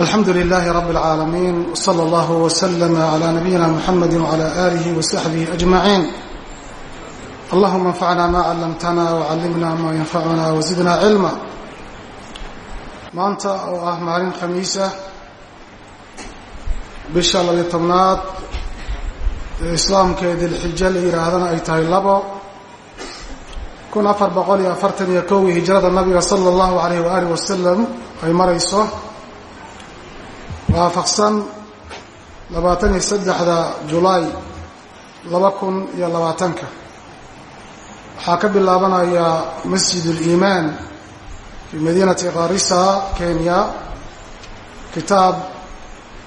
alxamdu lilaahi rabi اlcaalamiin wsala allahu wslama cla nabiyina muxamadi wcala aalihi wasaxbihi ajmaciin allahuma anfacna ma callamtana wcallimna ma yanfacuna wazidna cilma maanta oo ah maalin khamiisa bisha labiyo tobnaad ee islaamka ee dilxijo la yidhaahdana ay tahay labo. Kun afar boqol iyo afartan iyo kowii hijrada nabiga sala allahu alayh waaalih wasalam ay marayso waafaqsan labaatan iyo saddexda julaay laba kun iyo labaatanka. Waxaa ka bilaabanaya masjid uliimaan fii madiinati karisa kenya. Kitaab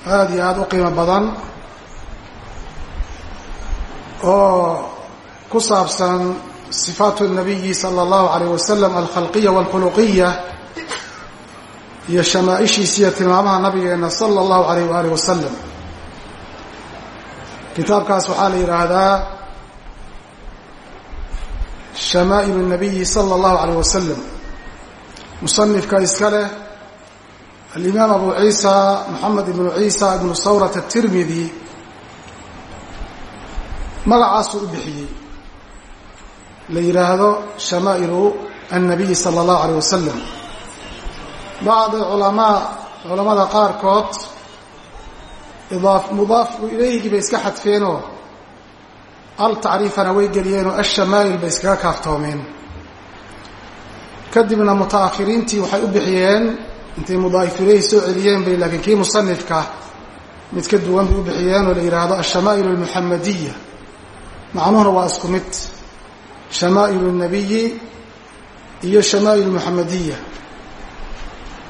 aada iyo aada u qiimo badan oo ku saabsan sifaatu nabiyi sala allahu alayh wasalam alkhalqiya walkhuluqiya iyo shamaaishiisa iyo tilmaamaha nabigeena sala allahu alayh waalih wasalam kitaabkaas waxaa la yidhaahdaa shamaa'il nabiyi sala allahu alayh wasalam musanifka iska leh alimaam abu ciisa moxamed ibnu ciisa ibnu sawrat atirmidi magacaasuu u bixiyey. La yidhaahdo shamaa'ilu annabiyi sala allahu alayh wasalam bacdi culamaa culamada qaarkood idaaf mudaafu ilayhigii bay iska xadfeenoo al tacriifana way geliyeenoo ashamaa'il bay iskaga kaaftoomeen. Kadibna muta'akhiriintii waxay u bixiyeen intay mudaaf ilayhi soo celiyeen bay laakiin kii musanifka mid ka duwan bay u bixiyeen oo la yidhaahdo alshamaa'ilu almuxamadiya macnuhuna waa isku mid shamaa'ilu الnabiyi iyo shamaa'il muxamadiya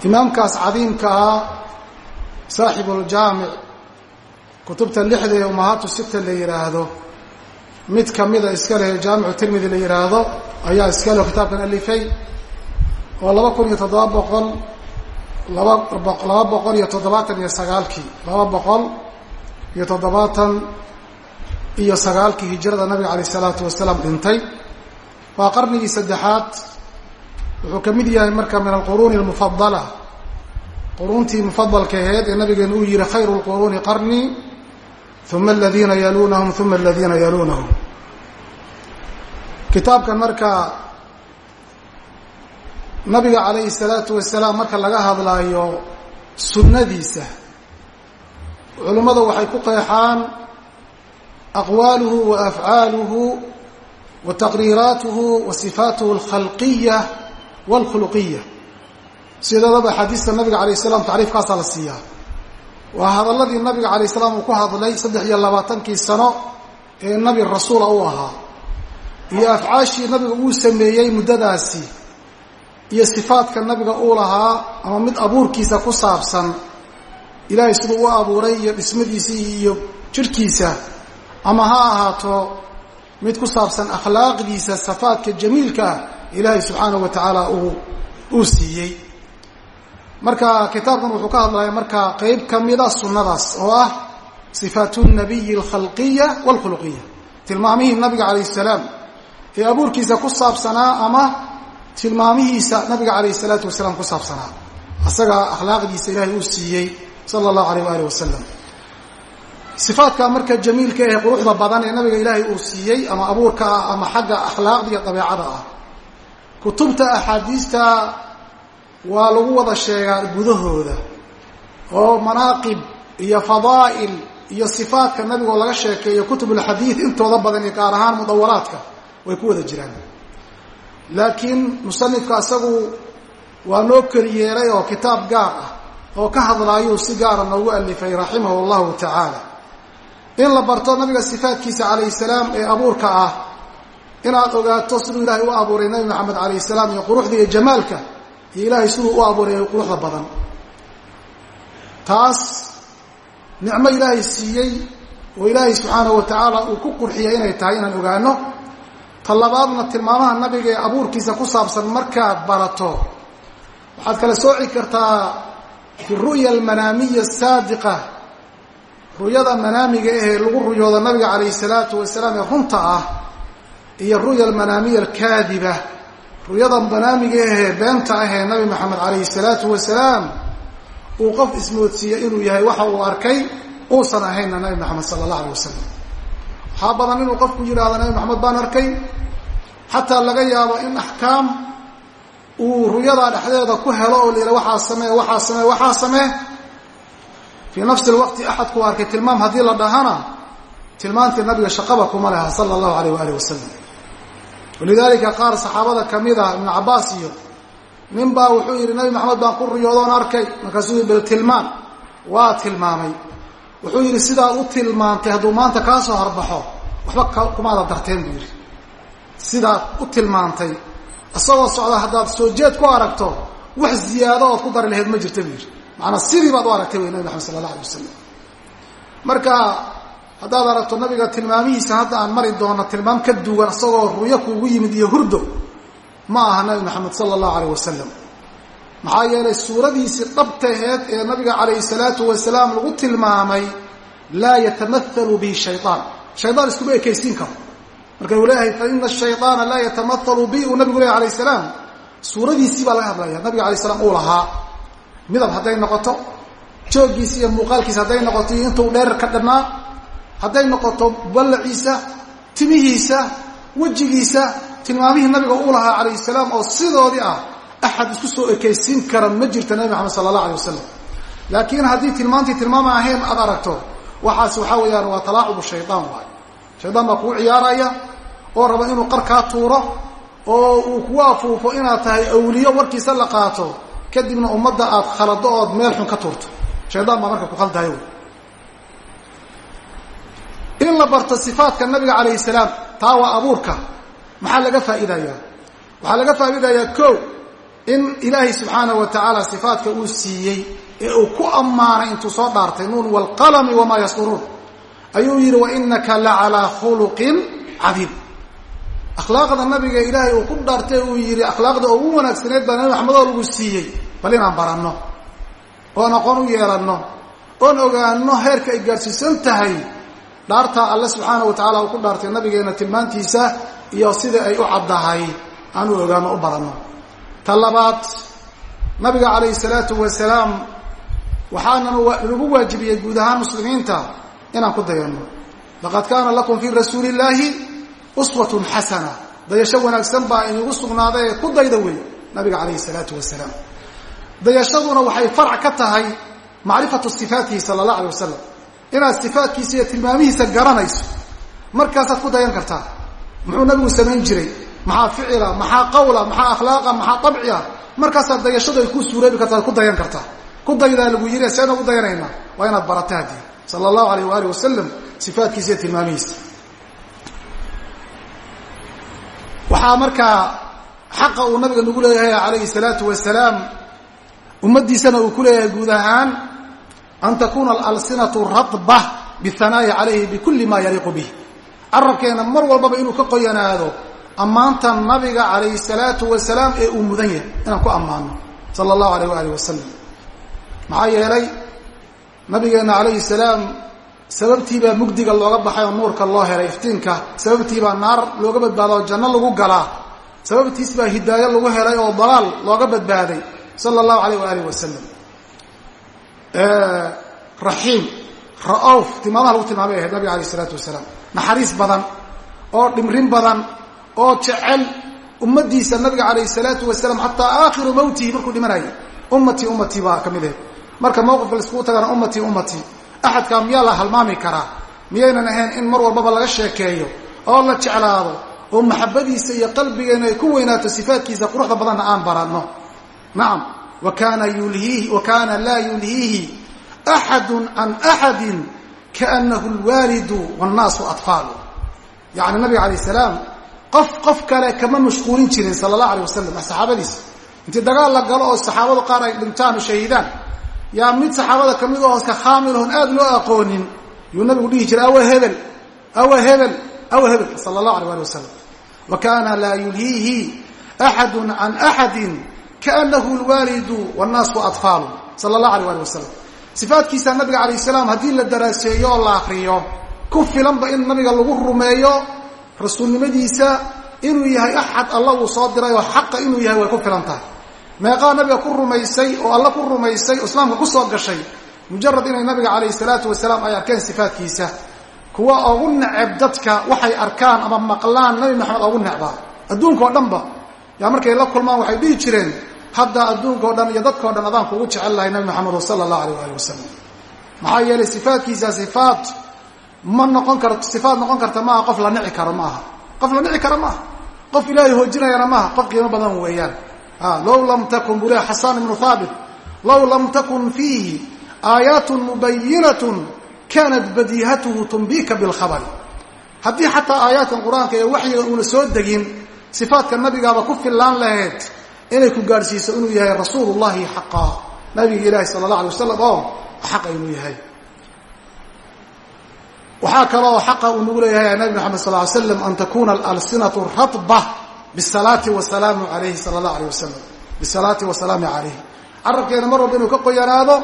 imaamkaas cadiimka ah saaxibu ljaamic kutubta lixda ee umahaatu sita la yidhaahdo mid kamida iska leh jaamicu tirmidi la yidhaahdo ayaa iska leh kitaabkan alifay oo laba kun iyo toddoba boqol laba boqol iyo toddobaatan iyo sagaalkii laba boqol iyo toddobaatan iyo sagaalkii hijrada nabiga calayh isalaatu wasalaam dhintay. Waa qarnigii saddexaad wuxuu ka mid yahay marka min alquruuni almufadala quruuntii mufadalka aheyd ee nabigeenu uu yihi khayru lquruuni qarnii uma aladiina yaluunahum uma aladiina yaluunahum kitaabkan marka nabiga calayhi salaatu wasalaam marka laga hadlaayo sunnadiisa culimmadu waxay ku qeexaan aqwaaluhu wa afcaaluhu wa taqriiraatuhu wa sifaatuhu alkhalqiya waalkhuluqiya sideedaba axaadiista nabiga calayh salaam tacriifkaasaa la siiyaa. Waa hadalladii nabiga calayh salaam uu ku hadlay saddex iyo labaatankii sano ee nabi rasuula uu ahaa. Iyo afcaashii nabiga uu sameeyey muddadaasi iyo sifaadka nabiga uu lahaa ama mid abuurkiisa ku saabsan. Ilaahay siduu u abuuray iyo dhismadiisii iyo jidhkiisa ama ha ahaato mid ku saabsan akhlaaqdiisa safaadka jamiilka ah ilaahay subxaanahu wa tacaala uu uu siiyey marka kitaabkan wuxuu ka hadlaya marka qeyb ka mida sunnadaas oo ah sifaatu nabiyi alkhalqiya waalkhuluqiya tilmaamihii nabiga calayh salaam ee abuurkiisa ku saabsanaa ama tilmaamihiisa nabiga calayh salaatu wasalaam ku saabsanaa. Asaga akhlaaqdiisa ilaahay uu siiyey sala allahu alayh waaalih wasalam sifaadka marka jamiilka ee quruxda badan ee nabiga ilaahay uu siiyey ama abuurka ah ama xagga akhlaaqda iyo dabeecada ah waa lagu wada sheegaa gudahooda oo manaaqib iyo fadaa'il iyo sifaadka nabigoo laga sheekeeyo kutubulxadiid intooda badan iyo gaar ahaan mudawalaadka way ku wada jiraan. Laakiin musanifka isagu waa noo keli yeelay oo kitaab gaar ah oo ka hadlaayuu si gaara noogu alifay raximahu allahu tacaala in la barto nabiga sifaadkiisa calayh salaam ee abuurka ah inaad ogaato siduu ilaahay u abuuray nabi maxamed calayh salaam iyo quruxda iyo jamaalka iyo ilaahay siduu u abuuray quruxda badan. Taas nicmo ilaahay siiyey oo ilaahay subxaanahu wa tacaala uu ku qurxiyay inay tahay inaan ogaano. Ta labaadna tilmaamaha nabiga ee abuurkiisa ku saabsan markaad barato. Waxaad kala sooci kartaa fi ru'ya almanaamiya asaadiqa ru'yada manaamiga ahee lagu ruyooda nabiga calayhi salaatu wasalaam ee runta ah iyo ru'ya almanaamiya alkaadiba ru'yada manaamiga ahee beenta ahee nabi maxamed calayhi salaatu wasalaam uu qof ismoodsiiye inuu yahay waxa uu arkay uusan ahaynna nabi maxamed sala allah alay wasalam waxaa badan inuu qofku yidhaahdo nabi maxamed baan arkay xataa laga yaabo in axkaam uu ruyadaa dhexdeeda ku helo oo la yidha waxaa samee waxaa samee waxaa samee. Fii nafsi lwaqti axadku arkay tilmaam haddii la dhahana tilmaantii nabiga shaqaba kuma leha sala allahu alayh waaalih wasalam walidaalika qaar saxaabada ka mid ah ibnu cabbaas iyo nin baa wuxuu yidhi nabi maxamed baan ku riyoodoon arkay. Markaasuu bal tilmaan. Waa tilmaamay. Wuxuu yidhi sidaa u tilmaantay hadduu maanta kaa soo horbaxo waxba kumaada darteen buu yidhi. Sidaad u tilmaantay. Isagoo socda haddaad soo jeed ku aragto wax ziyaado ood ku dari lahayd ma jirta buu yidhi. Macanaa sidii baad u aragtay wey nabi maxamed sala allah alay wasalam marka haddaad aragto nabiga tilmaamihiisa hadda aan mari doono tilmaam ka duwan isagoo ruyo kuugu yimid iyo hurdo ma aha nabi maxamed sala allahu alayh wasalam maxaa yeelay suuradiisii dhabtaheed ee nabiga calayhi salaatu wasalaam lagu tilmaamay laa yatamahalu bihi shayaan shayaan iskuma ekaysiin karo. Marka uu leeyahay fa ina laa yatamahalu bi uu nabigu leeyahy alayh salaam. Suuradiisii baa laga hadlaya nabiga alay slam uu lahaa. Midab hadday noqoto jooggiisi iyo muuqaalkiisa hadday noqoto iyo intuu dheer ka dhannaa hadday noqoto ballaciisa timihiisa wejigiisa tilmaamihii nabiga uu lahaa calayh salaam oo sidoodii ah axad isku soo ekaysiin kara ma jirta nabi maxamed sala allah alay wasalam laakiin haddii tilmaantii tilmaama ahayn aad aragto waxaas waxaa weeyaan waa talaacubu shayaan waay shaydaan baa kuu ciyaaraya oo raba inuu qar kaa tuuro oo uu kugu afuufo inaad tahay awliyo warkiisa la qaato kadibna ummadda aad khalado ood meel xun ka tuurto. Shaydaan baa marka ku khaldayo in la barto sifaatka nabiga calayhi salaam taa waa abuurka. Maxaa laga faa'iidayaa? Waxaa laga faa'iidayaa ko in ilaahay subxaanahu wa tacaala sifaatka uu siiyey ee uu ku ammaanay intuu soo dhaartay nuun waalqalami wamaa yasduruun ayuu yidhi wa inaka la calaa khuluqin cadiim. Akhlaaqda nabiga ilaahay uu ku dhaartay uu yidhi akhlaaqda ugu wanaagsaneed baa nabi maxamedoo lagu siiyey. Bal inaan baranno oon aqoon u yeelanno oon ogaano heerka ay gaadhsiisan tahay dhaartaa alle subxaana wa tacala uu ku dhaartay nabigeena tilmaantiisa iyo sida ay u caddahay aan u ogaano u baranno. Ta labaad nabiga calayhi salaatu wasalaam waxaana nagu waajibiyey guud ahaan muslimiinta inaan ku dayanno. Laqad kaana lakum fii rasuuli illaahi uswatun xasana. Dayasho wanaagsan baa inagu sugnaaday ee ku dayda wey nabiga calayhi salaatu wasalaam dayashaduna waxay farc ka tahay macrifatu sifaatihi sala allah alay wasalam inaad sifaatkiisa iyo tilmaamihiisa garanayso markaasaad ku dayan kartaa. Muxuu nabigu samayn jiray? Maxaa ficila? Maxaa qawla? Maxaa akhlaaqa? Maxaa dabciya? Markaasaad dayashadu ay ku suuroobi kartaa ku dayan kartaa. Ku daydaa lagu yiri seena ku dayanaynaa waa inaad barata haddii. Sala allahu alayh waaalih wasalam sifaatkiisa iyo tilmaamihiisa. Waxaa markaa xaqa uu nabiga nagu leeyahay calayhi salaatu wasalaam ummaddiisana uu ku leeyahay guud ahaan an takuna alalsinatu radba bihanaa'i calayhi bikulli maa yaliiqu bih carabkeena mar walbaba inuu ka qoyanaado ammaanta nabiga calayhi salaatu wasalaam ee uu mudan yahay inaan ku ammaano sala allahu alayh waaalih wasalam maxaa yeelay nabigeenna calayhi salaam sababtiibaa mugdiga looga baxay oo nuurka loo helay iftiinka sababtiibaa naar looga badbaado oo janno lagu galaa sababtiis baa hidaayo lagu helay oo dalaal looga badbaaday sala allahu alayh waaalih wasalam raxiim ra'ouf tilmaamaha lagu tilmaamay ahayd nabiga alayh isalaatu wasalaam. Naxariis badan oo dhimrin badan oo jecel ummadiisa nabiga calayh salaatu wasalaam xataa aakhiru mawtihi markuu dhimanayay. Ummatii ummatii baa ka mid ahayd. Marka mawqifka laiskugu tagana ummatii ummatii axadkaa miyaa la halmaami karaa? Miyaynan ahayn in mar walbaba laga sheekeeyo oo la jeclaado oo maxabadiisa iyo qalbigeena ay ku weynaato sifaatkiisa quruxda badanna aan baranno. Nacam kaana laa yulhiihi axadun can axadin kaanahu lwaalidu wannaasu atfaalu yacni nabiga calayh salaam qof qof kale kama mashquulin jirin sala allah alayh wasalam saxaabadiisa intii dagaal la galo oo saxaabadu qaar ay dhintaan oo shahiidaan. Yaa mid saxaabada ka mid oo iska khaamilhon aad loo aqoonin yuu nabigu dhihi jiray awa hebel awa hebel awa hebel sala allahu alay ali wasalam wa kaana laa yulhiihi axadu can axadin kaanahu lwaalidu wannaasu atfaalu sala allahu alayh ali wasalam sifaadkiisa nabiga calayh salaam haddii la daraaseeyo oo la akriyo ku filanba in nabiga lagu rumeeyo rasuulnimadiisa inuu yahay axad alla uu soo diray oo xaqa inuu yahay way ku filan tahay meeqaa nabiga ku rumaysay oo alla ku rumaysay oo islaamka ku soo gashay mujarad inay nabiga calayhi salaatu wasalaam ay arkeen sifaadkiisa kuwa ugu neceb dadka waxay arkaan ama maqlaan nabi maxamed ugu necbaa adduunka oo dhanba yaa markay la kulmaan waxay dhihi jireen hadda adduunka o dhan iyo dadkao dhan adaan kugu jecel lahay nabi maxamed sala allahu alayh waali wasalam maxaa yeelay sifaadkiisa sifaat ma noqon kar sifaat noqon karta maaha qof la nici karo maaha qof la nici karo maaha qof ilaahay hoojinayana maaha qof qiimo badan weeyaan. Low lam takun buu leha xasaan ibnu haabit low lam takun fiihi aayaatun mubayinatun kaanat badiihatuhu tumbika bilkhabari haddii xataa aayaadkan qur'aanka ee waxyiga uuna soo degin sifaadka nabigaaba ku fillaan lahayd inay ku gaadhsiiso inuu yahay rasuulu llahi xaqaa nabiga ilaahi sala allah alay oo xaqa inuu yahay. Waxaa kaloo xaqa uu nagu leeyahay nabi maxamed sal ly slam an takuna alsinatu ratba bisalaati wasalaamu alayhi sala allah alay wasalam bisalaati wasalaami calayhi carabkeena mar walba inuu ka qoyanaado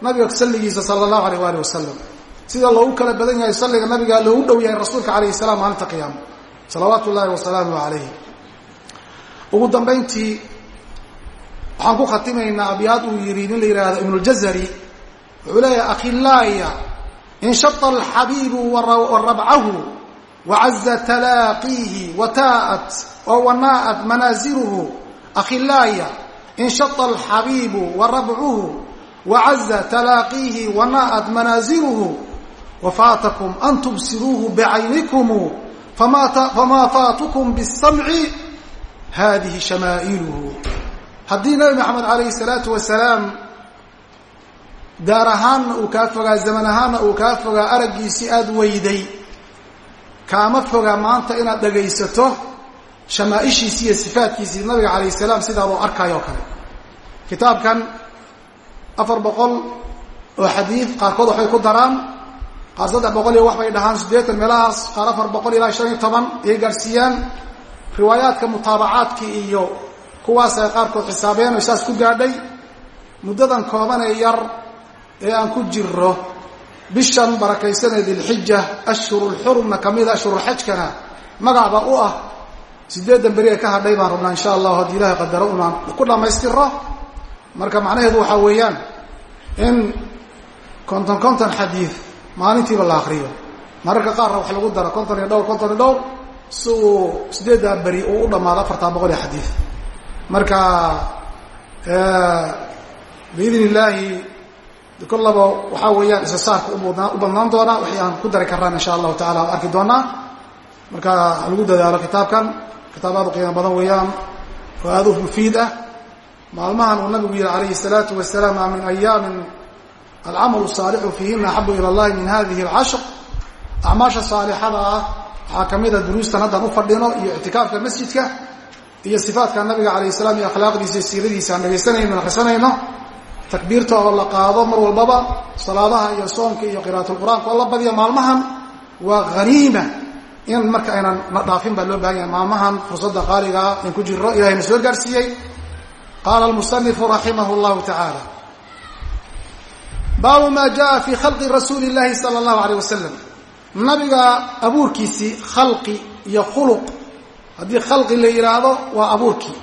nabiga salligiisa sala allahu alayh sida loogu kala badan yahay salliga nabiga loogu dhow yahay rasuulka calayhi salaam maalinta qiyaama salawaatu ullahi wasalaamu calayhi ugu dambayntii waxaan ku khatimaynaa abyaad uu yidhi nin la yidhaahdo ibnuljazari wuxuu leeyahay akhilaaya inshata alxabiibu warabcahu wacaza talaaqiihi wataat wanaa'at manaaziluhu akhilaaya inshata alxabiibu warabcuhu wacaza talaaqiihi wanaa'at manaaziluhu wafaatakum an tubsiruuhu bicaynikum famaa faatukum bisamci hadihi shamaa'iluhu haddii nabi maxamed calayhi salaatu wasalaam daar ahaanna uu kaa fogaa zaman ahaanna uu kaa fogaa araggiisii aada weyday kaama fogaa maanta inaad dhagaysato shamaaishiisii iyo sifaadkiisii nabiga calayh salaam sidaad oo arkaayo oo kale. Kitaabkan afar boqol oo xadiid qaarkood waxbay ku daraan. Qaar saddex boqol iyo waxbay dhahaan siddeetan meelahaas qaar afar boqol ilaa shan iyo toban ayay gaadhsiiyaan riwaayaadka mutaabacaadkii iyo kuwaas ay qaarkood xisaabeen oo saas ku gaadhay muddadan kooban ee yar ee aan ku jiro bishan barakaysanee dilxija ashhurulxurumna ka mida ashhurulxajkana magacba u ah siddeedan beri ee ka hadhay baan rabnaa insha allahu haddii ilahay qadaro unaan ku dhammaystiro. Marka macnaheedu waxaa weeyaan in konton konton xadiid maalintiiba la akriyo mararka qaarna wax lagu daro konton iyo dhowr konton iyo dhowr si uu siddeeddaa beri uu u dhammaado afartan boqol iyo xadiid marka biidn illaahi kollaba waxaa weeyaan isasaarka u badnaan doonaa waxay aan ku dari karaan insha allahu tacala o arki doonaa marka lagu dadaalo kitaabkan kitaab aad u qiimo badan weeyaan oo aada u mufiid ah maalmahan uu nabigu yihi calayhi الsalaatu wasalaam maa min ayaamin alcamalu saalixu fiihina axabu ila اllahi min hadihi اlcashr acmaasha saalixada ah waxaa kamid a duruustan haddaan u fadhino iyo ictikaafka masjidka iyo sifaatka nabiga calayh salaam iyo akhlaaqdiisa siiradiisa aan dhegaysanayno akrisanayno takbiirta oo la qaado mar walbaba salaadaha iyo soonka iyo qira'atulqur'aanka oo la badiya maalmahan waa haniima in marka aynan na dhaafin baa loo baahan yahay maalmahan fursadda qaaligaa in ku jiro ilahayna soo gaarsiiyey. Qaala almusanifu raximah llahu tacaala baabu ma jaa fi khalqi rasuuli llahi sala allahu alayh wasalam nabiga abuurkiisii khalqi iyo khuluq haddii khalqi la yidhaahdo waa abuurkii.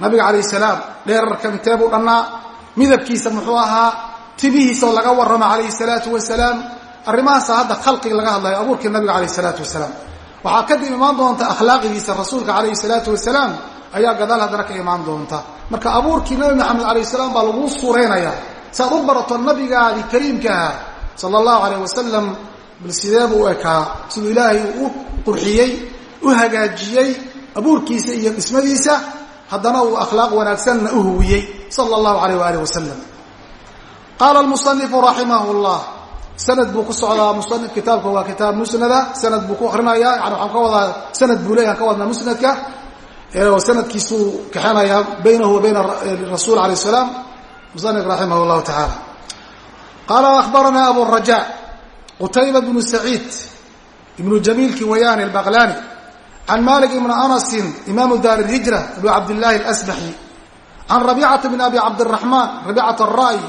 Nabiga calayh salaam dheerarka intee buu dhannaa midabkiisa muxuu ahaa timihiisa oo laga warramo calayhi salaatu wasalaam. Arrimahaasa hadda khalqiga laga hadlayo abuurkii nabiga calayh salaatu wasalaam. Waxaa kadib imaan doonta akhlaaqidiisa rasuulka calayhi salaatu wasalaam ayaa gadaal haddana ka imaan doonta. Marka abuurkii nabi maxamed calayh salaam baa laguu suuraynayaa saad u barato nabigaadii kariimka ahaa sala allahu calayh wasalam bal sideebuu u ekaa? Siduu ilaahay u qurxiyey u hagaajiyey abuurkiisa iyo dhismadiisa haddana uu akhlaaq wanaagsanna u huwiyey sala allahu alayh waalih wasalam qaala almusanifu raximah llah sanad buu ku socdaa musanif kitaabka waa kitaab musnada sanad buu ku akrinayaa yani waxaan ka wadaa sanad buu leeyahan ka wadnaa musnadka. Sanadkiisuu kaxenayaa baynahu wa bayna alayh salaam musanif raximah llahu tacaala qaala akhbarana abu raja qutayba bnu saciid ibnu jamiilki wayaani albaqlani can malik ibni anasin imaamu daar اlhijra abu cabdillahi alasbaxi can rabicata bn abi cabdiraxmaan rabicata ara'y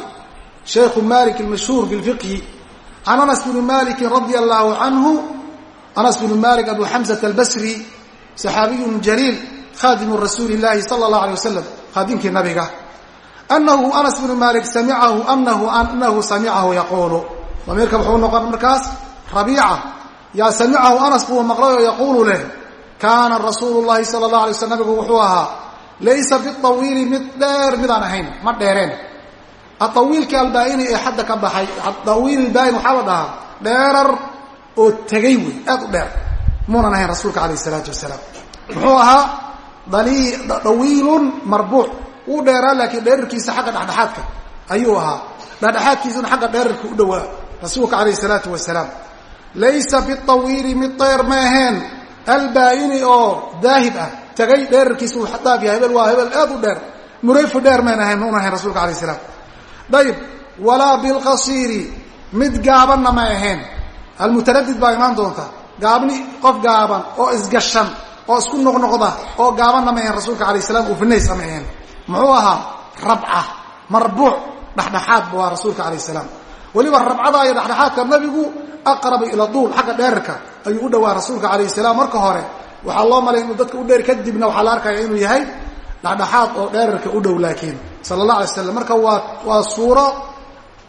shaykhu malik almashhuur fi lfiqhi can anas bni maliki radia allahu canhu anas bnu malik abu xamzata albasri saxaabiyun jaliil khadimu rasuuli llahi sala allahu alay wasalam khaadimkii nabiga anahu anas bnu malik samicahu anahu anahu samicahu yaquulu damiirka muxuu noqon markaas rabiica yaa samicahu anas buu maqlay oo yaquulu leh kaana rasuulu llahi sala allah alay sl nabigu wuxuu ahaa laysa biawiili mid dheer midaan ahayn ma dheereen. Aawiilkii albaaini ee xadda ka baxay awiil baain waxaa la dhahaa dheerar oo tegay wey aad u dheer muunan ahayn rasuulka alayh isalaatu wasalaam. Muxuu ahaa dawiilun marbuuc wuu dheeraa laakiin dheerarkiisa xagga dhexdhexaadka. Ayuu ahaa dhexdhexaadkiisuna xagga dheerarka u dhowaa rasuulka alayh isalaatu wasalaam. Laysa biawiili mid dheer ma aheen albaaini oo daahib ah. Tagay dheerarkiisa uu xadaaf yahay. Hebel waa hebel aad u dheer. Murayfu dheer maan ahayn muuna ahayn rasuulka alayh salaam. Dayib walaa bilqasiiri mid gaabanna ma ahayn. Almutaradid baa imaan doonta. Gaabni qof gaaban oo isgashan oo isku noqnoqda oo gaabanna ma ahayn rasuulka alayh salaam. Ufinaysa ma ahayn. Muxuu ahaa? Rabca. Marbuuc. Dhexdhexaad ahaa rasuulka alayh salaam. Weliba rabcada iyo dhexdhexaadka. Nabigu aqraba ila duul xagga dheerarka ayuu u dhowaa rasuulka alayh salaam. Marka hore waxaa loo malay inuu dadka u dheer kadibna waxaa la arkaya inuu yahay dhexdhexaad oo dheerarka u dhow laakiin sala allah alay slam marka waa waa suuro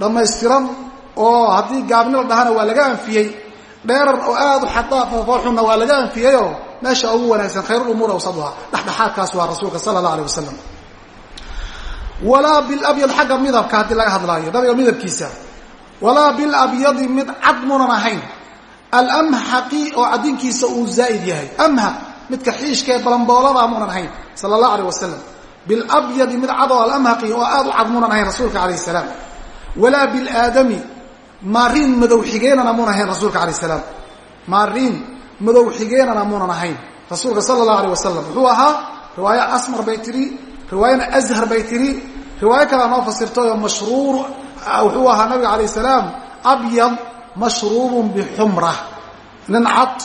dhammaystiran oo haddii gaabni la dhahana waa laga anfiyey. Dheerar oo aad u xadaaf oo foolxunna waa laga anfiyeyoo meesha ugu wanaagsan khayrulumuur awsaduha dhexdhexaadkaas waa rasuulka sala allah alay wasalam walaa bilabyad xagga midabka haddii laga hadlaayo nabiga midabkiisa walaa bilabyadi mid cad munan ahayn. Alamhaqi oo cadinkiisa uu zaa'id yahay. Amhaq midka xiishkee balamboolada muunan ahayn sala allah alayh wasalam bilabyadi mid cad oo alamhaqi oo aad u cad muunan ahayn rasuulka alayh salaam. Walaa bilaadami maariin madow xigeenana muunan ahayn rasuulka alayh salaam. Maariin madow xigeenana muunan ahayn rasuulka sala allah alayh wasalam wuxuu ahaa riwaayo asmar bay tidhi riwaayana ashar bay tidhi riwaayo kalea noo fasirtayoo mashruur wuxuu ahaa nabiga alayh salaam abyad mashruubun bixumra. Nin cad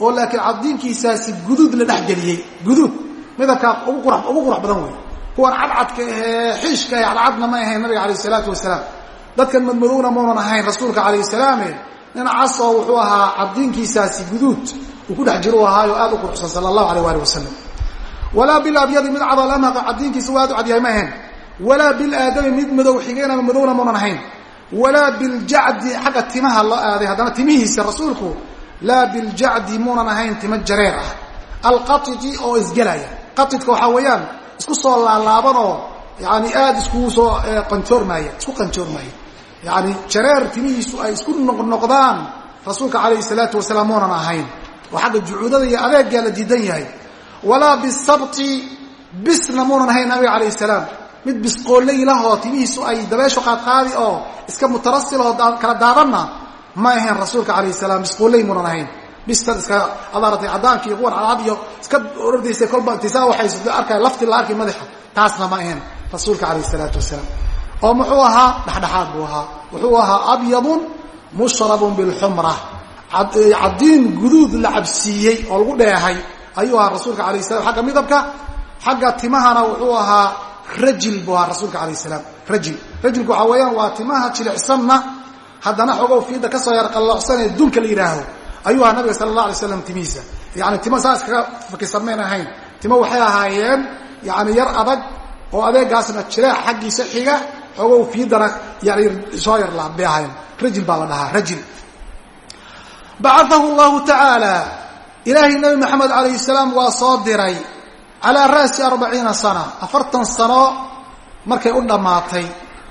oo laakiin cadiinkiisaasi guduud la dhex geliyey. Guduud. Midabkaa ugu qurux badan wey kuwan cadcadka ahee xiishka ee cadcadna ma ahayn nabiga alayh isalaatu wasalaam. Dadkan madmadowna muunan ahayn rasuulka calayh salaame nin casoo wuxuu ahaa cadiinkiisaasi guduud uu ku dhex jiro u ahaayo aad u quruxsan sala allahu alayh ali wasalam walaa bilabyadi mid cadoo lamhaqa cadiinkiisa waa aad u cadyahay ma ahayn walaa bilaadami mid madow xigeenama madowna muunan ahayn. Walaa biljacdi xagga timaha loo aaday haddana timihiisa rasuulku laa biljacdi muunan ahayn timo jareer ah. Alqatiti oo isgelaya qatidka waxaa weeyaan isku soo laalaaban oo yani aada iskugu soo qanjoormaaya isku qanjoormaaya yani jareer timihiisu ay isku noqnoqdaan rasuulka calayhi salaatu wasalaam muunan ahayn. Oo xagga jucuudada iyo adeeggaa la diidan yahay. Walaa bisabti bisna muunan ahayn nabiga calayh salaam mid bisqoollaylahoo timihiisu ay dabeeshu qaadqaadi oo iska mutarasilahoo kala daadanna ma ahayn rasuulka calayh salaam bisqoolley muunan ahayn. Bistan iska adaaratay caddaanka iyo kuwan cadcad iyo iska ordaysa kolba tisaa waxay arkay lafti la arkay madaxa. Taasna ma ahayn rasuulka calayh isalaatu wasalaam. Oo muxuu ahaa? Dhexdhexaad buu ahaa. Wuxuu ahaa abyadun mushrabun bilxumra caddiin guduud la cabsiiyey oo lagu dheehay. Ayuu ahaa rasuulka alayh salam xagga midabka xagga timahana wuxuu ahaa rajil buu rasuulka alayh salaam. Rajil rajilku waxaa weeyaan waa timaha jilicsanna. Haddana xogow fiida ka soo yar qallocsanee dunka la yidhaaho ayuu ahaa nabiga sala allah alay slam timihiisa yani timo saa iskaga fakisanmayn ahayn. Timo waxay ahaayeen yani yar adag oo adeegaasna jileec xaggiisa xiga xogow fiidana yani soo yar laab bay ahaayeen. Rajil baa la dhahaa rajil bacaahu llahu tacaala ilaahay nabi maxamed calayhi salaam waa soo diray calaa ra'si arbaciina sana. Afartan sano markay u dhammaatay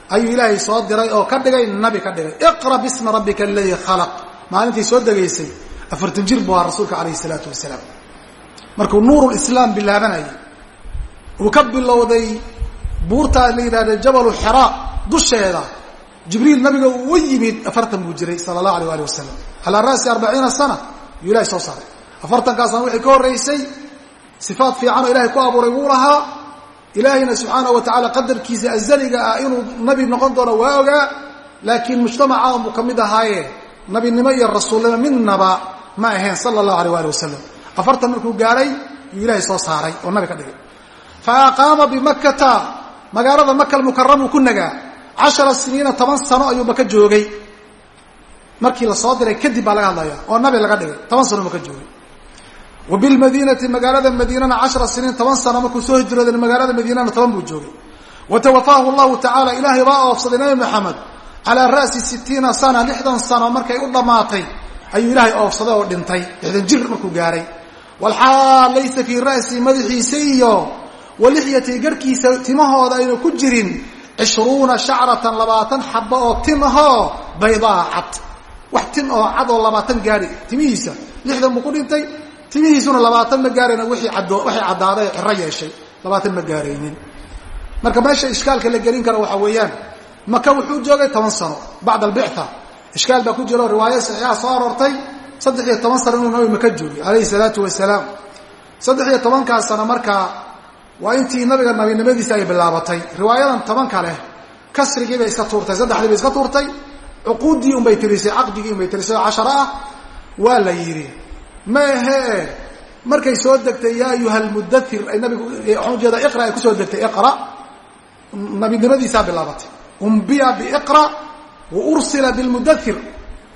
ayuu ilaahay soo diray oo ka dhigay nabi ka dhigay. Iqra bismi rabbika aladii khalaq. Maalintii soo degaysay afartan jir buu ahaa rasuulka calayhi salaatu wasalaam. Markuu nuurulislaam bilaabanayay uu ka bilowday buurtaa la yidhahda jabalu xiraa dusheeda. Jibriil nabiga uu u yimid afartan buu jiray sala allahu alay ali wasalam calaa ra'si arbaciina sana ayuu ilahay soo saaray. Afartankaasna wixii ka horraysay sifaad fiicanoo ilahay ku abuuray wuu lahaa. Ilaahayna subxaana wa tacaala qadarkiisa azaliga ah inuu nabi noqon doono waa ogaa laakiin mujtamaca unbuu ka mid ahaaye. Nabinimo iyo rasuulnimo midnaba ma ahayn sala allahu alay ali wasalam afartan markuu gaadhay yuu ilaahay soo saaray oo nabi ka dhigay. Fa aqaama bimakkata magaalada maka almukaramuu ku nagaa. Cashara siniina toban sano ayuu maka joogay. Markii la soo laga hadlaya oo nabi wa bilmadiinati magaalada madiinana cashara siniin toban sano markuu soo hijrooday magaalada madiinana toban buu joogay. Watawafaahu llahu tacaala ilaahay baa oofsaday nabi maxamed calaa ra'si sitiina sana lixdan sano markay u dhammaatay ayuu ilaahay oofsaday oo dhintay lixdan jir markuu gaaray. Walxaal laysa fii ra'si madaxiisa iyo walixyati garhkiisa timahooda ayna ku jirin cishruuna shacratan labaatan xaba oo tin ahoo baydaa cad wax oo cad oo labaatan gaari timihiisa lixdan buu ku dhintay timihiisuna labaatan ma gaarayna wixii caddaaday ciro yeeshay. Labaatan ma gaaraynin. Marka meesha ishkaalka la gelin karo waxaa weeyaan maka wuxuu joogay toban sano bacda albictha. Ishkaal baa ku jiro riwaayo saxiixa soo aroortay saddex iyo toban sano inuu nabi maka joogay calayhi salaatu wasalaam. Saddex iyo tobankaas sano markaa waa intii nabiga nabinimadiisa ay bilaabatay. Riwaayadan tobanka leh kasrigii bay iska tuurtay saddexdii bay iska tuurtay cuquuddii unbay tirisay caqdigii unbay tirisay oo casharo ah waa la yidhi ma ahee markay soo degtay yaa ayuha lmudathir ay nabigu waxaan ujeeda iqra ay ku soo degtay iqra. Nabinimadiisaa bilaabatay umbiya biiqra wa ursila bilmudathir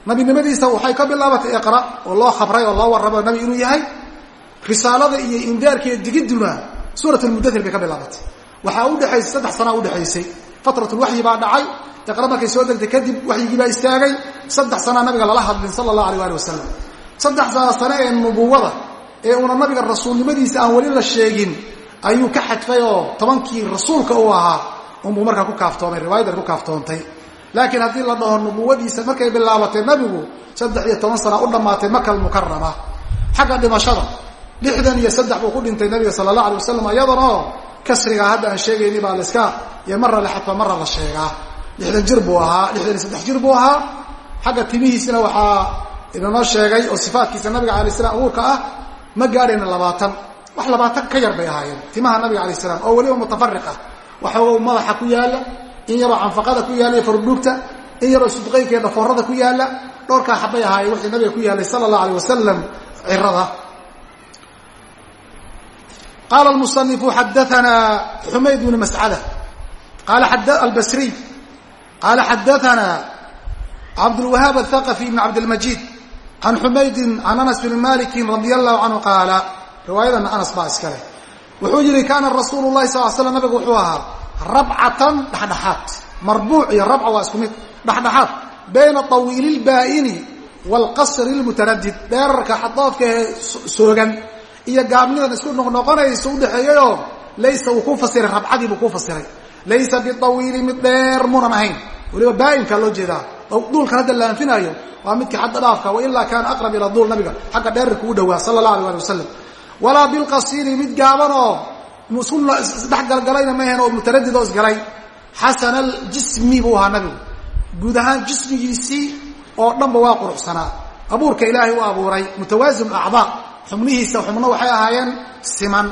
nabinimadiisa waxay ka bilaabatay iqra oo loo khabray oo loo warramo nabi inuu yahay risaalada iyo indaarkiiyo digidduna suurat lmudathir bay ka bilaabatay. Waxaa udhexaysay saddex sanaa udhexaysay fatratulwaxyi baa dhacay. Iqra markay soo degtay kadib waxyigii baa istaagay. Saddex sanaa nabiga lala hadlin sala allahu alay ali wasalam saddexdaa sane ee nubuwada ee una nabiga rasuulnimadiisa aan weli la sheegin ayuu ka xadfay oo tobankii rasuulka uu ahaa unbuu markaa ku kaaftoomay riwaayadan ku kaaftoontay laakiin haddii la dhaho nubuwadiisa markay bilaabatay nabigu saddex iyo toban sana u dhammaatay maka almukarama xagga dhimashada lixdan iyo saddex buu ku dhintay nabiga sala allah alay wasalam iyadan oo kasrigaa hadda aan sheegayni baa laska iyo marra la xadfa marra la sheegaa. Lixdan jir buu ahaa lixdan iyo saddex jir buu ahaa. Xagga timihiisina waxaa inanoo sheegay oo sifaatkiisa nabiga alay slam abuurka ah ma gaadhayna labaatan. Wax labaatan ka yar bay ahaayeen. Timaha nabiga alay slam oo weliba mutafariq waxooga madaxa ku yaalla in yaroo canfaqada ku yaalla iyo fardhuugta in yaroo sudqaynka dhafoorada ku yaalla dhowrkaa xabay ahaayeen wixii nabiga ku yaalay sala allah alay wasalam cirada. Qaala musanifu xadaanaa xumayd bnu mascada qaala albasriy qaala xadaanaa cabdulwahaab athaqafi ibn cabdilmajiid can xumaydin can anas bni maliki radi allahu canhu qaala riwaayadana anas baa iska leh wuxuu yihi kaana rasuulu lahi sal slam nabigu wuxuu ahaa rabcatan dhexdhexaad marbuuc iyo rabca waa isku mid dhexdhexaad bayna tawiili lbaa'ini waalqasri lmutaradid dheerarka xadoofka ee soogan iyo gaabnidan isku noqnoqonaysa udhexeeyayoo laysa uu ku fasiray rabcadii buu ku fasiray laysa bitawiili mid dheer munan ahayn weliba baa'inka loo jeedaa. Duulkan hadda la anfinaayo waa midka xadda dhaafka wailaa kaana aqrab ila duul nabiga. Xagga dheerarka u dhowaa sala allah alay ali wasalam walaa bilqasiiri mid gaaban oo isdhexgalgalayna maaheen oo mutaradid oo isgalay. Xasana aljismi buu ahaa nabigu. Guud ahaan jismigiisii oo dhanba waa quruxsanaa. Abuurka ilaahay u abuuray mutawaasin acdaa. Xubnihiisa xubno waxay ahaayeen siman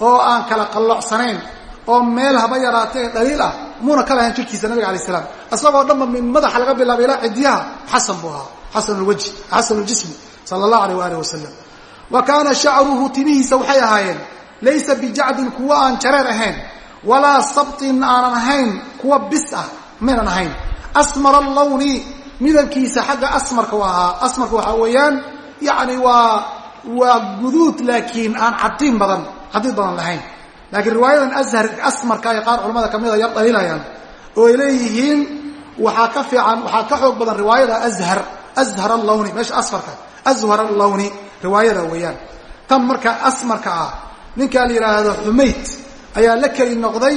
oo aan kala qallocsanayn oo meel haba yaraatee dhaliil ah muuna ka lahayn jirkiisa nabiga alay slam isagoo dhanba min madaxa laga bilaabay ilaa cidiyaha xasan buu ahaa xasan lwajhi xasan ljismi sala allahu alayh waalih wasalam wa kaana shacruhu timihiisa waxay ahaayeen laysa bijacdin kuwa aan jareer ahayn walaa sabtin aanan ahayn kuwa bis ah maynan ahayn. Asmar allawni midabkiisa xagga asmarka u ahaa asmarka waxaa weeyaan yacni waa waa guduud laakiin aan cadiin badan cadiid badan lahayn laakiin riwaayadan ashar asmarka ay qaar culamada ka mida yar dhaliilayaan oo ay leeyihiin waxaa ka fiican waxaa ka xoog badan riwaayada ashar ashar allawni meesha asfarka ashar allawni riwaayada weeyaan. Tan marka asmarka ah ninkaa la yidhaahdo xumayd ayaa la keli noqday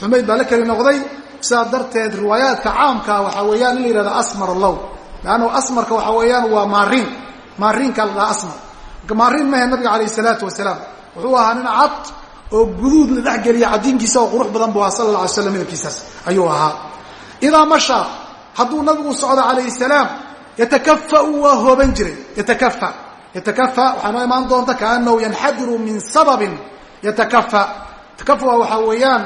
xumayd baa la keli noqday sidaa darteed riwaayaadka caamkaa waxaa weeyaan in la yihahdo asmar allown leannahu asmarka waxaa weeyaan waa maariin maariinka la dhaha asmar. Maariin mahe nabiga calayh isalaatu wasalaam. Wuxuu ahaa nin cad oo guduud la dhexgeliya cadiinkiisa oo qurux badan ahaa sala alla slam midabkiisaas ayuu ahaa. Idaa mashaa hadduu nabigu socdo calayhi salaam yatakafau waa hooban jiray. Yatakafa yatakafa waxaa imaan doonta kaanahu yanxadiru min sababin. Yatakafa takafa waxaa weeyaan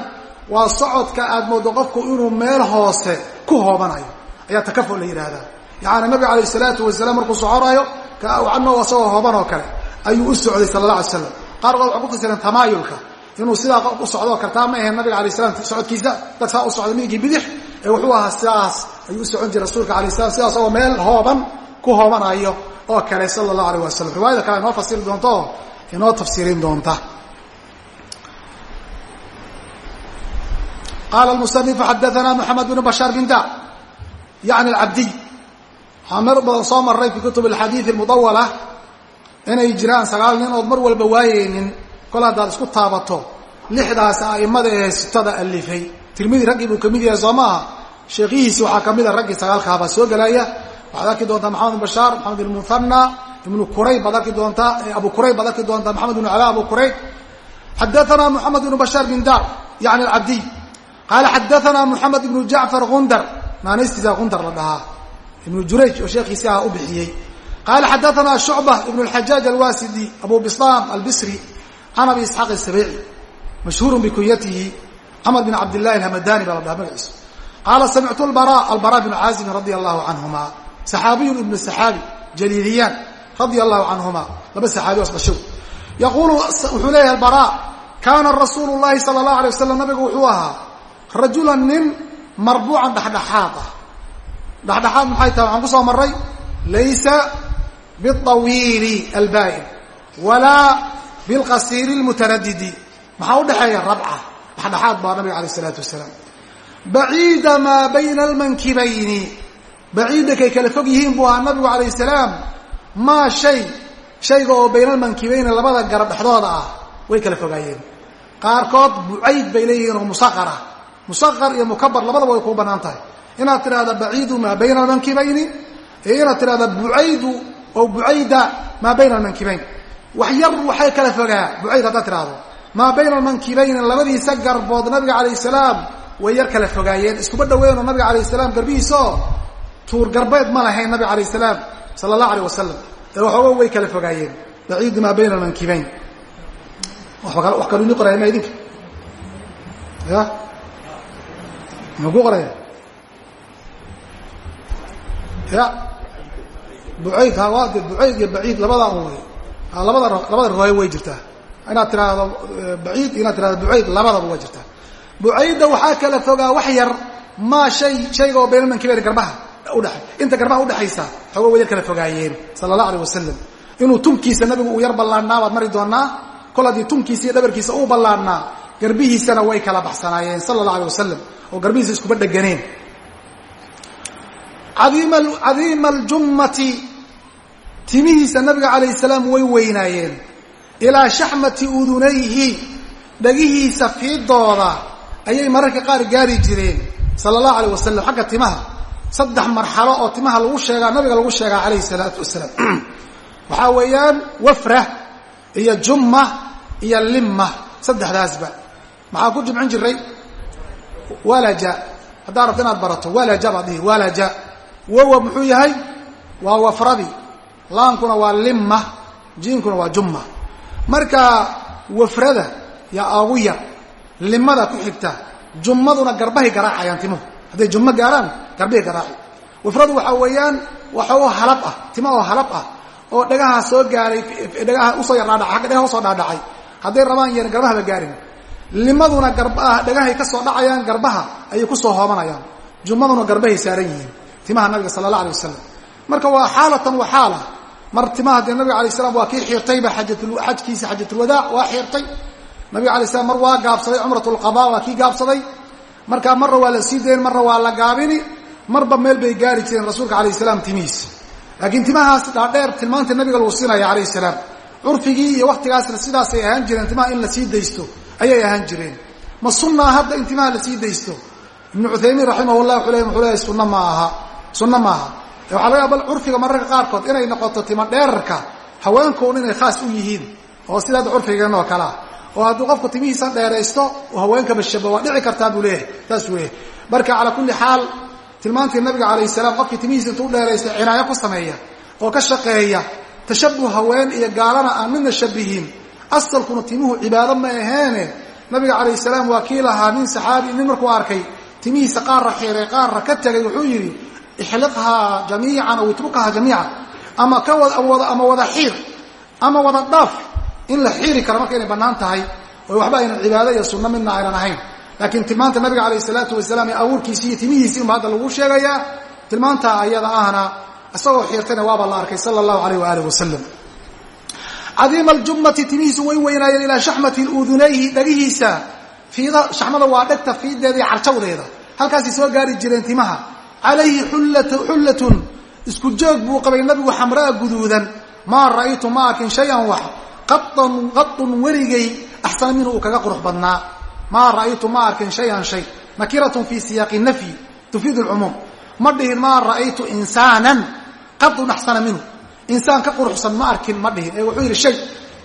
waa socodka aad moodo qofku inuu meel hoose ku hoobanayo. Ayaa takafu la yidhaahdaa yaani nabiga calayh salaatu wasalaam markuu soconayo ano asagoo hooban oo kale ayuu u socday sala alla alay slam qaarkood waxay ku fasireen tamaayulka. Inuu sidaa qof u socdoo kartaa ma ahayn nabiga alay slam socodkiisa. Dad saa u socda midigii bidix ee wuxuu ahaa sidaas ayuu socon jiray rasuulka alay slam sidaas oo meel hooban ku hoobanayo oo kale sala allahu alayh wasalam riwaayada kale inoo fasiri doonta oo inoo tafsiirin doonta. Qaala musanifu xadaana moxamed bn bashaar bin dar yani alcabdiy waxaa mar badan soo maray fi kutub alxadiid almudawala inay jiraan sagaal nin ood mar walba waayeynin kol haddaad isku taabato lixdaas a'immada ee sitada alifay tirmidi raggii buu ka mid yahay soo maaha? Sheekhihiisi waxaa ka mid a raggii sagaalkaabaa soo gelaya waxaad arki doontaa maxamed bin bashaar maxamed ibn muhana ibnu qurayb baad arki doontaa abu qurayb baad arki doontaa maxamed ibnu cala abu qurayb. Xadaana moxamed ibnu bashaar bin dar yani alcabdiy qaala xadaana moxamed ibnu jacfar gundar naanaystiisa gundar la dhahaa. Ibnu jurayj oo sheekhiisi ah u bixiyey qaala xadaana shucba ibn اlxajaaj alwasidi abu bislam albisri can abi isxaaq isabici mashhuuru bikunyatihi camr bin cabdillahi alhamadani baa la dhaha magaciisa qaala samictu albara albara bn caazibin radia allahu canhuma saxaabiyun ibnu saxaabi jaliiliyaan radia allahu canhuma laba saxaabi os dhashow yaquulu wuxuu leeyahay albara kaana rasuulu llahi sala allahu alay wasalam nabigu wuxuu ahaa rajulan nin marbuucan dhexdhexaad ah dhexdhexaad maxay tahay waxaan ku soo maray laysa biawiili albaa'in walaa bilqasiiri lmutaradidi maxaa udhexeeya rabca? dhexdhexaad baa nabiga alayh isalaatu wasalaam baciida maa bayna almankibayni. Baciida kay kala fog yihiin buu ahaa nabigu calayh salaam. Maa shay shayga oo bayna almankibayni labada garab dhexdooda ah way kala fogaayeen. Qaarkood bucayd bay leeyihiin oo musaqara musaqar iyo mukabar labadaba way kuu bannaan tahay. Inaad tidhahda baciidu maa bayna almankibayni oo bucayda maa bayna almankibayn wax yar waxay kala fogaa bucayd haddaad tidhahdo maa bayna almankibayni labadiisa garbood nabiga calayh salaam way yar kala fogaayeen. Iskuma dhaweenoo nabiga alayh salaam garbihiisaoo tuur garbeed ma lahayn nabiga alayh salaam sala allah alayh wasalam ee waxooga way kala fogaayeen. Baciidu maa bayna almankibayn wax kalu ni qoraya ma idinka? Ya? Muxuu ku qoraya ya bucayd ha waa de bucayd iyo baciid labadaa un wey labada labada riwaayo way jirtaa. Inaad tiraahdo baciid inaad tirahdo bucayd labadaba way jirtaa. Bucayda waxaa kala fogaa wax yar maa shay shayga oo baynalmankibeyn garbaha udhe inta garbaha udhexaysa xooga way yar kala fogaayeen sala allah alayh wasalam inuu tumkiisa nabigu uu yar ballaannaa baad mari doonaa kol haddii tumkiisa iyo dhabarkiisa uu ballaannaa garbihiisana way kala baxsanaayeen sala allah alay wasalam oo garbihiisa iskuba dheganeen cadiima aljummati timihiisa nabiga calayh salaam way weynaayeen. Ilaa shaxmati udunayhi dhagihiisa fiidooda ayay mararka qaar gaari jireen. Sala allahu alayh wasalam xagga timaha. Saddex marxalo oo timaha lagu sheegaa nabiga lagu sheegaa calayhi salaatu wasalaam waxaa weeyaan wafra iyo jumma iyo limma saddexdaasba. Maxaa ku jimcin jiray? Walaja. Haddaa rabta inaad barato walaja baad dhihi walaja. Wowa muxuu yahay? Waa wafradii laankuna waa limma jiinkuna waa jumma. Marka wafrada yaa ugu yar limada ku xigta jummaduna garbahay garaacayaan timuhu hadday jummo gaaraan garbahay garaaci. Wafradu waxaa weeyaan waxa oo halab ah timo oo halab ah oo dhagaha soo gaaray dhagaha u soo yar dhaadhacay agga dhagaha u soo dhaadhacay. Hadday rabaan yar garbahaba gaarin. Limaduna garbaha dhagahay ka soo dhacayaan garbaha ayay ku soo hoobanayaan. Jummaduna garbahay saaran yihiin timaha nabiga sala allah alay wasalam marka waa xaalatan wa xaala mar timaha dee nabiga alay slam waa kii xiirtayba xajkiisa xajatulwadaac waa xiirtay. Nabiga alay slam mar waa gaabsaday cumrat lqaba waa kii gaabsaday. Markaa marna waa la sii dayn marna waa la gaabini marba meel bay gaari jireen rasuulka alayh salaam timihiisa laakiin timahaas dhaadheer tilmaanta nabiga lagu siinaya alayh salaam curfigii iyo waktigaasna sidaasay ahaan jireen timaha in la sii daysto ayay ahaan jireen. Ma sunaa hadda in timaha la sii daysto? Ibnu cuthaymiin raximah llah wuxuu le wuxuu leeyahy sunna ma aha sunna maaha waxaa laga bal curfiga mararka qaarkood inay noqoto tima dheerarka haweenkoon inay khaas u yihiin oo sida hadda curfigeen oo kalea oo hadduu qofku timihiisa dheeraysto haweenkaba shaba waa dhici kartaa buu leeyahay. Saasuu leeyahay marka calaa kulli xaal tilmaantii nabiga calayh salaam qofkii timihiisa intuu dheeraysta cinaayo ku sameeya oo ka shaqeeya tashabuh haween iyo gaalana aan midna shabihin asalkuna timuhu cibaado ma aheene nabiga calayh salaam waa kii lahaa nin saxaabi nin markuu arkay timihiisa qaarra xiiray qaarra ka tegay wuxuu yidhi ixliqhaa jamiican aw itruqhaa jamiican ama ama wada xiir ama wada dhaaf in la xiiri karo marka inay bannaan tahay oo waxba aynan cibaado iyo sunno midna aynan ahayn. Laakiin tilmaanta nabiga calayh salaatu wasalaam ee abuurkiisi iyo timihiisii unba hadda lagu sheegayaa tilmaanta ayada ahna isagoo xiirtayna waaba la arkay sala allahu alayh waaalih wasalam cadiima aljummati timihiisu way weynaayeen ilaa shaxmati udunayhi dhagihiisa fiida shaxmada waa dhegta fiideeda iyo carjawdeeda. Halkaasay soo gaari jireen timaha calayhi xullatun. Isku joog buu qabay nabigu xamraa guduudan. Maa ra'aytu ma arkin shayan wax. Qadun weligay axsana minhu uu kaga qurux badnaa. Maa ra'aytu ma arkin shayan shay. Nakiratun fi siyaaqi nafyi tufiid lcumuum ma dhihin maa ra'aytu insaanan. Qadun axsana minhu. Insaan ka quruxsan ma arkin ma dhihin. Ee wuxuu yidhi shay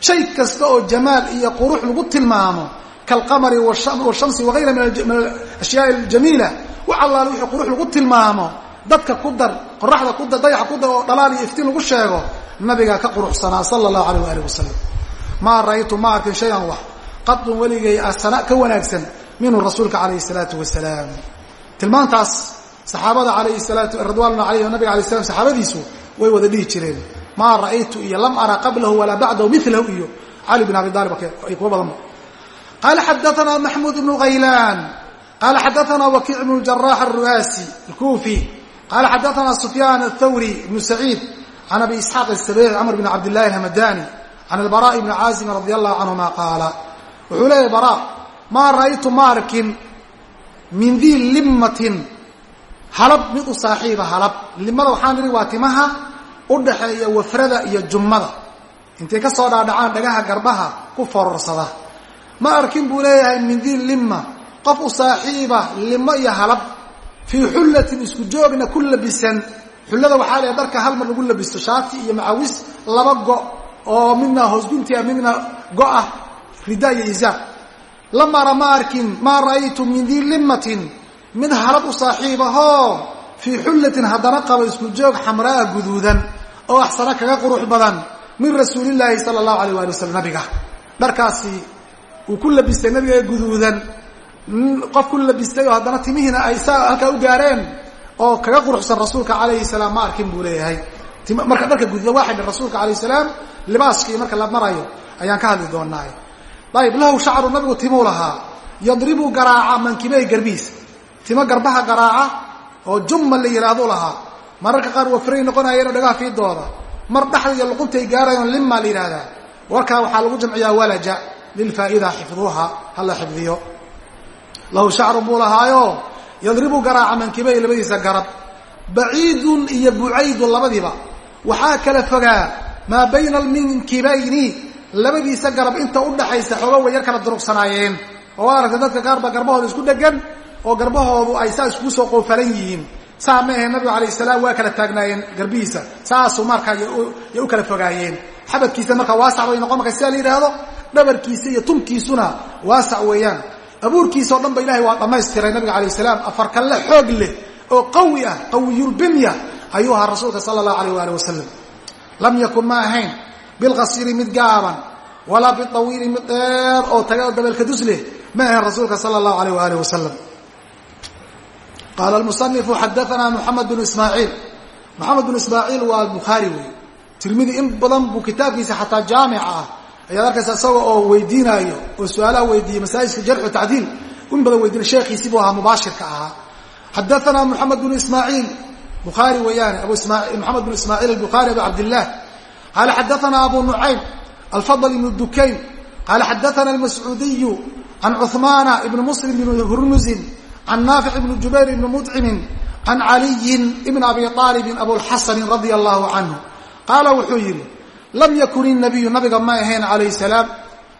shay kasta oo jamaal iyo qurux lagu tilmaamo kaalqamari washamsi wagayra min ashyaai aljamiila wax allaale wixii qurux lagu tilmaamo dadka ku dar qoraxda ku dar dayaxa ku dar oo dhalaal iyo iftiin lagu sheego nabigaa ka quruxsanaa sala allahu alayh waalih wasalam maa ra'aytu ma arkin shayan wax qadun weligay asana ka wanaagsan minhu rasuulka calayhi salaatu wasalaam tilmaantaas saxaabada alayhi salaatu ridwaanuna alayhi nabiga alay slam saxaabadiisu way wada dhihi jireen maa ra'aytu iyo lam ara qablahu walaa bacdahu milahu iyo cali bin abi aalib ay kuwa badanba qala xadaana maxmuud bnu haylaan qala xadaana wakiic bnu jarax aruaasi alkufi qala xadaana sufyaan athawri ibnu saciid can abi isxaaq asabeeci camr bn cabd llahi alhamadani can albara bni caazim radi allahu canhuma qaala wuxuu leeyahy bara maa ra'aytu ma arkin min dii limmatin halab mid u saaxiiba halab limada waxaan idhi waa timaha u dhaxeeya wafrada iyo jummada intay ka soo dhaadhacaan dhagaha garbaha ku fororsada ma arkin buu leeyahay min dii limma qof u saaxiiba limo iyo halab. Fii xullatin isku joogna ku labisan. Xullada waxaa leeyahay dharka hal mar lagu labisto shaati iyo macawis laba go oo midna hoosgunti ah midna go ah rida iyo izaar lamara ma arkin maa ra'aytu min dii limmatin mid halab u saaxiibahoo fii xullatin haddana qabo isku joog xamraa guduudan oo axsana kaga qurux badan min rasuulillaahi sala allahu alayh waali wasalam nabiga. Dharkaasi uu ku labistay nabiga guduudan. Qof ku labistay oo haddana timihiina ay saa halkaa u gaareen oo kaga quruxsan rasuulka calayhi salaam ma arkin buu leeyahay. Marka dharka guduudan waa xidhan rasuulka alayh salaam libaaskii marka la marayo ayaan ka hadli doonaa ayib lahu shacru nabigu timuu lahaa. Yadribu garaaca mankibey garbihiisa timo garbaha garaaca oo jumma la yidhaahdu lahaa. Mararka qaar wafray noqonayeen oo dhagaha fiidooda. Mar dhexda iyo luquntay gaarayoon limma la yidhaahdaa warkaa waxaa lagu jamciyaa walaja lilfaa'ida xifduuha hala xifdiyo lahu shacrun buu lahaayo yadribu garaaca mankibey labadiisa garab baciidun iyo bucaydun labadiiba waxaa kala fogaa maa bayna alminkibayni labadiisa garab inta udhaxaysa xooga way yar kala durugsanaayeen oo waa aragtay dadka qaar baa garbahooda isku dhegan oo garbahoodu ay saa iskugu soo qoofalan yihiin saa ma ahe nabigu alayh salaam waa kala taagnaayeen garbihiisa saasuu markaa yay u kala fogaayeen xabadkiisa markaa waasac bay noqon marka sidaa la yidhaahdo dhabarkiisa iyo tunkiisuna waasac weeyaan. Abuurkiisa o dhan ba ilahay waa dhammaystiray nabiga alayh salaam. Afar kalle xoog leh oo qawi ah qawiyulbinya ayuu ahaa rasuulka sala allahu alayh waali wasalam lam yakun ma ahayn bilqasiri mid gaaban walaa biawiili mid dheer oo taga dabeelka dus leh ma ahayn rasuulka sala allahu alayh waalih wasalam qaala almusanifu xadaanaa moxamed bnu ismaaciil. Moxamed bnu ismaaciil waa bukhaari wey tirmidi in badan buu kitaabkiisa xataa jaamica ah ayaad arkaysa isaga oo weydiinaayo oo su'aalaha weydiiyey masaajidka jarxu tacdiil in badan weydiina sheekhiisii buu ahaa mubaashirka ahaa. Xadaanaa moxamed bnu ismaaciil bukhaari weeyaane abu moxamed bnu ismaaciil albukhaari abu cabdillaah qaala xadaanaa abu nucaym alfadl ibnu dukayn. Qaala xadaana almascuudiyu can cuhmaana ibni muslim ibni hurmusin can naafic ibni jubayr ibni mudcimin can caliyin ibn abi aalibin abulxasanin radia allahu canhu qaala wuxuu yidhi lam yakun inabiyu nabiga ma ahayn calayh salaam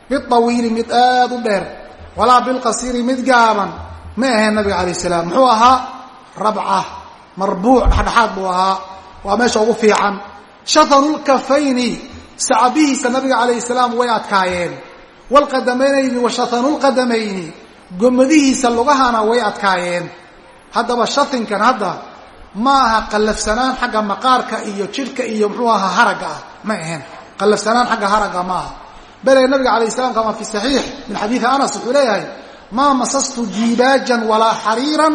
biawiili mid aad u dheer walaa bilqasiiri mid gaaban ma ahayn nabiga calayh salaam. Muxuu ahaa? Rabca marbuuc dhexdhexaad buu ahaa. Waa meesha ugu fiican. Shatanulkafayni sacabihiisa nabiga calayh salaam way adkaayeen. Wlqadamayni wa shatanulqadamayni gomadihiisa lugahana way adkaayeen. Haddaba shatinkan hadda ma aha qallafsanaan xagga maqaarka iyo jidhka iyo muxuu ahaa haragga ah. Ma ahayn qallafsanaan xagga haragga ma aha bele nabiga calayh salam kama fi saxiix min xadiidi anas wuxuu leeyahay maa masastu diibaajan walaa xariiran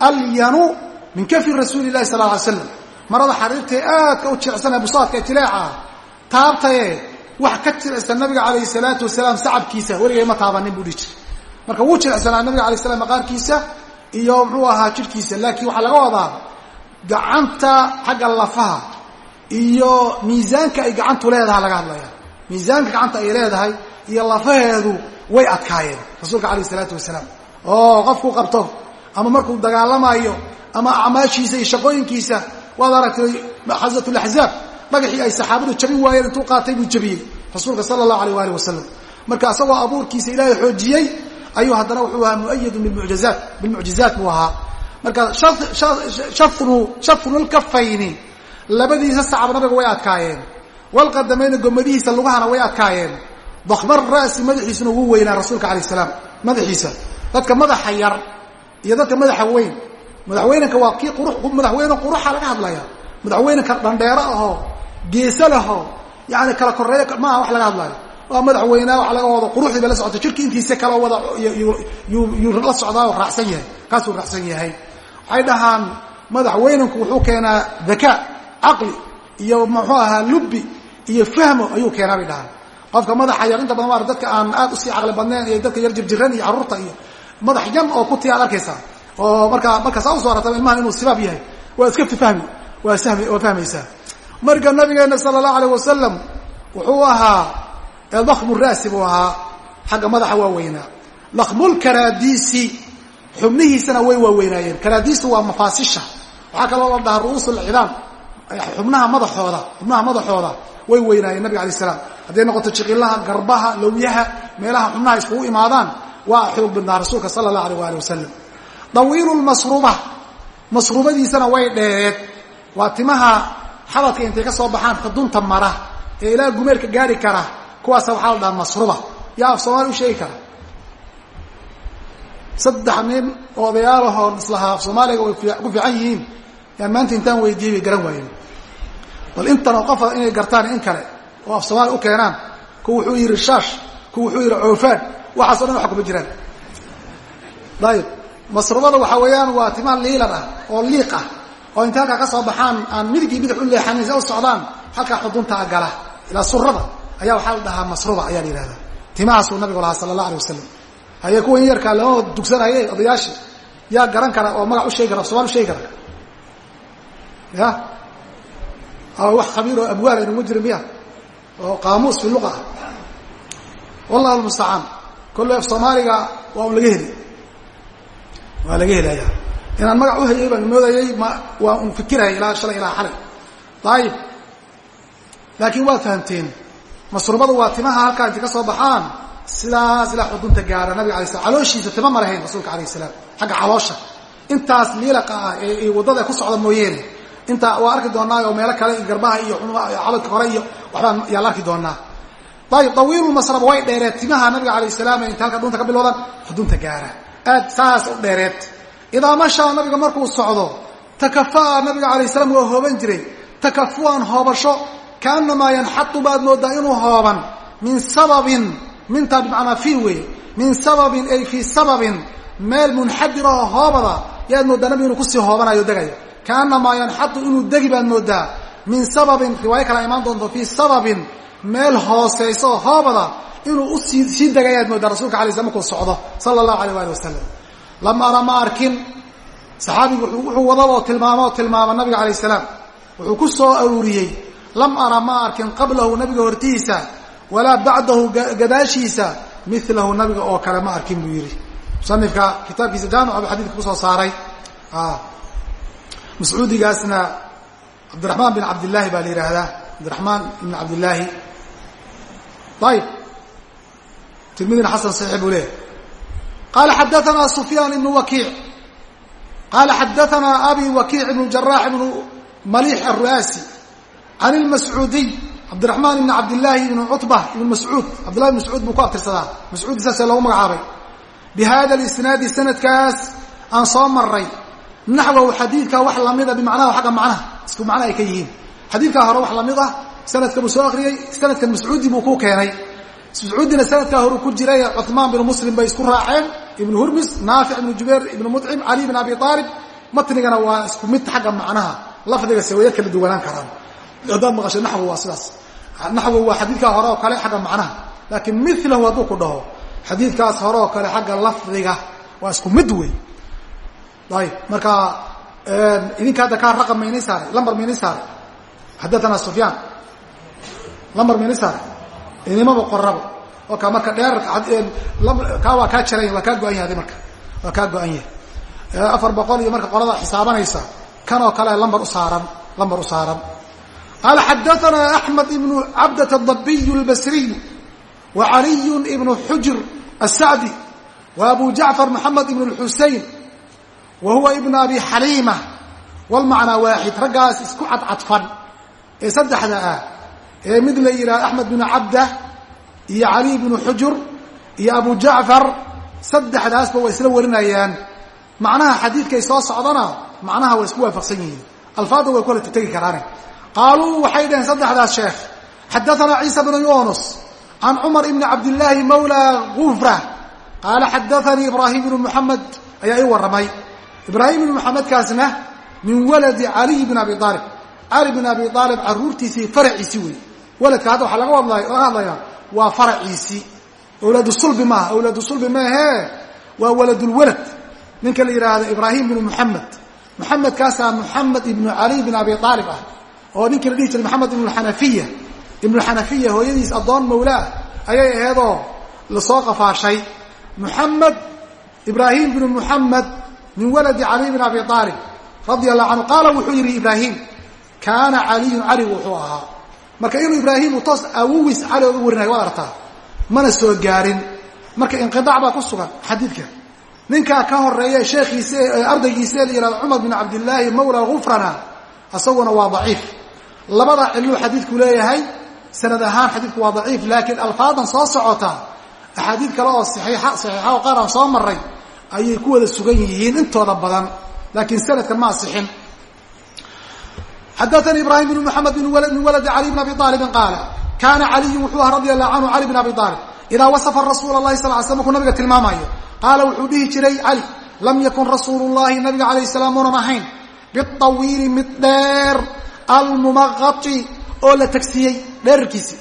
alyanu min kafi rasuuli lahi sal ly slam marada xariirtae aadka u jilicsana busaadka itileeca ah taabtaye wax ka jilicsan nabiga calayhi salaatu wasalaam sacabkiisa weligay ma taabanin buu dhihi jiray marka wuu jilicsanaa nabiga alay slam maqaarkiisa iyo muxuu ahaa jidhkiisa laakiin waxaa laga wadaa gacanta xagga lafaha iyo miisaanka ay gacantu leedahay laga hadlaya. Miisaanka gacanta ay leedahay iyo lafaheedu way adkaayeen rasuulka alayh isalaatu wasalaam. Oo qofku qabto ama markuu dagaalamayo ama acmaashiisa iyo shaqooyinkiisa waad aragtay xasat laxzaab dhagaxii ay saxaabadu jabin waayeen intuu qaatay buu jabiyey rasuulka sala allahu alayh waalih wasalam marka isagoo abuurkiisa ilaahay xoojiyey ayuu haddana wuxuu ahaa muayadun bimujizaat bilmucjizaat buu ahaa marka shafnu shafnulkafayni labadiisa sacab nabiga way adkaayeen walqadamayna gomadihiisa lugahana way adkaayeen dakbar ra'si madaxiisuna wuu weynaa rasuulka alayh salaam madaxiisa dadka madaxa yar iyo dadka madaxa weyn madaxweynenka waa kii madaxweyne quruxa laga hadlaya madaxweynenka dhandheero ahoo geese lahoo yani kala koreeyo maaha wax laga hadlayo waa madaxweynea waa laga wado quruxdii bay la socota jirki kaloo wada yuu la socdaa oo raacsan yahay kaasuu raacsan yahay waxay dhahaan madaxweynenku wuxuu keenaa dakaa caqli iyo muxuu ahaa lubbi iyo fahmo ayuu keenaa bay dhahaan qofka madaxa yar inta badan waa dadka aan aad u sii caqli badnayn iyo dadka yar jirjiran iyo carruurta iyo madax yan oo ku tiya ad arkaysaa oo markaa markaas a u soo aragtaba ilmaha inuu sibaab yahay. Waa iska fahmi waa sahmi waa fahmaysaa marka nabigeena sala allahu alayh wasalam wuxuu ahaa dakmu ra'si buu ahaa xagga madaxa waa weynaa lakmulkaraadiisi xubnihiisana way waaweynaayeen. Karaadiistu waa mafaasisha. Waxaa kaloo la dhahaa ru'uus alcidaam xubnaha madaxooda xubnaha madaxooda way weynaayeen nabiga alay slam hadday noqoto jiqilaha garbaha lowyaha meelaha xubnaha iskugu imaadaan waa xoog badnaa rasuulka sala allah alayh waali wasalam dawiilu lmasruba masrubadiisana way dheereed. Waa timaha xabadka intay ka soo baxaan xudunta mara ee ilaa gumeerka gaari kara kuwaasa waxaa la dhahaa masruba. Yaa af soomaali u sheegi kara saddex nin oo odayaalahoo islahaa af soomaaliga ku fiican yihiin yaan maanta intaan weydiiyey bay garan waayeen bal intan oo qofa inay gartaan in kale oo af soomaaliya u keenaan ku wuxuu yidhi shaash ku wuxuu yidhi coofaan waxaaso dhan wax kuma jiraan. Dayib masrubada waxaa weeyaan waa timaan liilan ah oo liiq ah oo inta halkaa ka soo baxaan aan midigii bidix u leexanin sa u socdaan halkaa xuduntaa gala ilaa surada ayaa waxaa la dhahaa masruba ayaa la yihahdaa timahaasuu nabigu lahaa sala allah alay wasalam haye kuwan yarkaa lama dugsanaye odayaashii. Yaa garan kara oo magac u sheegi kara somaal u sheegi kara. Ya? Wax khabiir oo abwaal aynuma jirin miya? Oo qaamuus fi luqa. Ah almustacaan kolle soomaaliga waa un laga heli. Waa laga helaya inaan magac u hayay baan moodayay ma waa un fikiraya ilaa shalay ilaa xalay. Ayib laakiin waad fahamteen. Masrubadu waa timaha halkaa inti ka soo baxaan sidaas ilaa xudunta gaara nabiga alay slam calooshiisa tima ma lahayn rasuulka alayh salaam xagga caloosha. Intaas liilaqa ah ee waddada ku socda mooyeene. Inta waa arki doonaa oo meelo kale garbaha iyo xabadka hore iyo waxbaan yaa la arki doonaa. Ayib dawiilulmasraba way dheereed. Timaha nabiga alayh salaam inta halka dhunta ka bilowdaan xudunta gaara. Aad saas u dheereed. Idaa mashaa nabiga markuu socdo takafaa nabiga alayh salaam waa hooban jiray. Takafuan hoobasho kaanamaa yanxatu baad moodaa inuu hooban min sababin mintaa bimacnaa fii weeye min sababin ay fii sababin meel munxadir oo hoobada yaad moodaa nabiga inuu ku sii hoobanayo degayo. Kaanamaa yanxatu inuu degi baad moodaa min sababin riwaayo kale imaan doonto fii sababin meel hooseyso oo hoobada inuu u sii sii degayaad moodaa rasuulka alay slam markuu socdo sala allahu alayh waali wasalam lam ara ma arkin saxaabigu wuxuu wadaboo tilmaamo tilmaama nabiga alayh salaam. Wuxuu ku soo aruuriyey lam ara ma arkin qablahu nabiga hortiisa walaa bacdahu gadaashiisa milahu nabiga oo kale ma arkin buu yidhi. Musanifka kitaabkiisa jaamica xadidka ku soo saaray. Mascuudigaasna cabdiraxmaan bin cabdillaahi baa la yidhaahdaa. Cabdiraxmaan ibn cabdillaahi. Ayib tirmidina xasan saxiix buu leeyahy qaala xadaanaa sufyaan ibnu wakiic. Qaala xadaanaa abi wakiic ibnu jaraax ibnu maliix alru'aasi can ilmascuudiy cabdiraxmaan ibni cabdillaahi ibnu cutba ibn mascuud cabdillahi ibn mascuud buu ku abtirsadaa mascuud isaasee loogu magacaabay. Bi hada lisnaadi sanadkaas aan soo maray naxwahu xadiidkaa wax lamida bimacnaha xagga macnaha. Isku macna ay ka yihiin. Xadiidkaa hore wax la mid ah sanadka buu soo akriyey sanadkan mascuudi buu ku keenay. Mascuudina sanadkaa horu ku jiray cuثmaan binu muslim bay isku raaceen. Ibnu hurmis naafic ibnu jubayr ibnu mudcim cali bn abi aalib matnigana waa isku mid xagga macnaha. Lafdiga sewaya kala duwanaan karaan haddaad maqasho naxwu waa sidaas. Naxwu waa xadiidkaa hore oo kale xagga macnaha. Laakiin milahu hadduu ku dhaho xadiidkaas hore oo kale xagga lafdiga waa isku mid wey ayib marka idinka hadda kaa raqam maynay saaray lambar maynay saaray xadaanaa sufyaan. Lambar maynay saaray inimaba qoraba oo ka marka dheerarka kaa waa kaa jaran waa kaa go-an yahay marka. Waa kaa go-an yahay. Afar boqol iyo marka qolada xisaabanaysa kan oo kale lambar usaaran lambar u saaran qal xadaanaa axmed ibnu cabdat adabiy lbasriy wacaliy ibnu xujr asacdi wa abu jacfar maxamed ibn lxusein wa huwa ibnu abi xaliima walmacnaa waaxid raggaas isku cadcadfan ee saddexda ah ee mid la yidhaha axmed binu cabda iyo cali bnu xujur iyo abu jacfar saddexdaasba way isla warinayaan macnaha xadiidkay soo socdana macnaha way isku waafaqsan yihiin alfaadda way kula tegi karaane qaaluu waxay dhaheen saddexdaas sheekh xadaanaa ciisa bnu yunus can cumar ibni cabdillaahi mawla gufra qaala xadaanii ibraahim ibnu muxamed ayaa ii warramay ibraahim ibnu muxamedkaasna min waladi caliy bn abi aalib cali bn abi aalib caruurtiisii faraciisii wey waladka hadda waxaa laga hadlayaa waa faraciisii awlaadu sulbi maaha awlaadu sulbi maahee waa waladulwalad ninka la yidhaahdo ibraahim bnu muxamed muxamedkaasaa muxamed ibnu cali bn abi aalib ah oo ninkii la dhihi jiray maxamed ibnu xanafiya ibnu xanafiya hooyadiis addoon mawlaa ayay aheedoo la soo qafaashay. Muxamed ibraahim bnu muxamed min waladi cali bn abi aalib radia allahu canhu qaala wuxuu yidhi ibraahim kaana caliyun cali wuxuu ahaa. Marka inuu ibraahim uu toos awowis cali oga warinayo waad artaa mana soo gaarin. Marka inqiaac baa ku sugan xadiidka. Ninkaa ka horreeya sheekhiisa ardaygiisa la yihahdo cumar bin cabdillaahi mawla gufrana isaguna waa daciif labada ciluu xadiidku leeyahay sanad ahaan xadiidku waa daciif laakiin alfaadan soo socota axaadiid kale oo saxiixa oo qaar aan soo maray ayay ku wada sugan yihiin intooda badan lakiin sanadkan ma asixin. Xadaanii ibraahim bn muxamed min waladi cali bn abi aalibin qaala kaana caliyu wuxuu aha radi allahu canhu cali bn abi aalib idaa wasafa rasuula lahi sal l sl markuu nabiga tilmaamayo qaala wuxuu dhihi jiray cali lam yakun rasuulu llahi nabiga alayh salaam muunan ahayn biawiili mid dheer almumaqai oo la tagsiyey dheerarkiisi.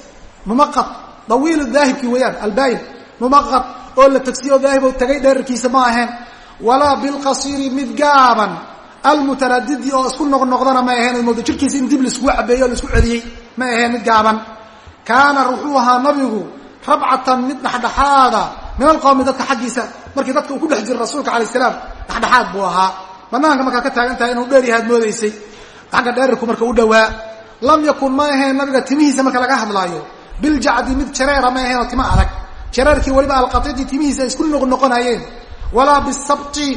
Mumaqad dawiil daahibkii weeyaan albaayin mumaqad oo la tagsiyey oo daahib oo tagay dheerarkiisa ma ahayn. Walaa bilqasiiri mid gaaban almutaradidi oo isku noqnoqdana ma aheen moodo jirkiisa in dib laiskugu cabeeyey o la isku celiyey ma aheen mid gaaban. Kaana wuxuu ahaa nabigu rabcatan mid dhexdhexaada min alqowmi dadka xaggiisa. Markii dadka uu ku dhex jiro rasuulka alay salaam dhexdhexaad buu ahaa. Banaanka markaad ka taagan tahay inuu dheer yahaad moodaysay xagga dheerarku marka u dhowaa lam yakun ma aheen nabiga timihiisa marka laga hadlaayo. Biljacdi mid jareera ma aheen oo tima adag. Jareerkii weliba alqatidi timihiisa ay isku noqnoqonayeen walaa bisabti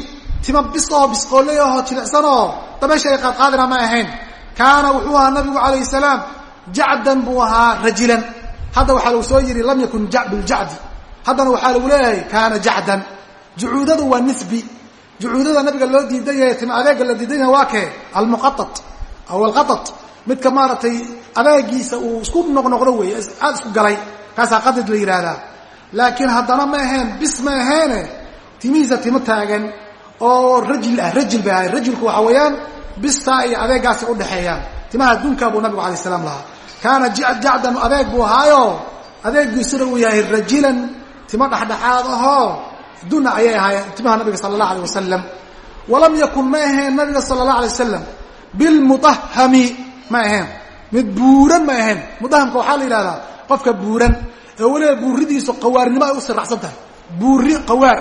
tima bis oo bisqooley ahoo jilicsanoo dabaysha ay qaadqaadina ma ahayn kaana wuxuu ahaa nabigu calayh salaam jacdan buu ahaa rajilan. Hadda waxaa lagu soo yidhi lam yakun biljacdi haddana waxaa lagu leeyahay kaana jacdan. Jucuudadu waa nisbi. Jucuudada nabiga loo diidan yahay tima adeega la diidan yahay waa kee? Almuqaat alqatat midka maaragtay adeegiisa uu isku noqnoqdo wey aad isku galay kaasaa qadid la yidhaahdaa laakiin haddana ma aheen bis ma aheene timihiisa timo taagan oo rajil ah rajil bay ahay rajilku waxa weeyaan bistaa iyo adeegaasi udhexeeyaan timaha adduunkaa buu nabigu alay salaam lahaa kaana jacdan adeeg buu ahaayo adeegiisuna uu yahay rajilan timo dhexdhexaad ahoo duna ayay ahaayeen timaha nabiga sala allah alay wasalam walam yakun ma aheen nabiga sala allah alay wasalam bilmudahami ma aheen mid buuran ma aheen mudahamka waxaa la yidhahdaa qofka buuran ee weliba buuridiisu qawaarnimo ay u siracsan tahay. Buuri qawaar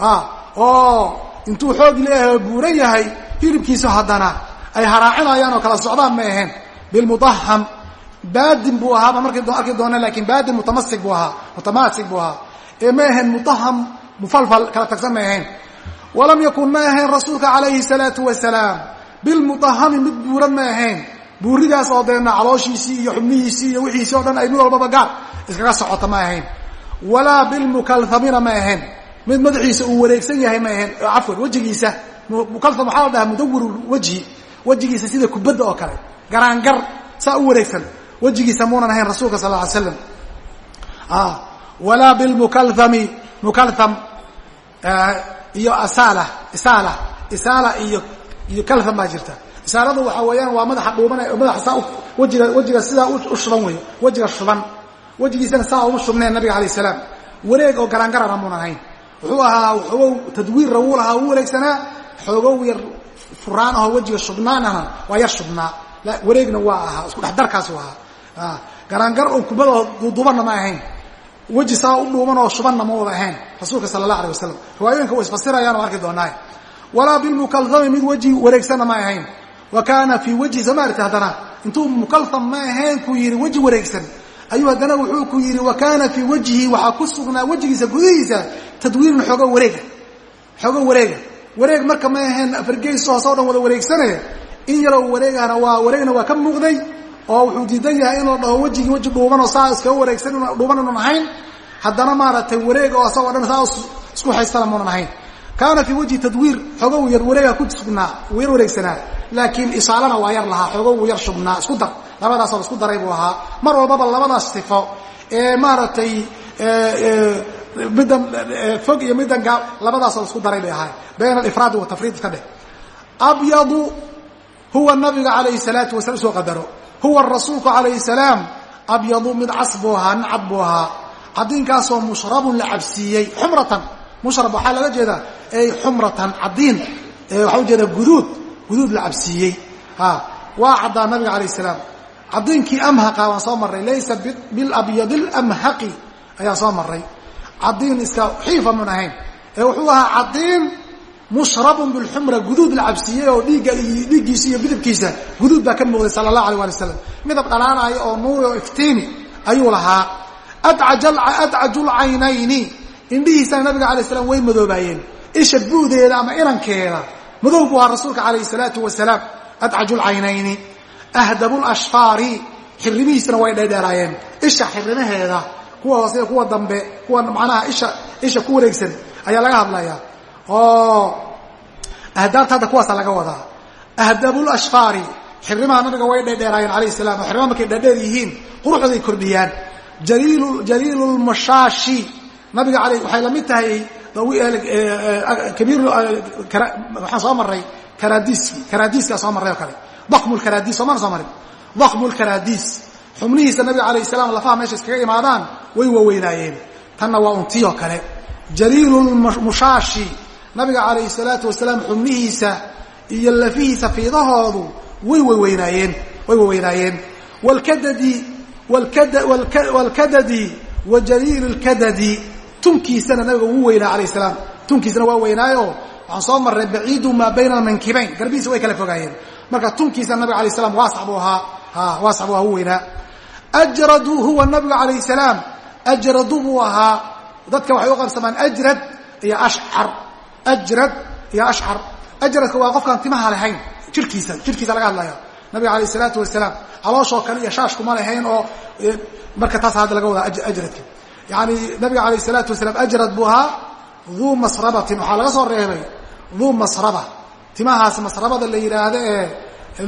ah. Oo intuu xoog leeyahay oo buuran yahay hilibkiisu haddana ay haraacinayaan oo kala socdaan ma aheen bilmudaham baadin buu ahaaba markay arki doonaan laakiin baadin mutamasig buu ahaa mutamaasig buu ahaa. Ee ma aheen mudaham mufalfal kala tagsan ma ahayn. Walam yakun ma ahayn rasuulka calayhi salaatu wasalaam bilmudahami mid buuran ma ahayn. Buuridaas oo deena calooshiisii iyo xubnihiisii iyo wixiisii o dhan ay mid walbaba gaar iskaga socota ma ahayn. Walaa bilmukalhamina ma ahayn. Mid madaxiisa uu wareegsan yahay ma ahayn. Cafwan wejigiisa. Mukalham waxaa la dhahaa mudawir wejhi wejigiisa sida kubadda oo kale. Garaangar saa u wareegsan. Wejigiisa muunan ahayn rasuulka sal ly slam walaa bilmukalhami mukalham iyo asala isaala isaala iyo iyo kalham baa jirta. Isaaladu waxa weeyaan waa madaxa dhuuban madaxa saa wejiga wejiga sidaa u shuban wey wejiga shuban. Wejigiisana saa uma shubneen nabiga alayh salaam. Wareeg oo garaangarana muunan ahayn. Wuxuu ahaa xoogow tadwiirra wuu lahaa u wareegsanaa. Xoogow yar furaan ahoo wejiga shubnaanana waa yar shubnaa. Wareegna waa ahaa isku dhex darkaasu ahaa. Garaangar oo kubadoo duudubanna ma ahayn. Weji saa u dhuuban oo shubanna ma wada ahayn. Rasuulka sala allah alay wasalam riwaayooyinka way isfasirayaan oo arki doonaa walaa bilmukalami mid weji wareegsanna ma ahayn. Wa kaana fii wejhi somaarti haddana intuu mukalham ma ahayn kuu yidhi weji wareegsan. Ayuu haddana wuxuu ku yidhi wa kaana fii wajhi waxaa ku sugnaa wejigiisa gudihiisa tadwiirun xoogo wareega. Xoogo wareega. Wareeg marka ma ahayn afargeys hoose o dhan wada wareegsanaya in yaroo wareegahna waa wareegna waa ka muuqday oo wuxuu diidan yahay in la dhaho wejigii weji dhuubanoo saa iskaga wareegsan dhuuban inuun ahayn. Haddana maaragtay wareeg oo dhan saa isku haystana muunan ahayn kaana fii wajhi tadwiir xoogow yar wareegaa ku sugnaa uu yar wareegsanaa. Laakiin isaalana waa yar lahaa xoogo wuu yar shubnaa isku dar. Labadaasoo isku daray buu ahaa. Mar walbaba labadaas sifo ee maaragtay middan fog iyo middan gaab labadaasoo isku daray bay ahaay bayna alifraadi watafriid iska dheh. Abyadu huwa nabiga calayhi salaatu wasalaam soo qadaro. Huwa rasuulku calayhi salaam abyadu mid cas mushrab waxaa laga jeedaa ay xumratan cadiin waxaa u jeedaa guduud guduud la cabsiiyey. Waa caddaa nabiga calayh salaam. Cadiinkii amhaqa waan soo marray laysa bilabyadi lamhaqi ayaan soo marray. Cadiin iska xiifa mun ahayn. Ee wuxuu ahaa cadiin mushrabun bilxumra guduud la cabsiiyey oo dhiigga dhiiggiisa iyo bidibkiisa guduud baa ka muuqday sala allah alayh ali wasalam midab dhalaanaayo oo nuuri oo iftiini ayuu lahaa. Adcaju lcaynayni indhihiisana nabiga alay slam way madoobaayeen. Isha buudeeda ama inankeeda. Madow buu rasuulka calayhi salaatu wasalaam. Adcaju lcaynayni ahdabu lashfaari xirimihiisana way dheerdheeraayeen isha xirimaheeda kuwa hoose kuwa dambe kuwa macnaha isha isha ku wareegsan ayaa laga hadlaya oo ahdaabta hadda kuwaasa laga wadaa. Ahdabu lashfaari xirimaha nabiga way dheerdheeraayeen alayh salam oo markay dheerdheer yihiin quruxdooday kordhiyaan. Jaliilu lmashaashi nabiga aley waxay la mid tahay waxaan soo maray karadiiski karadiiskaa soo marray oo kale. Dakmu lkaradiis soo mana soo marin. Dakmu lkaradiis xubnihiisa nabiga alayh salaam lafaha meesha iskaga imaadaan way waaweynaayeen. Tanna waa untiyoo kale. Jaliilu mushaashi. Nabiga calayhi salaatu wasalaam xubnihiisa iyo lafihiisa fiidahoodu way waweynaayeen way waweynaayeen wlkadadi wlkadadi wa jaliil lkadadi tunkiisana nabiga wuu weynaa alayh salaam. Tunkiisana waa weynaayo. Waxaan soo marray baciidu maa bayna almankibayn garbihiisa way kala fogaayeen. Marka tunkiisa nabiga alay slam waasac buu ahaa. Waasac buu ahaa u weynaa. Ajradu huwa nabigu calayh salaam. Ajradu buu ahaa. Dadka waxay u qabsamaan ajrad iyo ashcar ajrad iyo ashcar ajradka waa qofkaan timaha lahayn jirkiisa jirkiisa laga hadlaya nabiga alayh salaatu wasalaam calooshoo kale iyo shaashkuma lahayn oo marka taas hadda laga wadaa ajradka yani nabiga alayh salaatu wasalaam ajrad buu ahaa duu masrabatin. Waxaa laga soo reebay duu masraba. Timahaas masrabada la yidhaahdo ee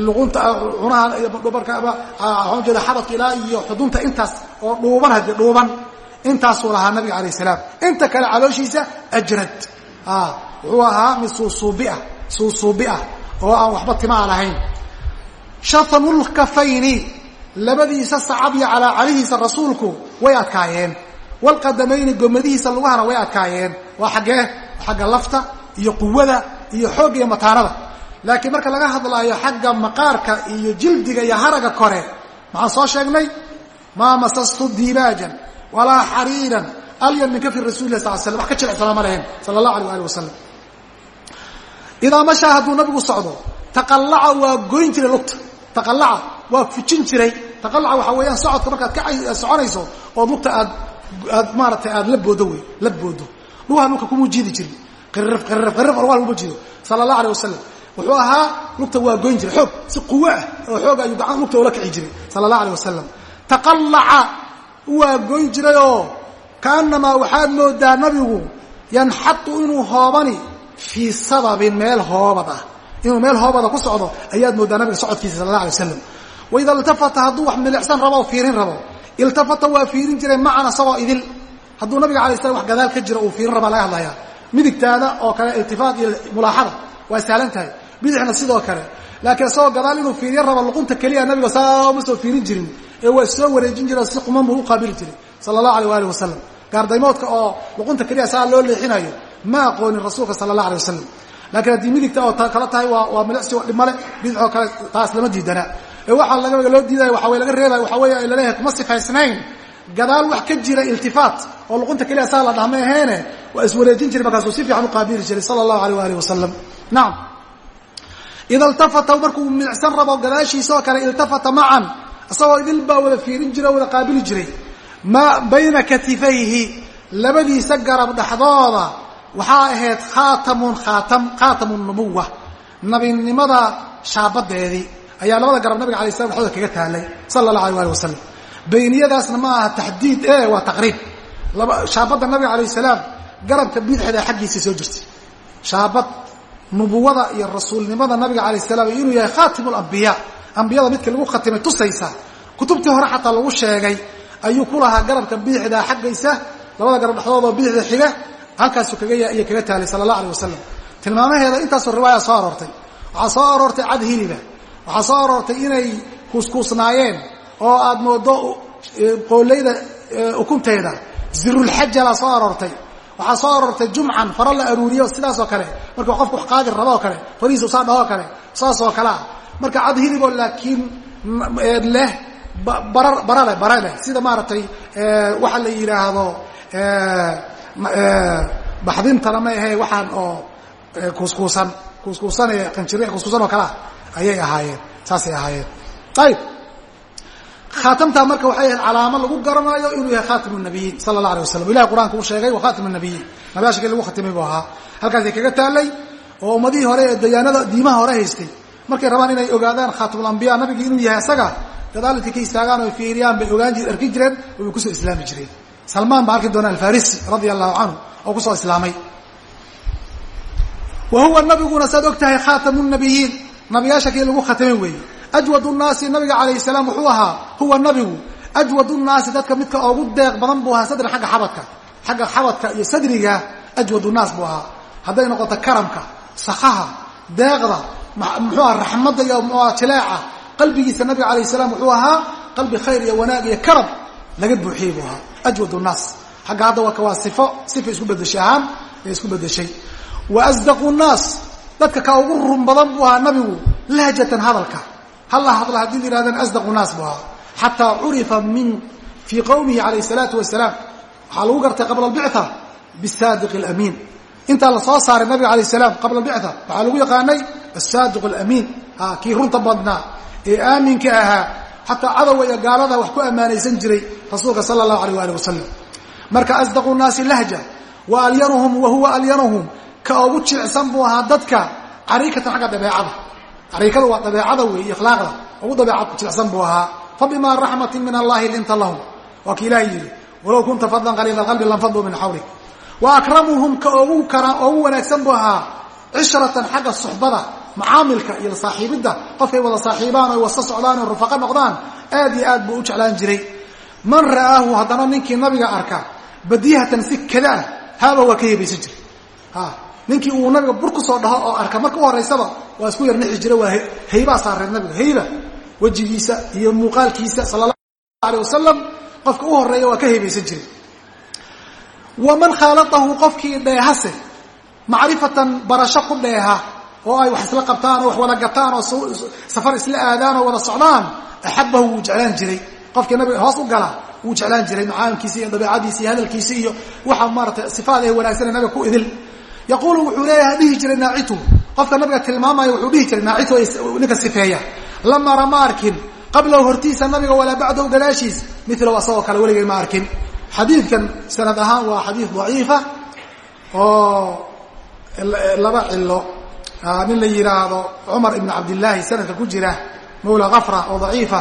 luqunta cunaha waxaan jeeda xabadka ilaa iyo xudunta intaas oo dhuuban hadde dhuuban. Intaasuu lahaa nabiga alayh salaam. Inta kale calooshiisa ajrad. Wuxuu ahaa mid suusuubiah suusuubiah oo aan waxba timaa lahayn. Shafanulkafayni labadiisa sacabya calaa calihiisa rasuulku way adkaayeen walqadamayni gomadihiisa lugahana way adkaayeen. Waa xaggee xagga lafta iyo quwada iyo xoogga iyo mataanada laakiin marka laga hadlaayo xagga maqaarka iyo jildiga iyo haraga kore maxaan soo sheegnay? Maa masastu dibaajan walaa xariiran alyan min kafi rasuli lah sal slam wax ka jilicsanaa ma lahayn sala allah alayh ali wasalam idaa mashaa hadduu nabigu socdo taqallaca waa goyn jiray lugta. Taqallaca waa fujin jiray. Taqallaca waxaa weeyaan socodka markaad ka soconayso ood lugta aad aad maaratay aad la boodo wey la boodo. Lugaha dhulka kuma jiidi jirin qirrif qirrif qirrif lugaha laguma jiido. Sala allah alayh wasalam wuxuu ahaa lugta waa goyn jiray xoog si quwo ah oo xoog ayuu gacan lugta ula kici jiray. Sala allah alayh wasalam taqallaca waa goyn jirayoo kaanamaa waxaad moodaa nabigu yanxatu inuu hoobani fii sababin meel hoobad ah. Inuu meel hoobada ku socdo ayaad moodaa nabiga socodkiisa sala allah alay wasalam waida iltafata hadduu wax milicsan rabo o fiirin rabo iltafata waa fiirin jiray macan asagoo idil. Hadduu nabiga alay slam wax gadaal ka jiro uu fiirin rabaa laga hadlayaa. Midigtaada oo kale iltifaat iyo mulaaxada waa sahlan tahay. Bidixna sidoo kale. Laakiin isagoo gadaal inuu fiiriyo rabo luqunta keliya nabiga saa uma soo fiirin jirin ee waa soo wareejin jira si quman buu u qaabili jiray sala allahu alay waali wasalam gaardaymoodka oo luqunta keliya saa loo leexinayo ma aqoonin rasuulka sala allah alay wasalam laakiin haddii midigta oo kala tahay waa waa milicsi dhimale bidixoo kale taas lama diidana ee waxaa laga loo diidaya way laga reebaya waxa weeye ay la leeyahay kuma sifaysnayn gadaal wax ka jira iltifaat oo luqunta keliya saa la dhahma aheene waa iswareejin jiray markaasuu si fiican u qaabili jiray sala allahu aleyh waalih wasalam nacam ida iltafata markuu milicsan rabo gadaashiisa oo kale iltafata macan isagoo idil baa wada fiirin jira o wada qaabili jiray. Ma bayna katifayhi labadiisa garab dhexdooda waxaa ahayd khaatamun khaatam khaatamu nubuwa nabinimada shaabadeedii ayaa labada garab nabiga alay slam dhexdooda kaga taalay sala allah alay ali wasalam bayniyadaasna ma aha taxdiid e waa taqriib. Shaabadda nabiga alayh salaam garabka bidixda xaggiisa soo jirtay. Shaabad nubuwada iyo rasuulnimada nabiga alayh salam iyo inuu yahay khaatim lambiya ambiyada midka lagu khatimay tusaysa kutubtii hore xataa lagu sheegay ayuu ku lahaa garabka bidixda xaggaysa labada garab dhexdoodoo bidixda xiga halkaasu kaga iyo kaga taalay sala allah alay wasalam tilmaamaheeda intaasoo riwaaya soo aroortay. Waxaa soo aroortay cad hiliba waxaa soo aroortay inay kuuskuusnaayeen oo aad moodo qooleyda ukunteeda. Zirulxajala soo aroortay. Waxaa soo aroortay jumcan faro la aruuriyo sidaasoo kale. Marka qofku qaadir rabo oo kale farihiisa usaa dhahoo kale saasoo kalea marka cad hiliboo laakiin leh barar barale bare leh. Sida maaragtay waxa la yidhaahdo baxdintana ma ahe waxaan oo kuuskuusan kuuskuusan ee qanjir kuuskuusan oo kalea ayay ahaayeen saasay ahaayeen. Ayib khaatamtaa marka waxay ahayd calaamo lagu garanayo inuu yahay khaatimu nabiyiin sala allah alay wasalam ilahi qur'aanka uu sheegay wa khaatimu nabiyiin. Nabiyaasha kii lagu khatimay buu ahaa. Halkaasay kaga taalay oo ummadihii hore ee dayaanada diimaha hore haystay. Markay rabaan inay ogaadaan khaatimlambiya nabigii inuu yahay isaga gadaalidka ka istaagaan oo fiiriyaan bay ogaan arki jireen oo way ku soo islaami jireen. Salmaan baa arki doona alfarisi radia allahu canhu oo ku soo islaamay. Wa huwa nabiguna saad og tahay khaatamu nabiyiin nabiyaasha kii lagu khatimay weeye. Ajwad naasi nabiga calayh salaam wuxuu ahaa huwa nabigu. Ajwad naasi dadka midka ugu deeq badan buu ahaa sadri agga xabadka. Xagga xabadka iyo sadriga ajwad naas buu ahaa. Hadday noqoto karamka sakaha deeqda muxuu aha raxmadda iyo jileeca qalbigiisa nabiga calayh salaam wuxuu ahaa qalbi khayr iyo wanaag iyo karab laga buuxiyey buu ahaa. Ajwad naas xagga hadda waa sifo sifa isku bedeshay ahaan ee isku bedeshay wa asdaqu naas dadka ka ugu run badan buu ahaa nabigu lahjatan hadalka. Halla hadla haddii la yihahdaan asdaqu naas buu ahaa xataa curifa min fii qowmihi calayh salaatu wasalaam waxaa lagu gartay qabla albictha bisaadiq alamiin. Intaa la soo saaray nabiga alayh salaam qabla albictha waxaa lagu yaqaanay asaadiq alamiin. Kii runta badnaa. Ee aaminka ahaa xataa cadowa iyo gaalada wax ku ammaanaysan jiray rasuulka sala allahu alayh waalih wasalam marka asdaqu naasi lahja wa alyanuhum wa huwa alyanuhum ka ugu jilicsan buu ahaa dadka cariikatan xagga dabeecada. Cariikada waa dabeecada wey iyo akhlaaqda ugu dabeecad jilicsan buu ahaa. Fabimaa raxmatin min allahi linta lahum. Waa ki ilahay yidhi walow kunta fadlan qaliila qalbi lanfaduu min xawlik. Wa akramuhum ka ugu ugu wanaagsan buu ahaa cishratan xagga suxbada macaamilka iyo saaxiibidda. Qofkay wada saaxiibaan o wasa socdaan o rufaqo noqdaan aad iyo aad buu u jeclaan jiray. Man ra'aahu haddana ninkii nabiga arka badihatan si kada ah haaba waa ka hebaysan jiray ninkii uu nabiga bur ku soo dhaho oo arka marka u horaysaba waa isku yar nixi jira waa haybaa saareed nabiga hayba wejigiisa iyo muuqaalkiisa sala allahu alay wasalam qofka u horreeya waa ka haybaysan jiray. Waman khaalatahu qofkii dheehase macrifatan barasho ku dheeha oo ay wax isla qabtaan oo wax wada gataan oo safar isla aadaan oo wada socdaan axabahu wuu jeclaan jiray. Qofkii nabiga hoos u gala wuu jeclaan jiray macaamilkiisa iyo dabeicadiisa iyo hadalkiisa iyo waxa maaratay sifaad ee wanaagsan nabiga ku idil yaquulu wuxuu leeyahay dhihi jiray naacitu qofka nabiga tilmaamaya wuxuu dhihi jiray naacitu ninka sifeeya lamara ma arkin qablahu hortiisa nabiga walaa bacdahu gadaashiis milow asagoo kale weligay ma arkin xadiidkan sanad ahaan waa xadiid daciifa oo laba cilo nin la yidhaahdo cumar ibn cabdillaahi sanadka ku jira mawla kafra oo daciifa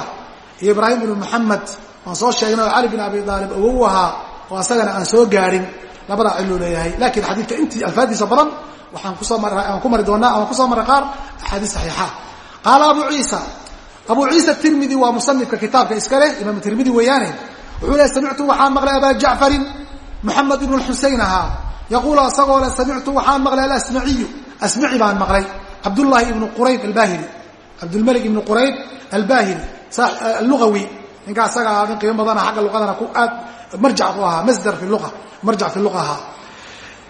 iyo ibraahim ibnu moxamed waan soo sheegnay oo cali bin abi aalib awow ahaa oo asagana aan soo gaadhin labadaa ciluu leeyahay. Lakin xadiidka intii alfaadiisa badan waxaan ku mari doonaa aan ku soo maray qaar axaadiis saxiixa. Qaala abu ciisa abu ciisa tirmidi waa musanifka kitaabka iska leh imaam tirmidi weeyaane wuxuu le samictu waxaan maqlay abaa jacfarin moxamed ibnu xusein ahaa. Yaquulu asagoo le samictu waxaan maqlay alasmaciyu. Asmaci baan maqlay cabdullaahi ibnu qurayb albahili cabdulmalik ibnu qurayb albahili lugawi ninka asaga nin qiimo badana xagga luqadana ku aad marjac ku ahaa masdar fi lua marjac fi luqa ahaa.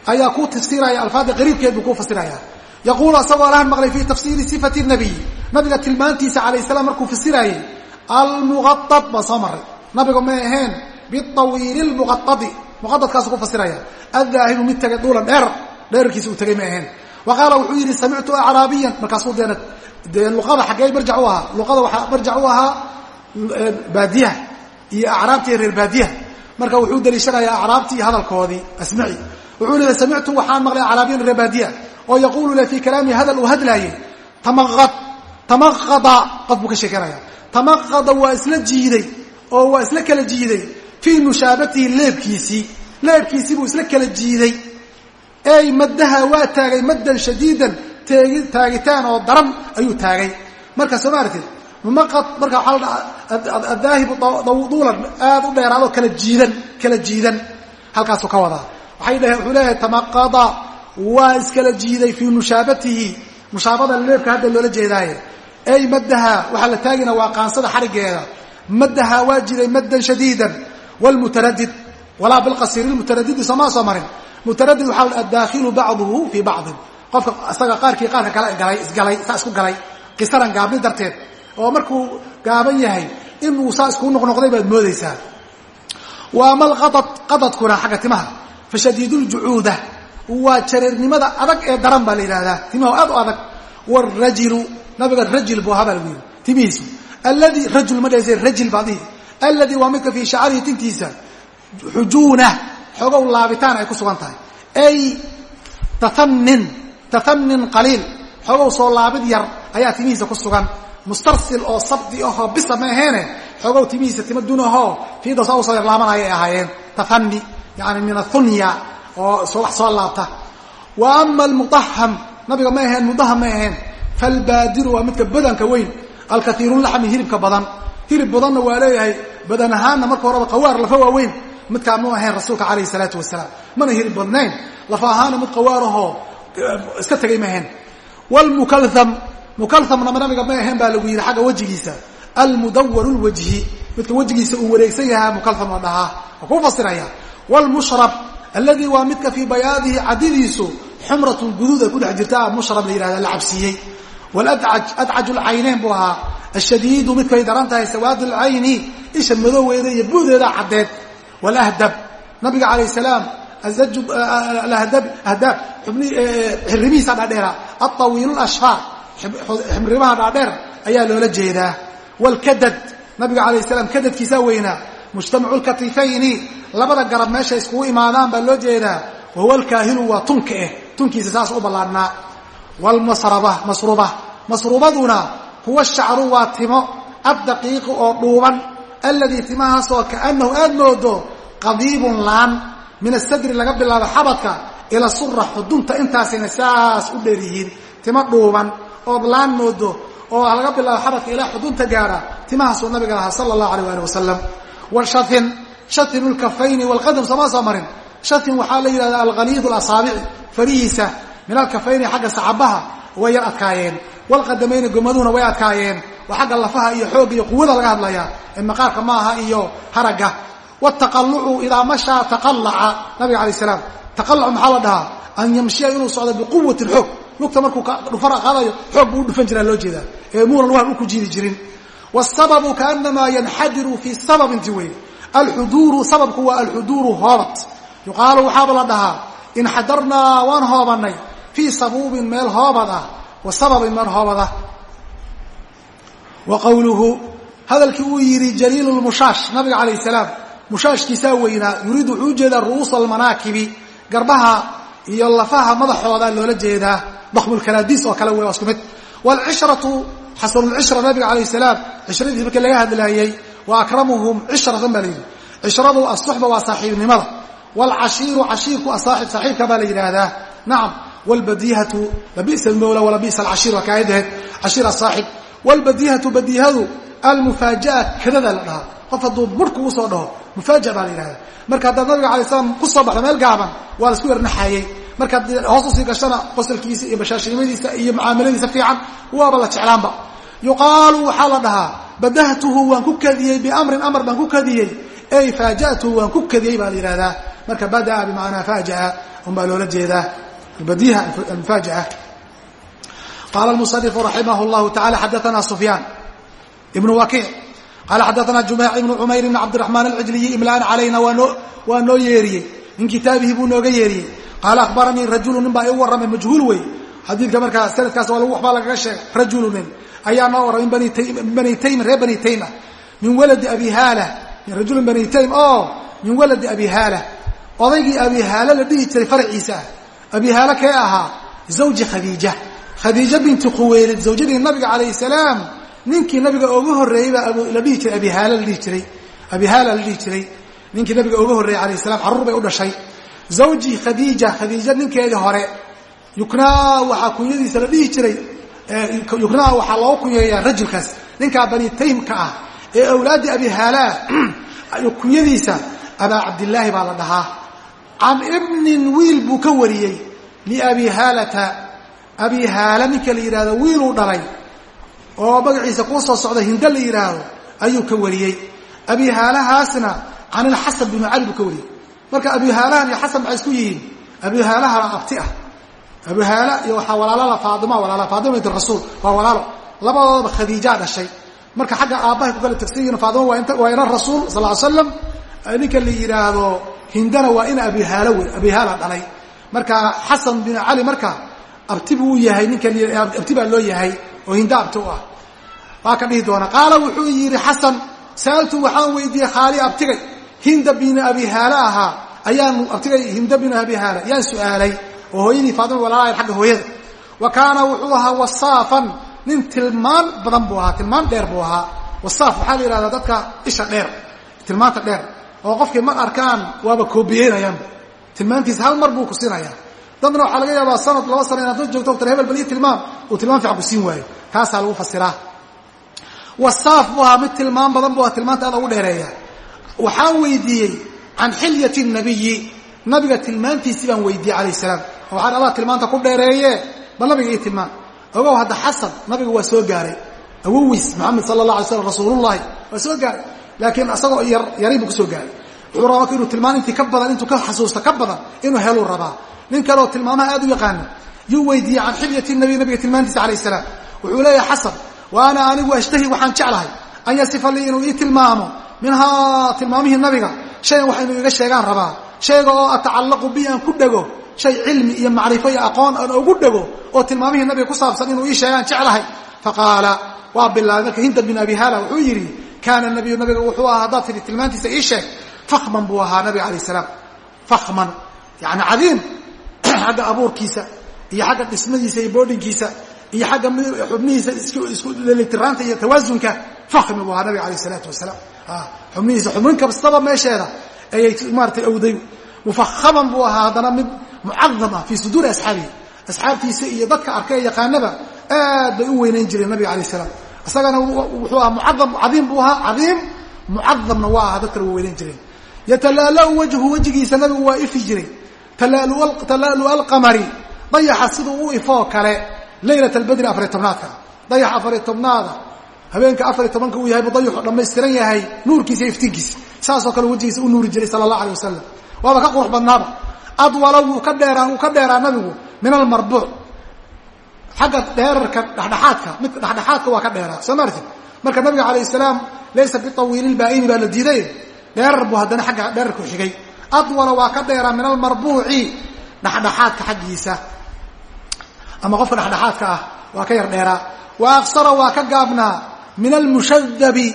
Ayaa ku tafsiiraya alfaada qariibkeed buu ku fasiraya. Yaquulu asagoo alahan maqlay fi tafsiiri sifati nabiy. Nabiga tilmaantiisa calayh salaam markuu fasiraayey almuqadab baan soo maray nabiga may ahayn biawiili lmuqaadi muqadadkaasu ku fasiraya. Addaahibu mid tagay duulan dheer. Dheerarkiisa uu tagay ma ahayn wa qaala wuxuu yidhi samictu acraabiyan markaasuu deen dee luqada xaggee marjac u ahaa. Luqada waxaa marjac u ahaa baadiyaha iyo acraabtii reer baadiyaha marka wuxuu daliishanayaa acraabtii hadalkoodii. Asmaci. Wuxuu leeyahy samictu waxaan maqlay acraabiyan reer baadiyaha oo yaquulu le fii kalaamihi hadal uu hadlaayey tamaqad tamaqada qof buu ka sheekanaya tamaqada waa isla jiiday oo waa isla kala jiiday fii mushaabatihi leebkiisii. Leebkiisii buu isla kala jiiday. Ey maddaha waa taagay maddan shadiidan taagitaan oo daran ayuu taagay. Marka soo ma aragtid mumaqad marka addaahibu duulan aad u dheeraadoo kala jiidan kala jiidan. Halkaasuu ka wadaa. Waxay dhaheen wuxuu leeyahay tamaqada waa iskala jiiday fii mushaabatihi. Mushaabada leebka hadda loola jeedaaye. Ey maddaha waxaa la taagina waa qaansada xarigeeda maddaha waa jiday maddan shadiidan. Wlmutaradid walaa bilqasiiri lmutaradidi soomaa soo marin. Mutaradid waxaa la addaakilu bacduhu fii bacdin qofka isaga qaarkii qaarka kale galay isgalay saa isku galay. Qisaran gaabni darteed oo markuu gaaban yahay inuu saa iskuu noqnoqday baad moodaysaa. Wa ama alqadad qadadkuna xagga timaha. Fa shadiiduljucuuda waa jareernimada adag ee daran baa la yidhahdaa timaha aad u adag. Warajilu nabiga rajil buu ahaa baa lagu yidhi. Timihiisu. Alladii rajul ma dhahayse rajil baad dhihi. Alladii waa midka fii shacarihi tintiisa. Xujuuna. Xoogow laabitaan ay ku sugan tahay. Ay taanin taanin qaliil. Xoogow soo laabid yar ayaa timihiisa ku sugan mustarsil oo sabdi ahoo bisa ma aheene xoogow timihiisa tima dunahoo fiidasa u soo yar laabanaya ay ahaayeen. Taani yani min athunya oo wax soo laabta. Wa ama almudaham nabiga ma aheen mudaham falbaadiru waa midka badanka weyn alkaiirulaxmi hilibka badan. Hilib badanna waa leeyahay badan ahaanna marka horeba qawaar lafa waaweyn midkaa mu ahayn rasuulka calayhi salaatu wasalaam. Mana hilib badnayn lafa ahaana mid qawaarahoo iska tegay ma ahayn mukalhamna nabiga ma ahayn baa lagu yidhi xagga wejigiisa. Almudawaru lwajhi. Midka wejigiisa uu wareegsan yahaa mukalham la dhahaa. Waa kuu fasiraya. Wlmushrab alladii waa midka fii bayaadihi cadidiisu xumratun guduud ay ku dhex jirta mushrab la yihahda la cabsiiyey. Wladcaj adcaju lcayneyn buu ahaa. Ashadiidu midkay daran tahay sawaad lcayni isha madooweeda iyo buudeeda caddeed. Wlahdab nabiga calayh salaam ahdaab xirribihiisa dhaadheera alطawiil ashfaar ximrimaha dhaadheer ayaa loola jeedaa. Wlkadad nabiga calayh salaam kadadkiisaa weynaa mujtamacu lkatifayni labada garab meeshay iskugu imaadaan baa loo jeedaa. Wahuwa lkaahilu waa tunka eh tunkiisa saas u ballaadhnaa wlmasraba masruba. Masrubaduna huwa shacru waa timo addaqiiqi oo dhuuban. Alladii timahaasoo kaanahu aad moodo qadiibun laan. Min asadri laga bilaabo xabadka ila sura xudunta intaasayna saas u dheer yihiin timo dhuuban ood laan moodo oo laga bilaabo xabadka ilaa xudunta gaara timahaasuu nabiga lahaa sala allahu alay ali wasalam washatin shatinu lkafayni walqadam sooma soo marin. Shatin waxaa la yidhahda alghaliidu asaabici farihiisa. Min alkafayni xagga sacabaha way yar adkaayeen walqadamayni gomaduhuna way adkaayeen. Waa xagga lafaha iyo xoogga iyo quwada laga hadlaya ee maqaarka maaha iyo haragga wtaqalucu idaa mashaa taqalaca nabiga alay salaam. Taqalacu maxaa la dhahaa? An yamshiya inuu socdo biquwati xoog lugta markuu dhufara qaadayo xoog buu u dhufan jiraa loo jeedaa. Ee muunan luhan u ku jiidi jirin. Wsababu kaanamaa yanxadiru fii sababinti wey alxuduuru sababku waa alxuduuru hoobat yuqaalu waxaaba la dhahaa inxadarnaa waan hoobanay fii sabuubin meel hoobad ah wa sababin meel hoobad ah. Wa qowluhu hadalkii uu yidhi jaliilu lmushaash nabiga calayh salaam mushaashkiisaa weynaa yuriidu wuxuu u jeedaa ru'uusa almanaakibi garbaha iyo lafaha madaxooda loola jeedaa bakmulkalaadiis oo kale wey waa isku mid. Waalcishratu xasanulcishra nabiga calayh salaam cishradiis markii laga hadlaayey wa akramuhum cishratan baa la yidhi cishradu asuxba waa saaxiibnimada. Waalcashiiru cashiirku asaaxib saaxiibka baa la yidhaahdaa. Nacam wlbadihatu labisa almawla walabisa alcashiir waa kaayadaheed cashiir asaaxib wlbadihatu badihadu almufaajaa kadada la dhahaa qof hadduu burhku u soo dhaho mufaaja baa la yidhahda marka haddaad nabiga alay slam ku soo baxdo meel gaaban waa la isku yarnaxaayey markaad hoos u sii gashana qosalkiisa iyo bashaashnimadiisa iyo mucaamaladiisa fiican waaba la jeclaanba yuqaalu waxaa la dhahaa badahtuhu waan ku kadiyey biamrin amar baan ku kadiyey ey faaja'tuhu waan ku kadiyey baa la yidhahdaa marka badaa bimacnaa faajaa unbaa loola jeedaa albadiha almufaajaa qaala almusanifu raximah llahu tacala xadaana sufyaan ibnu wakiic qaala xadaana jumaac ibnu cumayr ibn cabdiraxmaan alcijliyi imlaan calayna waa noo yeeriyey min kitaabihi buu nooga yeeriyey qaala akhbaranii rajulu nin baa iu warramay majhuul wey xadiidka markaa sanadkaas waxbaa lagaga sheegay rajulu nin ayaa noo warramay min bani taymin reer bani taym ah min waladi abi haala min rajulin bani taym oo min waladi abi haala odaygii abi haala la dhihi jiray faraciisa ah abi haala kee ahaa zawji khadiija khadiija binti khuweylid zawjadii nabiga calayh salaam ninkii nabiga oga horreeyey baa la dhihi jiray abi haala la dhihi jiray. Abi haala la dhihi jiray. Ninkii nabiga oga horreeyey alayh salam carruur bay u dhashay. Zawji khadiija khadiija ninkeedii hore yuknaa waxaa kunyadiisa la dhihi jiray yuknaa waxaa loogu kunyeeyaa rajulkaas ninkaa bani taymka ah ee awlaaddii abi haala kunyadiisa abaa cabdillaahi baa la dhahaa. Can ibnin wiil buu ka wariyey liabi haalata abi haala ninka la yidhahdo wiiluu dhalay oo magaciisa kuu soo socda hinda la yidhaahdo ayuu ka wariyey. Abi haalahaasna can ilxasan binu cali buu ka wariyey. Marka abi haalahan iyo xasan maxay isku yihiin abi haalahana abti ah. Abi haala iyo waxaa walaalala faaima walaala faatima bint rasuul waa walaalo. Labadoodaba khadiijaa dhashay. Marka xagga aabbahay ku kala tagsan yihiin faatima waa ina rasuul sal l slam ninka la yidhaahdo hindana waa ina abi haal wey abi haala dhalay. Marka xasan bin cali marka abti buu yahay ninka abti baa loo yahay oo hinda abti u ah. Waa ka dhihi doona. Qaala wuxuu yidhi xasan sa'altu waxaan weydiiyey khaali abtigay. Hinda bin abi haala ahaa. Ayaan abtigay hinda bin abi haala. Yaan su'aalay oo hooyadii faatima walaalahayd xagga hooyada. Wa kaana wuxuu ahaa wasaafan. Nin tilmaan badan buu ahaa tilmaan dheer buu ahaa. Wasaaf waxaa la yidhahdaa dadka isha dheer tilmaanta dheer oo qofkii mar arkaan waaba koobiyeynayaanba tilmaantiisa hal mar buu ku siinayaa dadna waxaa laga yaabaa sanad laba sana inaad la joogto tar hebel bal ii tilmaam uu tilmaan fiican ku siin waayo. Kaasaa lagu fasiraa wasaaf buu ahaa mid tilmaan badan buu ahaa tilmaanta aada ugu dheereeya. Waxaan weydiiyey can xilyati nabiyi nabiga tilmaantiisii baan weydiiyey calayh salaam. Waxaan adaa tilmaanta ku dheereeye bal nabiga ii tilmaan. Ogow hadda xasan nabiga waa soo gaaray. Awowiis maxamed sala allah alay slam rasuulullahi waa soo gaaray. Laakiin asagoo yar yaray buu ku soo gaaray. Wuxuu rabaa inuu tilmaan intii ka badan intuu ka xasuusta ka badan inuu heluu rabaa nin kaleoo tilmaamaha aad u yaqaana yuu weydiiyey can xilyati nabiy nabiga tilmaantiisa calayh salaam. Wuxuu leeyahay xasan wa ana anigu ashtahi waxaan jeclahay an yasifa lii inuu ii tilmaamo minhaa tilmaamihii nabiga. Shayan wax inuu iga sheegaan rabaa. Shayga oo atacallaqu bi aan ku dhego shay cilmi iyo macrifo iyo aqoon aan ugu dhego oo tilmaamihii nabiga ku saabsan inuu ii sheegaan jeclahay. Faqaala waa bilaabay marka hinda bin abi hala wuxuu yidhi kaana nabiyu nabiga wuxuu ahaa haddaad tidhi tilmaantiisa ii sheeg fakman buu ahaa nabiga alayh salaam. Fakman yani cadiim xagga abuurkiisa iyo xagga dhismadiisa iyo boodhinkiisa iyo xagga xubnihiisa isku dhelitiraanta iyo tawaasunka fakmi buu ahaa nabiga alayh salaatu wasalaam. Xubnihiisa xubnin kastaba meesheeda ayay maaratay awday mufahaman buu ahaa haddana mid mucadam ah fii suduuri asxaabihi. Asxaabtiisa iyo dadka arka ee yaqaanaba aad bay u weynayn jireen nabiga alayh salaam. Isagana wuxuu ahaa mucadam cadiim buu ahaa cadiim mucadamna waa ahaa dadkana waa weynayn jireen. Yatalaalau wajhu wejigiisa nabigu waa ifi jiray talaalu alqamari. Dayaxa siduu u ifoo kale laylat albadri afariy tobnaadka dayax afariy tobnaada habeenka afariy tobanka uu yahay buu dayaxu dhammaystiran yahay nuurkiisa iyo saasoo kale wejigiisa u nuuri jiray sala allah alay wasalam waaba ka qurux badnaaba. Adwala wuu ka dheeraa wuu ka dheeraa nabigu min almarbuuc xagga dheerarka dhexdhexaadka mid dhexdhexaadka waa ka dheeraa. Soo maartid marka nabiga calayh salaam laysa bitawiililbaa'ini baa la diiday. Dheerar buu haddana agga dheerarku xigay adwala waa ka dheeraa min almarbuuci dhexdhexaadka xaggiisa ama qofka dhexdhexaadka ah waa ka yar dheeraa wa aqsara waa ka gaabnaa min almushadabi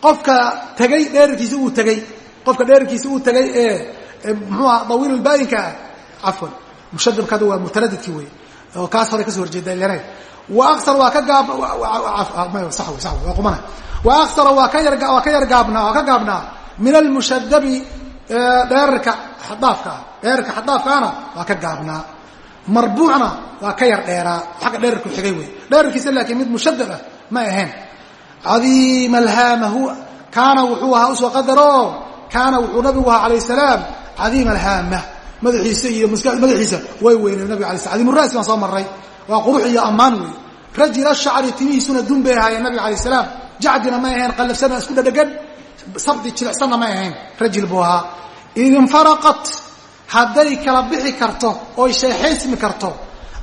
qofka tegay dheerarkiisa uu tegey qofka dheerarkiisa uu tegay ee muxuuha dawiilulbaayinka ah cafwan mushadabka hadda waa mutaradidkii wey oo kaas hore ka soo horjeeda leenay wa aqsar waa ka gaab sax wey sax wey waa qumana wa aqsara waa ka yar waa ka yar gaabnaa waa ka gaabnaa min almushadabi dheerarka xadaafka ah. Dheerarka xadaafkaana waa ka gaabnaa. Marbuucna waa ka yar dheeraa. Xagga dheerarku xigay wey dheerarkiisa laakiin mid mushadab ah ma ahayn. Cadiima alhaamahu kaana wuxuu ahaa u soo qadaro. Kaana wuxuu nabigu ahaa calayh salaam. Cadiima alhaama. Madaxiisa iyo madaxiisa way weyneen nabiga alay sl cadiimuraasi baan soo marray. Waa qurux iyo ammaan wey rajila shacri timihiisuna dun bay ahaayeen nabiga alayh salaam. Jacdina may ahayn qallafsana isku dhadhegan sabdi jilicsanna may ahayn. Rajil buu ahaa. Id hadday kala bixi karto oy sheexaysmi karto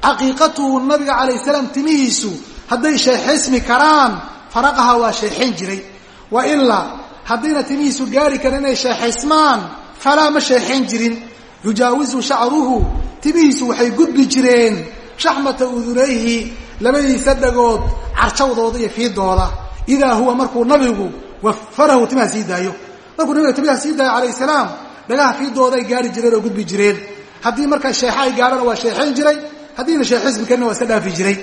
caqiiqatuhu nabiga calayh salaam timihiisu hadday sheexaysmi karaan faraqaha waa sheexayn jiray. Wa ilaa haddiina timihiisu gaari karin inay sheexaysmaan falaa ma sheexayn jirin. Yujaawizu shacruhu timihiisu waxay gudbi jireen shaxmata udunayhi labadiisa dhagood carjawdooda iyo fiidooda idaa huwa markuu nabigu wafarahu timaha sii daayo. Markuu nabiga timaha sii daayo calayh salaam dhagaha fiidooda gaari jireen oo gudbi jireen. Haddii markaa sheexa ay gaarhana waa sheexayn jiray haddiina sheexismi karina waa iska dhaafi jiray.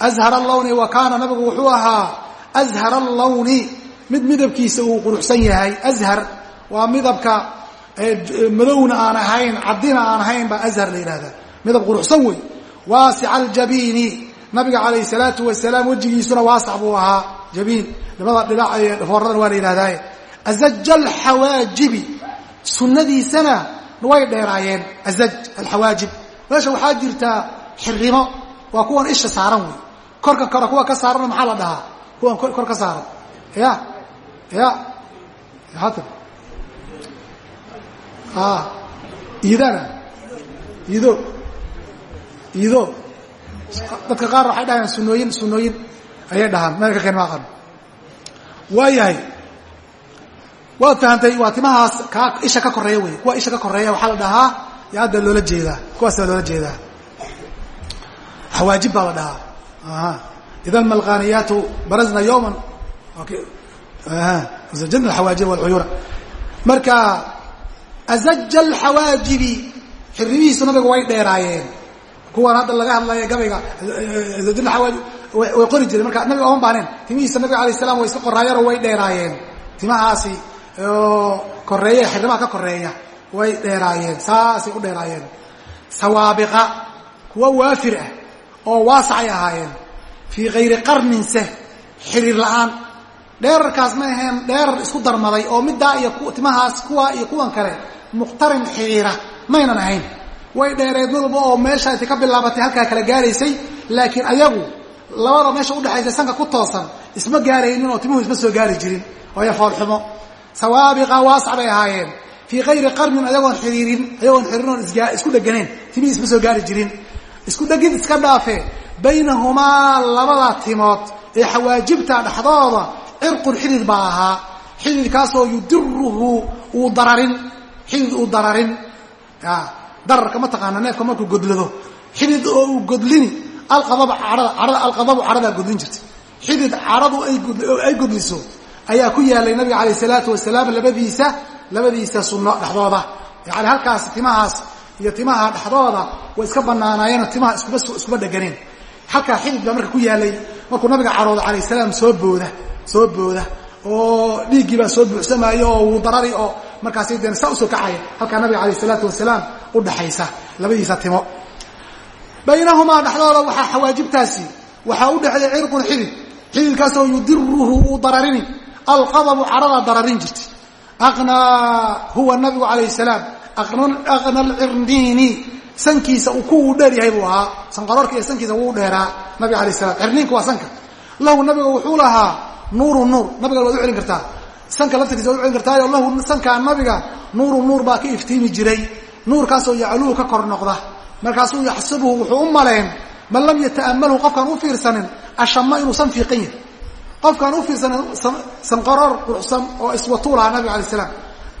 Ashar allawni wa kaana nabigu wuxuu ahaa ashar allawni mid midabkiisa uu quruxsan yahay. Ashar waa midabka madowna aan ahayn caddina aan ahayn baa ashar la yidhahdaa midab quruxsan wey waasica aljabiini nabiga calayh salaatu wasalaam wejigiisuna waasac buu ahaa jabiin labada dhinac ee dhafooradana waa la yidhahdaaye azaja alxawaajibi sunnadiisana way dheeraayeen azaj alxawaajib meesha waxaa jirtaa xirimo waa kuwan isha saaran wey korka kore kuwa ka saarana maxaa la dhahaa kuwan kor ka saaran ya ya haatan iidana iido iido dadka qaar waxay dhahayaan sunooyin sunooyin ayay dhahaan. Meel ka keen ma aqano waayahay waad fahantay waa timahaas kaa isha ka koreeya wey kuwa isha ka koreeya waxaa la dhahaa ya hadda loola jeedaa. Kuwaasa loola jeedaa. Xawaajib baa la dhahaa. Ida malqaaniyaatu barazna yowman zajadna alxawaajib walcuyuuna marka azaja alxawaajibi xirribihiisu nabiga way dheeraayeen. Kuwan hadda laga hadlaya gabayga awaaji way qori jireen marka nabiga oman baaneen timihiisa nabiga alay salam way iska qoraayeenoo way dheeraayeen. Timahaasi koreeya xirrimaha ka koreeya way dheeraayeen. Saasay u dheeraayeen. Sawaabiqa kuwa waafir ah oo waasacay ahaayeen. Fii kayri qarninse xiriir la'aan. Dheerarkaas ma aheen dheerar isku darmaday oo middaa iyo timahaas kuwa iyo kuwan kale. Muqtarin xiriira maynan ahayn. Way dheereed mid walba oo meesha inta ka bilaabatay halkaa kala gaaraysay. Laakiin ayagu labada meesha udhexaysa sanka ku toosan isma gaaraynin oo timuhu isma soo gaari jirin waayo foolxumo sawaabiqa waasac bay ahaayeen. Fii kayri qarnin ayagoon xiriirin ayagoon xiriirin oon isku dheganayn timihii isma soo gaari jirin. Isku dhegid iska dhaafe. Baynahumaa labada timood ee xawaajibta dhexdooda cirqun xidid baa ahaa. Xididkaasoo yudiruhu uu dararin xidid uu dararin. Dararka ma taqaana neefka markuu godlado. Xidid oo uu godlini alqadabu cadhada alqadabu cadhadaa godlin jirta xidid cadhadu ay godliso ayaa ku yaalay nabiga calayh salaatu wasalaam labadiisa labadiisa sunno dhexdooda. Yani halkaas timahaas iyo timaha dhexdooda way iska banaanaayeenoo timaha iskuma dheganeen halkaa xidid baa marka ku yaalay markuu nabiga cadhooda calayh salaam soo booda soo booda oo dhiiggii baa soo buuxsamaayo oo wuu darari oo markaasi deen saa u soo kacaya. Halkaa nabiga calayh salaatu wasalaam udhaxaysa labadiisa timo baynahumaa dhexdooda waxaa xawaajibtaasi waxaa u dhexeeya cirqun xidid xididkaasoo yudiruhu uu dararini alqadabu cadhadaa dararin jirtay aqnaa huwa nabigu calayh salaam aqna alcirniini sankiisa ku uu dheer yahay buu ahaa sanqaroorka iyo sankiisa wuu dheeraa nabiga alayh salam cirniinka waa sanka. Lahu nabiga wuxuu lahaa nuuru nuur nabiga waad u celin kartaa. Sanka laftirkiisa waad u celin kartaayo lahu sankaa nabiga nuuru nuur kor noqda markaasuu yaxsabuhu wuxuu u maleen man lam yata'ammalhu qofkaan u fiirsanin ashama inuusan fiiqan yahay qofkaan u fiirsanin sanqaroor quruxsan oo iswatuu lahaa nabiga alay salaam.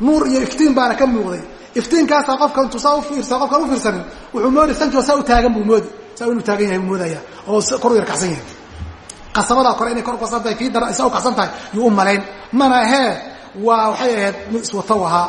Nuur iyo iftiin baana ka muuqday. Iftiinkaasaa qofka intuu saa ufiirsa qofkaan u fiirsanin wuxuu moodi sankiioo saa u taagan buu moodi. Saa inuu taagan yahay buu moodaya oo kor u yar kacsan yahay. Qasabadaa kore inay kor kasan tahay kii dara isa u kacsan tahay yuu u malayn mana ahee waa waxay ahayd mid iswatow ahaa.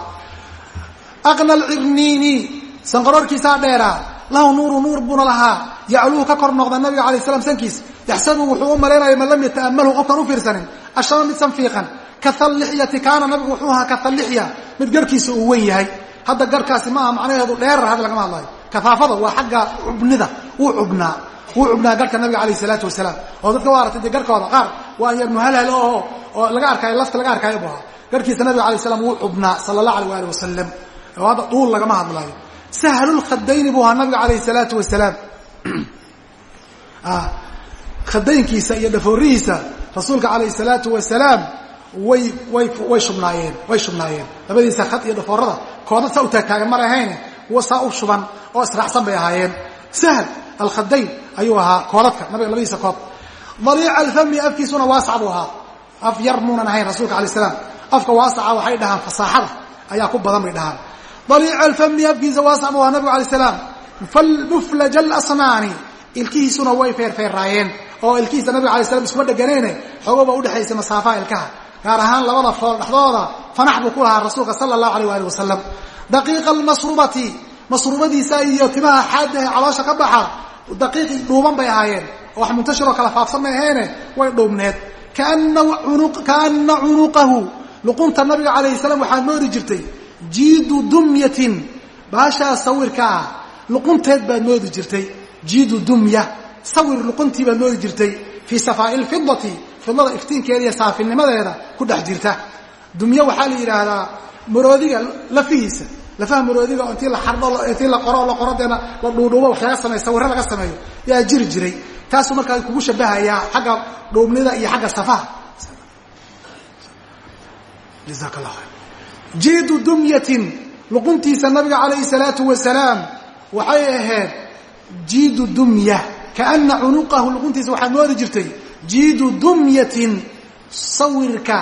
Aqna alcirniini sanqaroorkiisaa dheeraa lahu nuuru nuur buuna lahaa yacluhu ka kor noqda nabiga alay slam sankiis. Yaxsabu wuxuu u malaynaya man lam yata'ammalhu qofkaan u fiirsanin. Ashama mid san fiiqan. Kaallixyati kaana nabigu wuxuu ahaa kaallixya mid garhkiisa uu wen yahay. Hadda garhkaasi ma macnaheedu dheerar hadda lagama hadlayo. Kafaafada waa xagga cubnida wuu cubnaa. Wuu cubnaa garhka nabiga alayh salaatu wasalaam. Oo dadka waa aragtay dee garhkooda qaar waa yar muhalhal oo oo laga arkaayo lafta laga arkaayo bu ahaa. Garhkiisa nabiga alay slam wuu cubnaa sala allah alayh waali wasalam oo duul lagama hadlayo sahlulkhadayni buu ahaa nabiga alayh salaatu wasalaam. Khadaynkiisa iyo dhafoorihiisa rasuulka calayh salaatu wasalaam way way way shubnaayeen way shubnaayeen. Labadiisa khad iyo dhafoorada koodad saa u taagtaagan mar ahayne kuwa saa u shuban oo israacsan bay ahaayeen. Sahl alkhadayn ayuu ahaa koodadka nabiga labadiisa kood daliica alfami afkiisuna waasac buu ahaa. Af yar muunan ahayn rasuulka alay slam afka waasaca waxay dhahaan fasaaxada ayaa ku badan bay daliica alfami afkiisa waasac bu ahaa nabigu alay salaam. Muflaj alasnaani. Ilkihiisuna way feerfeeraayeen oo ilkihiisa nabiga alay slam iskuma dheganeene xoogo ba udhexaysa masaafaha ilkaha. Gaar ahaan labada fool dhexdooda fanax buu ku lahaa rasuulka sala allahu alayh waali wasalam daqiiqa almasrubati. Masrubadiisa iyo timaha xaadahe caloosha ka baxa daqiiqi dhuuban bay ahaayeen. Oo wax muntashiroo kala faafsan may aheene way dhuubneed. Kaana cunuqahu. Luqunta nabiga calayh salaam waxaad moodi jirtay jiidu dumyatin. Baashaa sawirka ah luqunteed baad moodi jirtay. Jiidu dumya sawir luquntii baad moodi jirtay. Fii safaa'i lfidati fidlada iftiinkeeda iyo saafinimadeeda ku dhex jirta. Dumyo waxaa la yidhaahdaa maroodiga lafihiisa. Lafaha maroodiga intii la xardho intii la qoro la qoro la dhuudhuubo wax laga sameeyo laga sameeyo yaa jiri jiray. Taasuu markaa kugu shabahayaa xagga dhuubnida iyo xagga safaha. Jazaak allah khayr jiidu dumyatin luquntiisa nabiga calayhi salaatu wasalaam waxay ahayd jiidu dumya. Kaana cunuqahu luquntiisa waxaad moodi jirtay jiidu dumyatin sawirka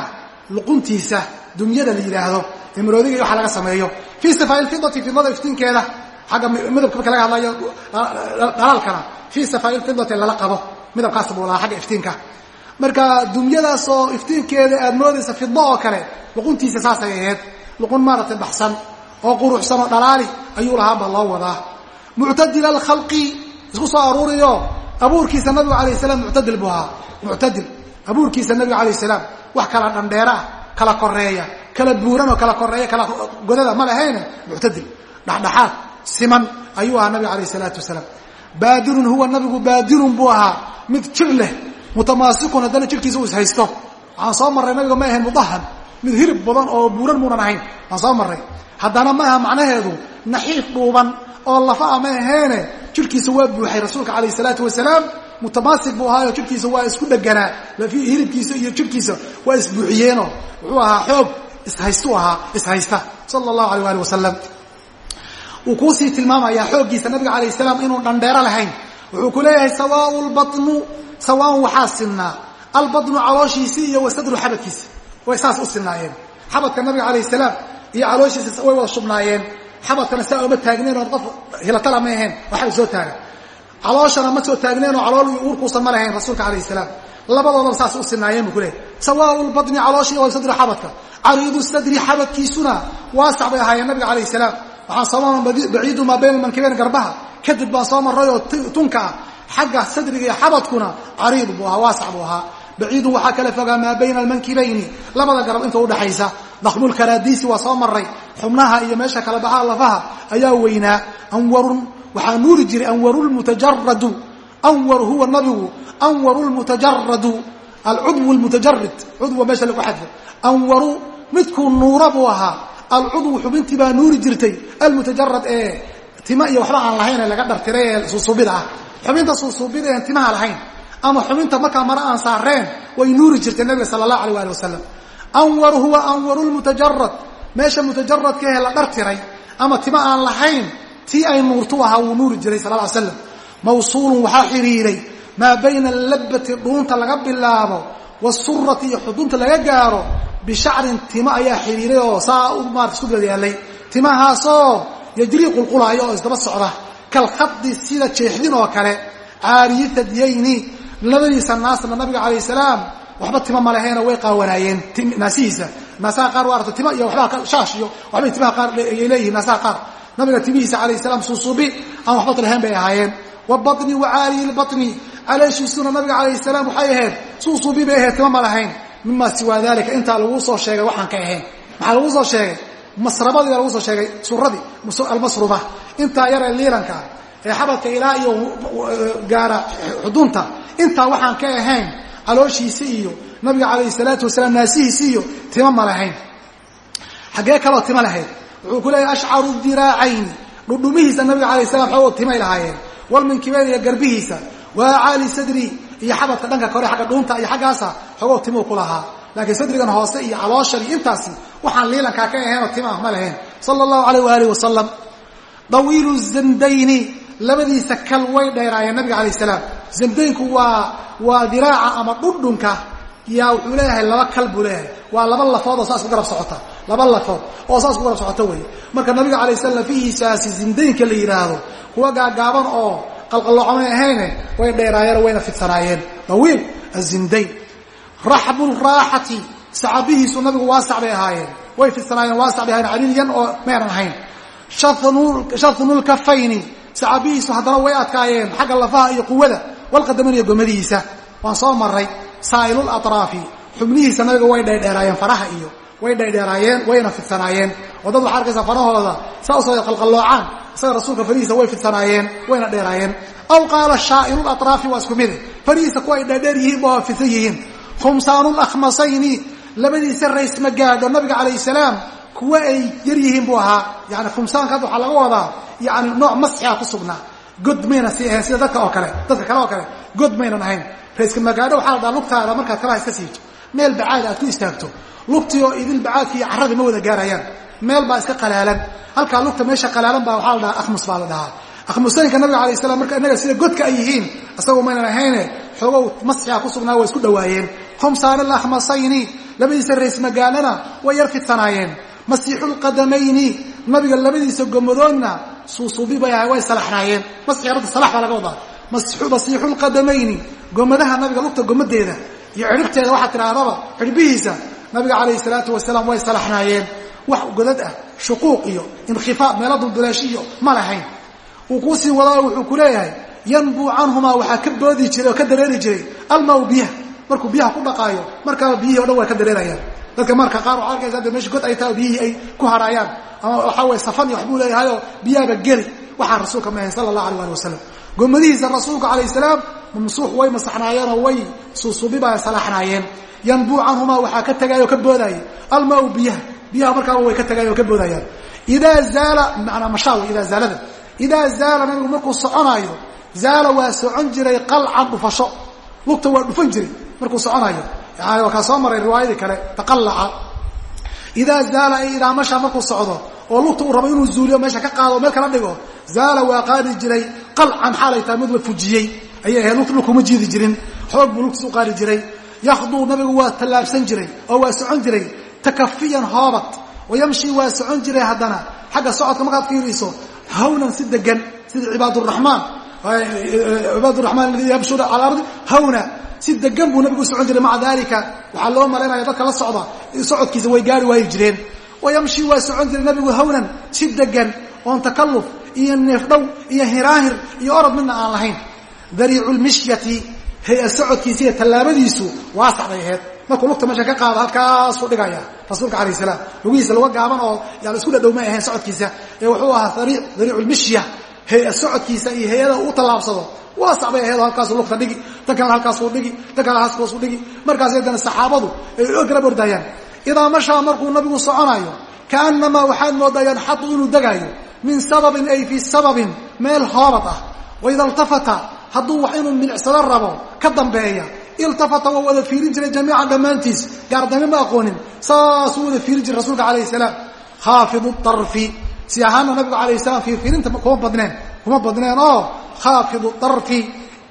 luquntiisa dumyada la yidhaahdo ee maroodiga iyo waxa laga sameeyo. Fii safaa'i lfidati fidlada iftiinkeeda xagga midabka marka laga hadlayo dhalaalkana fii safaa'i lala qabo midabkaas buu lahaa xagga iftiinka. Marka dumyadaas iftiinkeeda aad moodaysa fidlo oo kale luquntiisa saasay ahayd luqun maaragtay baxsan oo quruxsan oo dhalaali ayuu lahaa loo wadaa. Muctadil alkhalqi isku soo aruuriyo abuurkiisa nabigu alayh salaam muctadil buu ahaa. Muctadil abuurkiisa nabiga alayh salaam. Wax kala dhandheera ah kala koreeya kala buuran oo kala koreeya kala godada ma lahayne muctadil. Dhexdhexaad siman ayuu ahaa nabiga alayh salaatu wasalaam. Baadirun huwa nabigu baadirun buu ahaa. Mid jir leh mutamaasikun haddana jirkiisa uu ishaysto waxaan soo marray nabiga ma ahayn mudahan mid hirib badan oo buuran muunan ahayn. Waan soo marray. Haddana ma aha macnaheedu naxiif dhuuban oo lafa-a ma aheene jirkiisa waa buuxay rasuulka calayh salaatu wasalaam. Mutamaasik buu ahaayo jirkiisa waa isku dheganaa hilibkiisa iyo jirkiisa waa isbuuxiyeenoo wuxuu ahaa xoog ishaystu ahaa ishaysta sala allahu alayh ali wasalam wuu kuusii tilmaamayaa xooggiisa nabiga calayh salaam inuu dhandheero lahayn. Wuxuu ku leeyahay sawaau lbanu sawaan waxaa sinnaa. Albatnu calooshiisii iyo wasadru xabadkiisa way saas u sinnaayeen. Xabadka nabiga calayh salaam iyo calooshiisa way wada shubnaayeen. Xabadkana saa oma taagneen oo qof hilatala ma aheen waxba soo taagan calooshana ma soo taagneen oo calool uurkuusan ma lahayn rasuulka calayh salaam. Labadoodaba saas u sinaayeen buu ku leehay sawaau lbatni calooshii wa sadru xabadka. Cariidu sadri xabadkiisuna waasac bay ahaayeen nabiga calayh salaam. Waxaan soo marnay baciidu maa bayna mankibeyn garbaha. Kadib baan soo marray oo tunka ah xagga sadriga iyo xabadkuna cariid buu ahaa waasac buu ahaa baciidun waxaa kala fogaa maa bayna almankibayni. Labada garab inta udhaxaysa dakhmulkaraadiisi waa soo maray xubnaha iyo meesha kala baxaa lafaha ayaa weynaa. Anwarun waxaa nuuri jiray anwaru lmutajaradu anwar huwa nabigu anwaru lmutajaradu alcudwu lmutajarid cudwa meesha lagu xadfo. Anwaru midkuu nuura buu ahaa. Alcudwu xubintii baa nuuri jirtay. Almutajarad ee tima iyo waxba aan lahayn ee laga dhartiray ee ah. Xubinta suusuubida ama xubinta markaa mare aan saareen way nuuri jirtay nabiga sala allahu alayh ali wasalam anwar huwa anwaru lmutajarad meesha mutajaradka ehe la dhartiray ama tima aan lahayn tii ay nuurtu ahaa wuu nuuri jiray sal ly slam mawsuulun waxaa xidhiiray maa bayna allabati dhuunta laga bilaabo wasurati iyo xudunta laga gaaro bishacrin timo ayaa xidhiiray oo saa u maarata isku daba timahaasoo yajrii qulqulaayo oo isdaba socda. Kalkhadi sida jeexdin oo kale caariyi hadyayni labadiisa naasna nabiga calayh salaam waxba tima ma laheeno way qaawanaayeen naasihiisa. Naasaha qaar waa arta tima iyo waxbaa shaash iyo waxbay timaha qaar leeyihiin naasaha qaar. Nabiga timihiisa calayh salaam suusuubi aan waxba lahayn bay ahaayeen. Wa batni wa caaliyi lbatni caleeshiisuna nabiga calayh salaam waxay ahayd suusuubi bay ahayd tima ma lahayn. Mima siwaa dalika intaa laguu soo sheegay waxaan ka ahayn. Maxaa laguu soo sheegay? Masrabadii baa lagu soo sheegay suradii almasruba. Intaa yaree liilanka ee xabadka ilaa iyo gaara xudunta intaa waxaan ka ahayn calooshiisi iyo nabiga calayhi salaatu wasalaam naasihiisi iyo tima ma lahayn. Xaggee kaloo tima lahayd. Wuxuu ku leeyahay ashcaru diraacayni dhudhumihiisa nabiga alayh salam xoogoo timay lahaayeen. Walminkibeyn iyo garbihiisa. Waa caali sadri iyo xabadka dhanka kore agga dhuunta iyo xaggaasa xoogoo timuu ku lahaa. Laakiin sadrigan hoose iyo calooshan iyo intaasi waxaan liilankaa ka aheenoo tima ah ma lahayn. Sala allahu alayh waaalih wasalam dawiilu zandayni labadiisa kal way dheeraayeen nabiga calayh salaam. Zandaynku waa waa diraaca ama dhundhunka. Yaa wuxuu leeyahay laba kal buu leeyahay. Waa laba lafood oo saas ku garab socota. Laba lafood oo saas ku garab socota wey marka nabiga alay slam lafihiisaasi zindaynka la yidhaahdo kuwa gaagaaban oo qalqalloocanay ahayne way dheeraayeen wayna fidsanaayeen. Dawiil azindayn raxbu raaxati sacabihiisu nabigu waasac bay ahaayeen. Way fidsanaayeen waasac bay ahayen caliilyan oo maynan ahayn. Shathnulkafayni sacabihiisu haddana way adkaayeen xagga lafaha iyo quwada walqadaman iyo gomadihiisa waan soo maray saa'ilul atraafi xubnihiisa nabiga way dheerdheeraayeen faraha iyo way dheerdheeraayeen wayna fidsanaayeen. Oo dad waxaa arkaysa farahooda saasoo qalqalloocaan isaga rasuulka farihiisa way fidsanaayeen wayna dheeraayeen. Aw qaala shaa'irul atraafi waa isku mide farihiisa kuwa ay dheerdheer yihiin ba fidsan yihiin. Khumsaanul akhmasayni labadiisa rays ma gaadho nabiga calayh salaam kuwa ay yar yihiin buu ahaa. Yani khumsaanka hadda waxaa laga wadaa yani nooc masxiga ku sugnaa. God mayna sii ahayn sida dadka oo kale dadka kale oo kale. God maynan ahayn. Rayska magaadho waxaa la lugtaada markaad kabaha iska siito meel bacaad aad ku istaagto. Lugtii oo idil bacaadki carradii ma wada gaarayaan. Meel baa iska qalaalan. Halkaa lugta meesha qalaalan baa waxaa la akhmus baa la dhahaa. Nabiga alay slam marka inaga sida godka ay yihiin isagu maynan ahayne xoogow masxiga ku sugnaa waa isku dhowaayeen khumsaani alakhmasayni labadiisa rays magaalana way yar fidsanaayeen masiixulqadamayni nabiga labadiisa gomadoodna suusuubi bay ahay way salaxnaayeen masxi arada salax baa laga wadaa. Masiixulqadamayni gomadaha nabiga lugta gomadeeda iyo cidhibteeda waxaa tidhaahdaba cidhbihiisa nabiga calayhi salaatu wasalaam way salaxnaayeen wax godad ah shuquuq iyo inkhifaad meelo dulduleesh iyo ma lahayn. Wuu kuusii wadaa wuxuu ku leeyahay yanbuu canhumaa waxaa ka boodi jiray oo ka dareeri jiray almaw biyaha markuu biyaha ku dhaqaayo markaaba biyihii o dhan waa ka dareerayaan dadka marka qaar waxaa arkaysa de meesha god ay tahay biyihii ay ku haraayaan ama waxaa weye safan waxbuu leeyahayoo biyaaba geli. Waxaa rasuulka ma ahayn sala allah alay ali wasalam gomadihiisa rasuulka calayh salaam mamsuux way masaxnaayeenoo way suusuubibaa salaaxnaayeen yanbuu canhumaa waxaa ka tagaayoo ka boodaaye almaw biyaha. Biyaha markaaba way ka tagaayan oo ka boodayaan. Idaa zaala manaa mashaawi idaa zaalada. Idaa zaala nabigu markuu soconaayo zaala waa socon jiray qalcan dhufasho. Lugta waa dhufan jiray markuu soconaayo yani waa kaa soo maray riwaayadii kale taqallaca. Idaa zaala ay idaa masha markuu socdo oo lugta uu rabo inuu zuuliyo meesha ka qaado meel kala dhigo zaala waa qaadi jiray. Qalcan xaalay tahay mid la fujiyey. Ayay ahayd lugta dhulkuma jiidi jirin. Xoog buu lugtiis u qaadi jiray. Yakduu nabigu waa tallaabsan jiray oo waa socon jiray. Takafiyan hoobad wayamshi waa socon jiray haddana. Xagga socodka markaad fiiriiso hawnan si degan sida cibaaduraxmaan cibaaduraxmaan aladiina yamshuuna cala ardi hawna. Si degan buu nabigu u socon jiray maca dalika waxaa loo malaynaya dadka la socda. Socodkiisa way gaari waayi jireen. Wayamshi waa socon jiray nabigu hawnan si degan oon takalluf iyo neefdhow iyo hiraahir iyo orod midna aan lahayn. Dariicu lmishyati hay'a socodkiisa iyo tallaabadiisu waasacday aheyd markuu lugta meesha ka qaado halkaasuu dhigaya. Rasuulka alayh salaam lugihiisa laga gaaban oo yani isku dhadhow may ahayn socodkiisa. Ee wuxuu ahaa dariicu lmishya socodkiisa iyo hay'ada u tallaabsado waasac bay aheed oo halkaasuu lugta dhigi. Tan kalena halkaasuu dhigi. Tan kalena halkaasuu dhigi. Markaas haddana saxaabadu ay garab ordayaan. Idaa mashaa markuu nabigu soconayo kaanamaa waxaad moodaa yanxadu inuu degaayo min sababin ay fii sababin meel hoobad ah. Waida iltafata hadduu wax inuu milicsado rabo ka dambeeya. Iltafata waa wada fiirin jiray jamiican dhammaantiis gaardame ma aqoonin saasuu wada fiirin jiray rasuulka calayh salaam. Khaafidu darfi si ahaana nabigu calayh salaam fiirfiirinta kuma badneen kuma badneen oo khaafidu darfi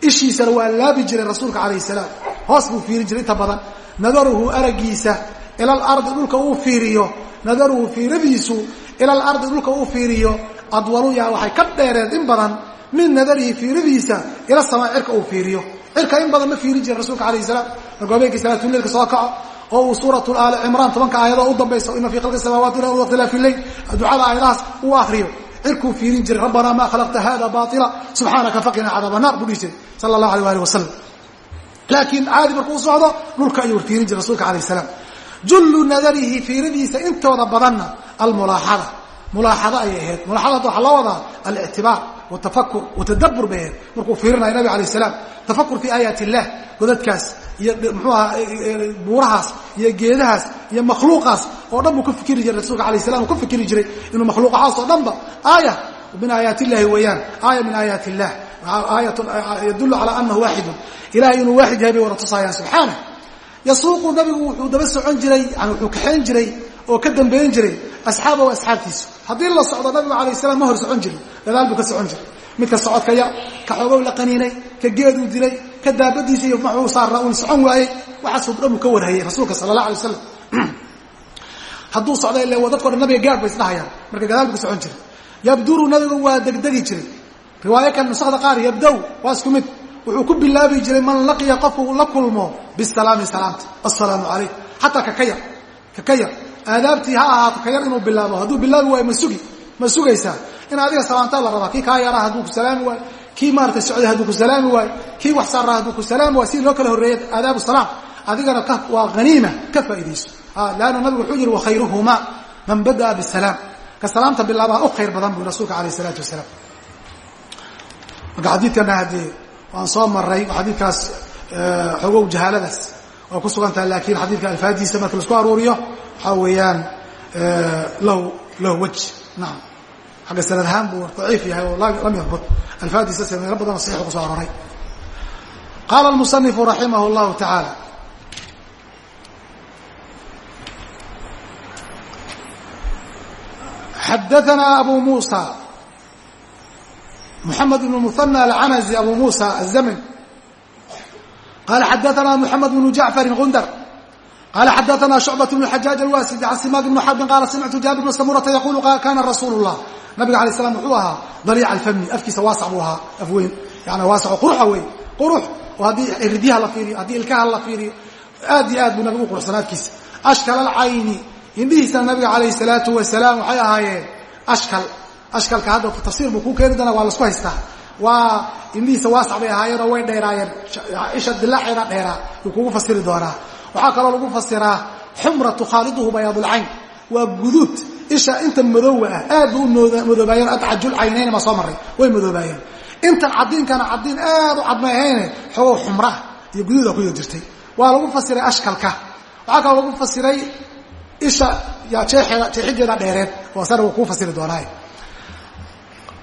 ishiisana waa laabi jiray rasuulka calayh salaam. Hoos buu fiirin jiray inta badan. Nadaruhu aragiisa ila alardi dhulka uu fiiriyo nadaruhu fiiradiisu ila alardi dhulka uu fiiriyo adwalu yaa waxay ka dheereed in badan min nadarihi fiiridiisa ila samaa cirka uu fiiriyo. Cirka in badan ma fiirin jirin rasuulka alayh salaam. Markuu habeenkii salaatuleilka soo kaco oo uu suuratu aali cimraan tobanka aayadoo u dambaysa ina fii khalqi samaawaati wakhtilaafi leyl ducada aayadahaas uu akriyo cirkuu fiirin jiray rabbanaa maa khalaqta hada baila subxaanaka faqinaa cadaaba naar buu dhihi jiray sala allahu alay ali wasalam laakiin caadi markuu u socdo dhulka ayuu fiirin jiray rasuulka alayh salaam. Jullu nadarihi fiiridiisa intooda badanna almulaaxada. Mulaaxado ayay ahayd. Mulaaxada hadda waxaa loo wadaa alictibaar watafakur watadabur bay ahayd markuu fiirinayo nabig alayh salaam tafakur fii aayaat illah godadkaas iyo muxuu ahaa buurahaas iyo geedahaas iyo makhluuqaas oo dhan buu ka fikiri jiray rasuulka alayh salam uu ka fikiri jiray inuu makhluuqahaas oo dhanba aaya min aayaat illahi weeyaan aaya min aayaat illah yadullu calaa anahu waaxidun ilahay inuu waaxid yahay bay wada tusaayaan subxaanah yasuuqu nabigu wuxuu daba socon jiray yani wuxuu kaxayn jiray oo ka dambeyn jiray asxaabahu asxaabtiisu haddii la socdo nabigu alayh salaam ma hor socon jirin gadaal buu ka socon jiray. Midka socodka yar ka xoogow la qaniinay ka geeduu dilay ka daabadiisa iyo maxuu saarra uun socon waayey waxaasoo dhan uu ka warhayay rasuulka sala allah alay wasalam hadduu socda ile dadko dhan nabiga gaar bay isdhahayaan. Marka gadaal bu ka socon jiray. Yabduru nabigu waa degdegi jiray. Riwaayo kale nusakda qaar yabdow waa isku mid. Wuxuu ku bilaabi jiray man laqiya qofku la kulmo bisalaami salaamta assalaamu calayk xataa kaka yar kaka yar aadaabtii ha ahaato ka yar inuu bilaabo. Hadduu bilaabi waayo ma sugi ma sugaysaa. In adiga salaamtaa la rabaa kii kaa yaraa hadduu ku salaami waayo kii maarata socday hadduu ku salaami waayo kii wax saaraa hadduu ku salaami waayo si loo kala horreeyay aadaabu salaam. Adigana waa haniima ka faa'iidayso. Leanna nabigu wuxuu yihi wakhayruhumaa man bada'a bisalaam. Ka salaamta bilaabaa u khayr badan buu rasuulka alayh isalaatu wasalaam. Marka xadiidkana haddee waan soo maray xadiidkaas xoogow jahaaladaas way ku sugan tahay laakiin xadiidka alfaadiisa marka la isku aruuriyo waxaa weeyaan lahu lahu waj naam xagga sanad ahaan buu daciif yahay oo lam yahbut alfaadiisa se meelo badanoo saxiix ku so aroray qaala almusanifu raximah llahu tacaala xadaana abu muusa محمد بن المثنى العنزي أبو موسى الزمن قال حدثنا محمد بن جعفر غندر qala xadaana shucbat bn xajaaj alwaasidi can simaad ibn xarbin qaala samictu jaabir bn samurata yaqulu kana rasuul lah nabiga alay slam wuxuu ahaa daliica alfami afkiisa waasa buu ahaa afweyn yani waasao qurua wey qurux oo haddii iridyaha la fiiriyo haddii ilkaha la fiiriyo aad iyo aad buu nabigu u quruxsanaa afkiisa ashkal alcayni indhihiisana nabiga alayhi salaatu wasalaam waxay ahaayeen ashkal ashkalka hadda tafsiir buu kuu keeni doonaa waa la isku haystaa waa indhihiisa waasac bay ahaayeen oo way dheeraayeen isha dilaaceeda dheeraa yuu kugu fasiri doonaa waxaa kaloo lagu fasiraa xumra tukhaaliduhu bayaadulcayn waa guduud isha inta madoowa ah aad bay u madoobaayeen adcajul caynayna maa soo marray way madoobaayeen. Intan cadiinkana cadiin aad u cadmay ahayne xoogow xumraa iyo guduuda jirtay. Waa lagu fasiray ashkalka. Waxaa kaloo lagu fasiray isha jeexideeda dheereed oo wuu kuu fasiri doonaa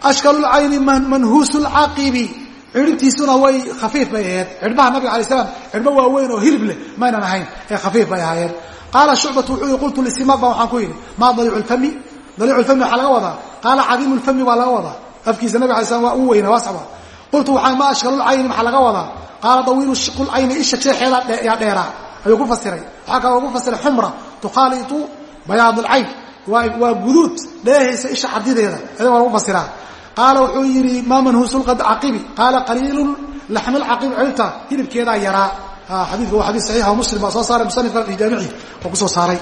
ashkalulcayni manhuusulcaqibi cidhibtiisuna way khafiif bay ahayd. Cidhbaha nabiga alay slam cidhbo waaweyn oo hilib leh maynan ahayn ee khafiif bay ahaayeen. Qaala shucbatu wuxuu yihi qultu lisimaaq ba waxaan ku yidhi maa daliicu lfami daliicu lfami waxaa laga wadaa. Qaala cadiimu lfami waa laga wadaa. Afkiisa nabig alay slam waa u weyna waascba qultu waxaa ma ashkalulcayni maxaa laga wadaa. Qaala dawiilu shiqulcayni isha jeexeeda yaa dheeraa. Ayuu ku fasiray. Waxaa kaloo lagu fasiray xumra tukhaalitu bayaad lcayn waa guduud dheehaysa isha cadideeda ida waa lagu fasiraa qaala wuxuu yidhi maa manhuusu caqibi? Qaala qaliilu laxmi lcaqibi ciribta hilibkeedaa yaraa xadiidku waa xadiis saxiixa muslim baa soo saaray musanifka jaamici oo ku soo saaray.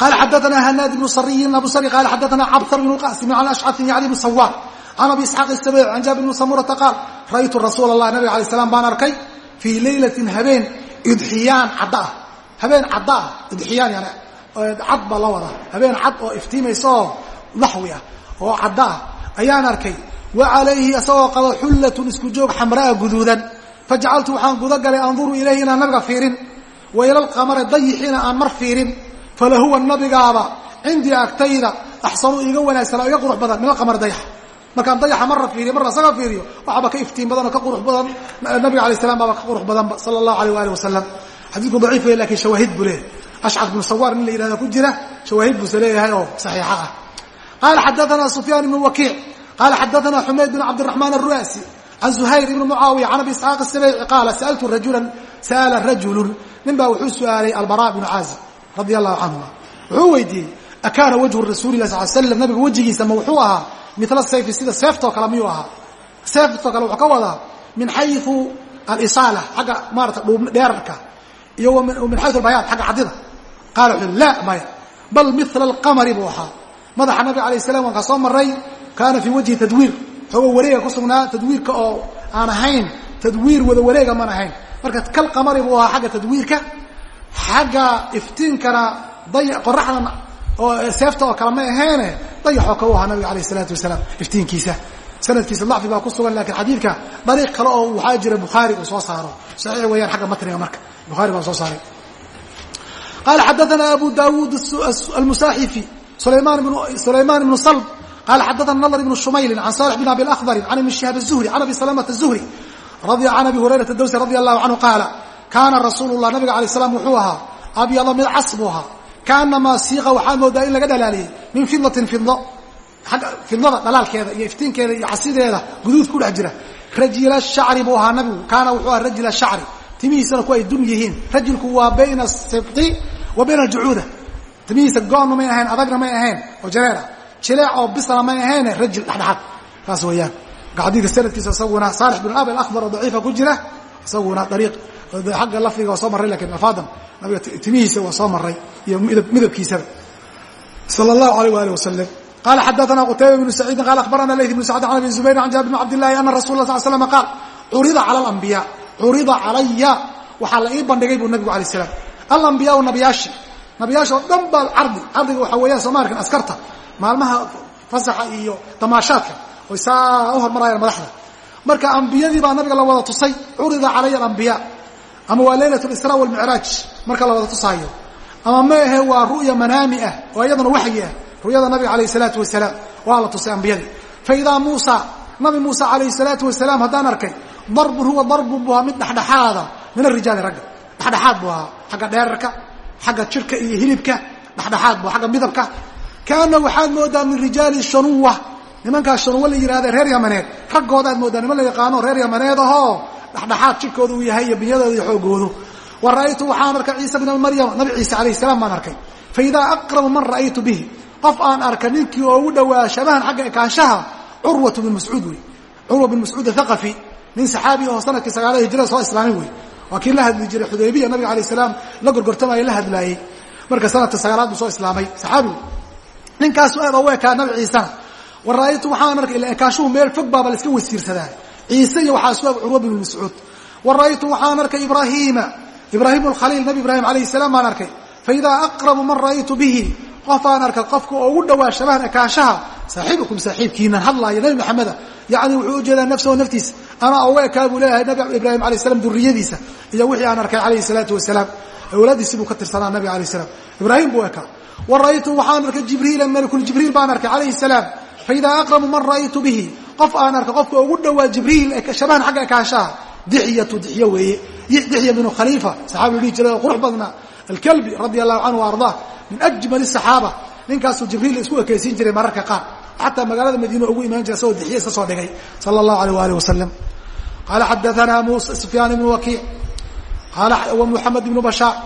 Qala xadaana hanaad ibnu sariyin abu sari qala xadaana cabtar bnu qasimin can ashcatin yacni bnu sawaar can abi isxaaq isabic can jaabir bni samurata qaal ra'aytu rasuula allah nabiga alay slam baan arkay fii leylatin habeen idxiyaan cadda ah. Habeen cadda ah idxiyaan yani cad baa la wadaa. Habeen cad oo iftiimaysa oo naxwi ah oo cadda ah ayaan arkay. Wa calayhi isagoo qaba xullatun isku joog xamraa guduudan. Fajacaltu waxaan gudagalay anduru ilayhi inaan nabiga fiirin. Wa ila lqamari dayixiina aan mar fiirin. Falahuwa nabigaaba cindii agtayda axsanu iga wanaagsan oo iga qurux badan min alqamari dayax. Markaan dayaxa marra fiiriyo marra isaga fiiriyo waxaaba ka iftiin badan oo ka qurux badan. Nabiga alay slam baaba ka qurux badanba sala allahu alayh waali wasalam xadiidku daciif wey laakiin shawaahid buu leeyahy ashcad bnu sawaar nin la yihahda ku jira shawaahid buuse leeyahay oo saxiixa ah qala xadaana sufyaan ibnu wakiic qala xadaana xumayd bn cabdiraxmaan aru'asi can zuhayr ibni mucaawiya can abi isxaaq asabayci qaala sa'altu rajulan sa'ala rajulun nin baa wuxuu su'aalay albara bnu caazib radia allahu canhuma wuxuu weydiiyey akaana wajhu rasuuli lah sal slam nabiga wejigiisa ma wuxuu ahaa mila sayfi sida seeftoo kale miyuu ahaa seeftoo kale wuxuu ka wadaa min xayu alisaala xagga maarata dheerarka iyo min xayu albayaad xagga cadida qala wuxuu la maya bal mila alqamari buu ahaa madaxa nabiga alayh salam waan ka soo maray kaana fii wajhi tadwiir. Xoogo wareega ku sugnaa tadwiirka oo aan ahayn tadwiir wada wareega maan ahayn. Marka kal qamari buu ahaa xagga tadwiirka xagga iftiinkana day qoraxdan oo seefta oo kale ma aheene dayaxoo kale u ahaa nabiga alayh isalaatu wasalaam iftiinkiisa. Sanadkiisa dacfi baa ku sugan lakiin xadiidka dariiq kale oo waxaa jira bukhaari uu soo saaro. Saxiix weeyaan xagga matniga marka. Bukhari baa soo saaray. Qala xadaana abu dawuud almusaaxifi sulayman ibnu salb qaala xadana nadr ibnu shumaylin can salix bin abi ahdari can ibni shihaab zuhri can abi salamata zuhri can abi hurayrata dowsi radi allahu canhu qaala kaana rasuulu lah nabiga alay slam wuxuu ahaa abyada mid cas buu ahaa kaanamaa siiqa waxaa moodaa in laga dhalaaliyey min fidatin fido agga fidada dhalaalkeeda iyo iftiinkeeda iyo casideeda guduud ku dhex jira rajila shacri buu ahaa nabigu kaana wuxuu ahaa rajila shacri timihiisana ku ay dun yihiin rajilku waa bayna sibti wa bayna jucuuda timihiisa goonna may ahayn adagna may ahayn oo jareera jileec oo bisna may ahayn rajil dhexdhexaad. Kaas weeyaan. Xadiidka sanadkiisa isaguna saalix bin abi alakbar oo daciifa ku jira isaguna dariiq. Agga lafdiga waa soo marray laakiin alfaadan nabiga timihiisa waa soo maray iyo midabkiisaba sal allahu alayh waalih wasalam qala xadaana qutayba bnu saciidin qala akhbarana layth bnu sacd an abi zubayr an jaabir bn cabd llahi ana rasul la sal slam qaal curida cala alambiya curida calaya waxaa la ii bandhigay buu nabigu alay slam alambiyaau nabiyaasha oo dhan baa cardi. Cardiga waxaa weeyaan soo ma arkin askarta. Maalmaha fasaxa iyo damaashaadka oy saa u hormarayaan madaxda. Marka ambiyadii baa nabiga la wada tusay. Curida calaya alambiya ama waa leylat lisra walmicraaj marka la wada tusaayo ama ma ahe waa ru'ya manaami ah. Oo iyadana waxyi ah. Ru'yada nabiga alayh salaatu wasalaam. Waa la tusay ambiyadii. Fa idaa muusa nabi muuse alayh salaatu wasalaam haddaan arkay darbun huwa darbun buu ahaa mid dhexdhexaada min arijaali ragga. Dhexdhexaad buu ahaa. Xagga dheerarka xagga jirhka iyo hilibka dhexdhexaad bu xagga midabka. Kaana waxaad moodaa min rijaali shanuwa. Nimankaa shanuwa la yihahda reer yamaneed. Raggooda aad moodaa niman la yaqaano reer yamaneed ahoo dhexdhexaad jirkooda uu yahay iyo binyadooda iyo xoogoodu. Wa ra'aytu waxaan arkay ciisa bna maryam nabi ciise alayh salaam baan arkay. Fa idaa aqrabu man ra'aytu bihi. Qof aan arka ninkii oogu dhowaa shabahan xagga ekaanshaha curwatu bin mascuud wey curwa bin mascuud athaqafi nin saxaabi aho sannadkii sagaalada hijrada soo islaamay wey waa kii la hadli jiray xudaybiya nabiga alayh salaam la gorgortamaya la hadlaayey marka sanadka sagaalaad buu soo islaamay. Saxaabigu ninkaasu aad ogu ekaa nabi ciisena wa ra'aytu waxaan arkay ila ekaanshuhu meel fog baaba la iska wasiirsadaa ciise iyo waxaa isku ag curwa bin mascuud. Wa ra'aytu waxaan arkay ibraahiima ibraahim alkhaliil nabi ibraahim alayh salaam baan arkay. Fa idaa aqrabu man ra'aytu bihi. Qof aan arkay qofka oo ugu dhowaa shabahan ekaanshaha saaxiibukum saaxiibkiinan hadlaaya nabi maxameda yacni wuxuu u jeedaa nafsahu naftiisa anaa oga ekaa buu leeyahay nabi ibraahim alayh salam duriyadiisa iyo wixii aan arkay calayhi salaatu wasalaam. Awlaadiisii buu ka tirsanaa nabiga alayh salam ibraahim buu ekaa wa ra'aytu waxaan arkay jibriila malakuljibriil baan arkay calayhi salaam. Fa idaa aqrabu man ra'aytu bihi. Qof aan arkay qofka ugu dhowaa jibriil shabahan xagga ekaanshaha dixyatu dixyo weeye. Dixya binu khaliifa. Saxaabi dhihi jiray oo qurux badnaa. Alkalbi radia allahu canhu ardaa min ajmal saxaaba. Ninkaasuu jibriil isku ekaysiin jiray mararka qaar xataa magaalada madiina ugu imaan jira isagoo dixiye iska soo dhigay sala allahu alayh waalih wasalam qaala xadaanaa musa sufyaan ibnu wakiic qaala muxamed ibnu bashaar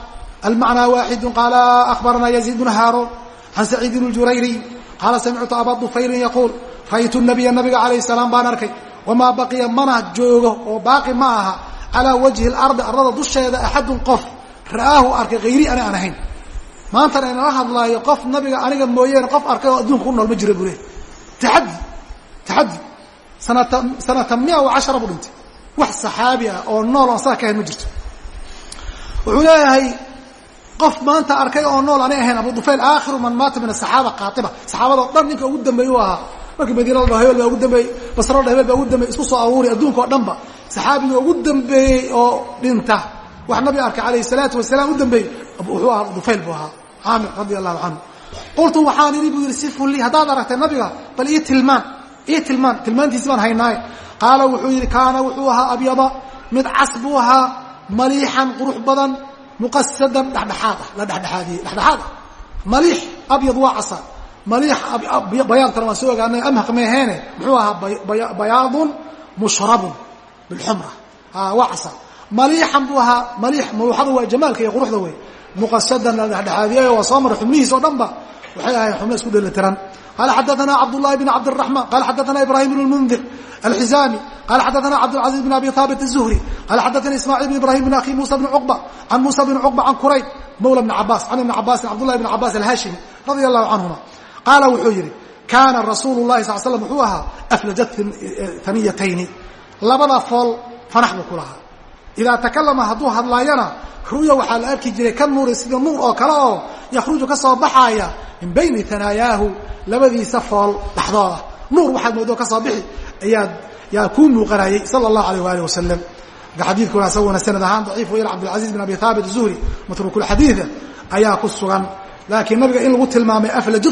almacnaa waaxidu qaala akhbaranaa yaziid bnu haaruun can saciid bn jurayri qaala samictu aba dufayrin yaquul ra'aytu nabiya nabiga calayh salaam baan arkay wamaa baqiya mana joogo oo baaqi ma aha calaa wajhi اlardi arlada dusheeda axadun qof ra'aahu arkay hayri ani aan ahayn maantana inala hadlaayo qof nabiga aniga mooyeene qof arkay oo adduunka ku nool ma jira buu leey taxaddi taxaddi sanata sanata mia wa cashara buu dhintay. Wax saxaabi ah oo nool oon saa ka ahayn ma jirto. Wuxuu leeyahay qof maanta arkay oo nool ani ahayn abu dufayl aakhiru man maata min asaxaaba qaaiba saxaabadao dhan ninka ugu dambeeye u ahaa. Markii madiina la dhaho hebel baa ugu dambeeyey basro la hebel baa ugu dambeey isku soo aruuri adduunka oo dhan ba. Saxaabiga ugu dambeeyey oo dhinta. Wax nabi arkay calayh salaatu qultu waxaan idhi buu yidhi sifu lii haddaad aragtay nabiga bal ii tilmaan ii tilmaan tilmaantiisi baan haynaaye qaala wuxuu yidhi kaana wuxuu ahaa abyada mid cas buu ahaa maliixan qurux badan muqasadan dhexdhexaad ah la dhexdhexaadiyey dhexdhexaad ah maliix abyad waa casa maliix bayaadkana waan soo ogaanay amhaq meeheene muxuu ahaa bayaadun mushrabun bilxumra waa casa maliixan buu ahaa maliix maluuxada waa jamaalka iyo quruxda wey muqasadan la dhexdhexaadiyey waa soo maray xubnihiis oo dhan ba waxay ahayn xubno isku dhelitiran qala xadaana cabdullahi bn cabdiraxman qala xadaana ibrahim bn lmundir alxizaami qala xadaana cabdاlcaziz bn abi haabit الzuhri qala xadaana ismaaciil bn ibrahim bn akhi musa bn cuqba can musa bn cuqba can kurayb mawla bni cabaas can ibni cabaasin cabdullahi bn cabaas alhashimi radia allahu canhuma qaala wuxuu yidhi kaana rasuulu lahi sal slam wuxuu ahaa aflaja haniyatayni labada fool fanax buu ku lahaa idaa takalama hadduu hadlaayana ru'ya waxaa la arki jiray ka nuuri sida nuur oo kale oo yakhruju ka soo baxaaya min bayni hanaayaahu labadiisa fool dhexdooda nuur waxaad moodoo ka soo bixi ayaad yaa kuu muuqanayey sala allahu alayh waalih wasalam xadiidkuna isaguna sanad ahaan daciif ila cabdilcaziz bin abi haabit zuhri matruukulxadiida ayaa ku sugan laakiin nabiga in lagu tilmaamay aflaju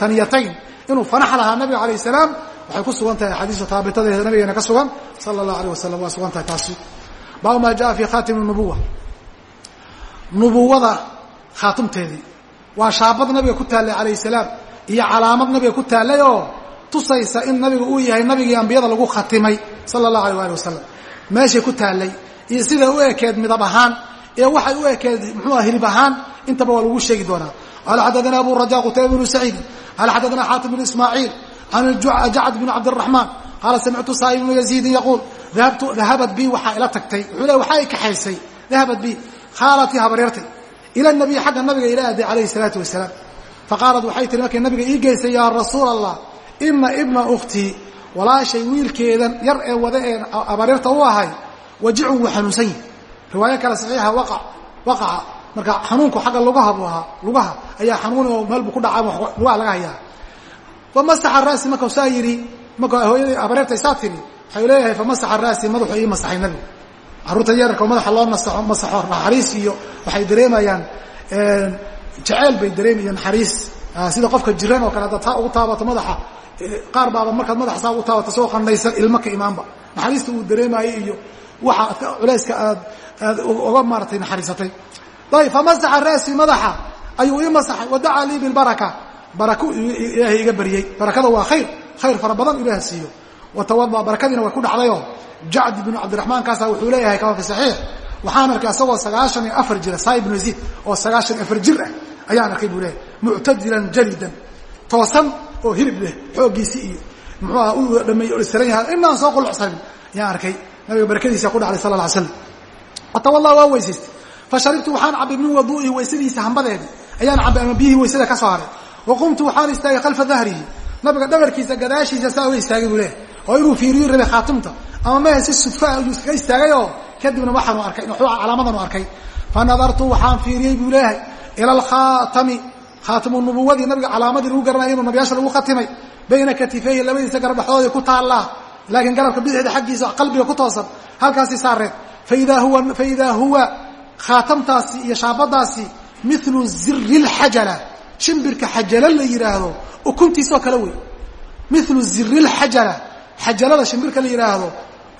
haniyatayn inuu fanax lahaa nabiga alayh salaam waxay ku sugan tahay axaadiista taabitadeeda nabigeena ka sugan sala allahu alayh wasalam waa sugan tahay taasi baabu maa jaa fi khatimi nubuwa nubuwada khaatimteedii waa shaabad nabiga ku taallay calayh salaam iyo calaamad nabiga ku taallay oo tusaysa in nabiga uu yahay nabigii ambiyada lagu khatimay sala allahu alay ali wasalam meeshay ku taallay iyo siday u ekeed midab ahaan ee waxay u ekeed muxuuha hilib ahaan intaba waa lagu sheegi doonaa. Qaala xaddaana abu raja qutayba bnu saciidin qaala xaddaana xaatim bnu ismaaciil can jacd bn cabdiraxmaan qaala samictu saa'ib bnu yaziidin yaquul dahabat bi waxaa ila tagtay. Wuxuu le waxaa i kaxaysay dahabat bi khaalatii habaryartay ila nabiy xagga nabiga ila aaday calayhi salaatu wasalaam. Faqaalat waxay tihi markay nabiga ii geysay yaa rasuula allah ina ibna ukhtii walaashay wiilkeedan yar ee wada ee habaryarta u ahay wajicun wuu xanuunsan yihi riwaayo kale saxiixa waqa waqaca marka xanuunku xagga lugaha buu ahaa lugaha ayaa xanuuni oo meel buu ku dhacay lugaha laga hayaa. Famasaxa raasi markau saa yidhi marka hooyadii habaryarta isaa tiri waxay leeyahay famasaxa raasi madaxu ii masaxay nabigu carruurta yararka oo madaxa loo masaxo masaxo naxariis iyo waxay dareemayaan jaceyl bay dareemayaan naxariis. Sida qofka jiran oo kale haddaad taa ugu taabato madaxa qaar baaba markaad madaxa saa ugu taabato soo qandhaysan ilmo ka imaanba. Naxariista uu dareemaayo iyo waxa culeyska aad aad uga maaratay naxariisatay. Ayb famasaxa raasi madaxa ayuu ii masaxay wadacaa lii bilbaraka barako ilaahay iga baryey barakada waa khayr khayr fara badan ilaah siiyo watawada barakadiina way ku dhacdayoo jacdi bnu cabdiraxmaan kaasa wuxuu leeyahay kama fi saxiix. Waxaan arkay asagoo sagaashan iyo afar jira saa ibnu yaziid oo sagaashan afar jir ah ayaan arkay buu leeyahay. Muctadilan jalidan toosan oo hilib leh xooggiisii iyo muxuu aha u dhameey o istiran yahay inaan soo qulucsanin ayaan arkay nabiga barakadiisa ku dhacday sala alla slam watawalla waa weysaystay fa sharibtu waxaan cabay min waduu'ihi weysadiisa hambadeedii ayaan cabay ama biyihii weysada ka soo haray wa qumtu waxaan istaagay khalfa dahrihi nabiga dhabarkiisa gadaashiisa saa uga istaagay buu leeyahay oo inuu fiiriyo rabay khaatimta ama mehe si sudfa ayuu iskaga istaagayoo kadibna waxaanu arkay calaamadanu arkay. Fa nadartu waxaan fiiriyey buu leeyahay ila alkhaatami khaatimu nubuwadii nabiga calaamadii lagu garanaya inuu nabiyaasha lagu khatimay bayna katifeyhi labadiisa garab dhexdooday ku taallaa laakiin garabka bidixda xaggiisa qalbiga ku toosan halkaasi saareen faidaa huwa faidaa huwa khaatamtaasi iyo shaabadaasi milu ziri lxajala shimbirka xajala la yidhaahdo ukuntiisoo kale wey milu ziri lxajala xajalada shimbirka la yidhaahdo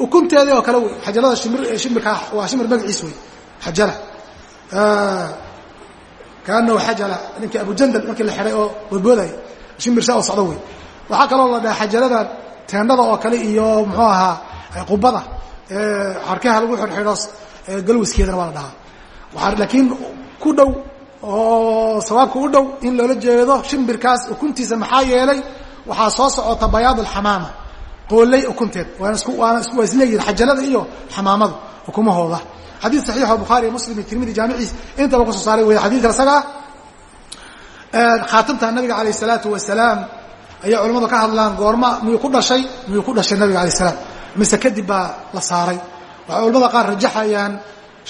ukunteedii oo kale wey. Xajalada shimir shimbirka waa shimbir magaciis wey. Xajala. Kaanahu xajala. Ninkii abujandal markii la xidhay oo boodboodaya shimbir saa oo socdo wey. Waxaa kaloo la dhaha xajalada teendhada oo kale iyo muxuu ahaa qubada xarkaha lagu xidhxidho galwiskeedana waa la dhahaa. Laakiin ku dhow oo sawaabka u dhow in loola jeedo shimbirkaas ukuntiisa maxaa yeelay waxaa soo socota bayaad alxamaama qooley ukunteed. Waana isleeyihin xajalada iyo xamaamada ukumahooda xadiid saxiix oo bukhaari muslim iyo tirmidi jaamiciis intaba ku soo saaray wey xadidka isaga khaatimta nabiga alayh salaatu wasalaam ayay culamadu ka hadlaan goorma miyuu ku dhashay miyuu ku dhashay nabiga alayh salaam. Mise kadib baa la saaray. Waxay culamada qaar rajaxayaan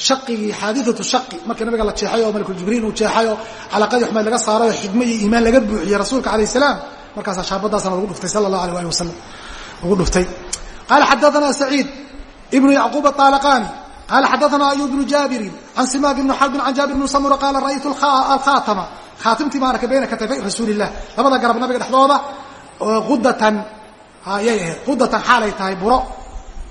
shaqigii xaadiatu shaqi. Markii nabiga la jeexay oo malakuljibriil uu jeexay oo calaaqadii xumeed laga saaray oo xigmo iyo iimaan laga buuxiyey rasuulka alayh salaam markaasaa shaabadaasna lagu dhuftay sala allah alay ali wasalam lagu dhuftay. Qaala xadaana saciid ibnu yacquub aطaalaqani qaala xadaana ayub bnu jaabirin can simaak ibni xarbin can jaabir bni samura qaala ra'aytu alkhaatama khaatimtii baan arkay bayna katafay rasuuli illah labada garab nabiga dhexdooda udatan ayay ahayd. Udatan xaalay tahay buro.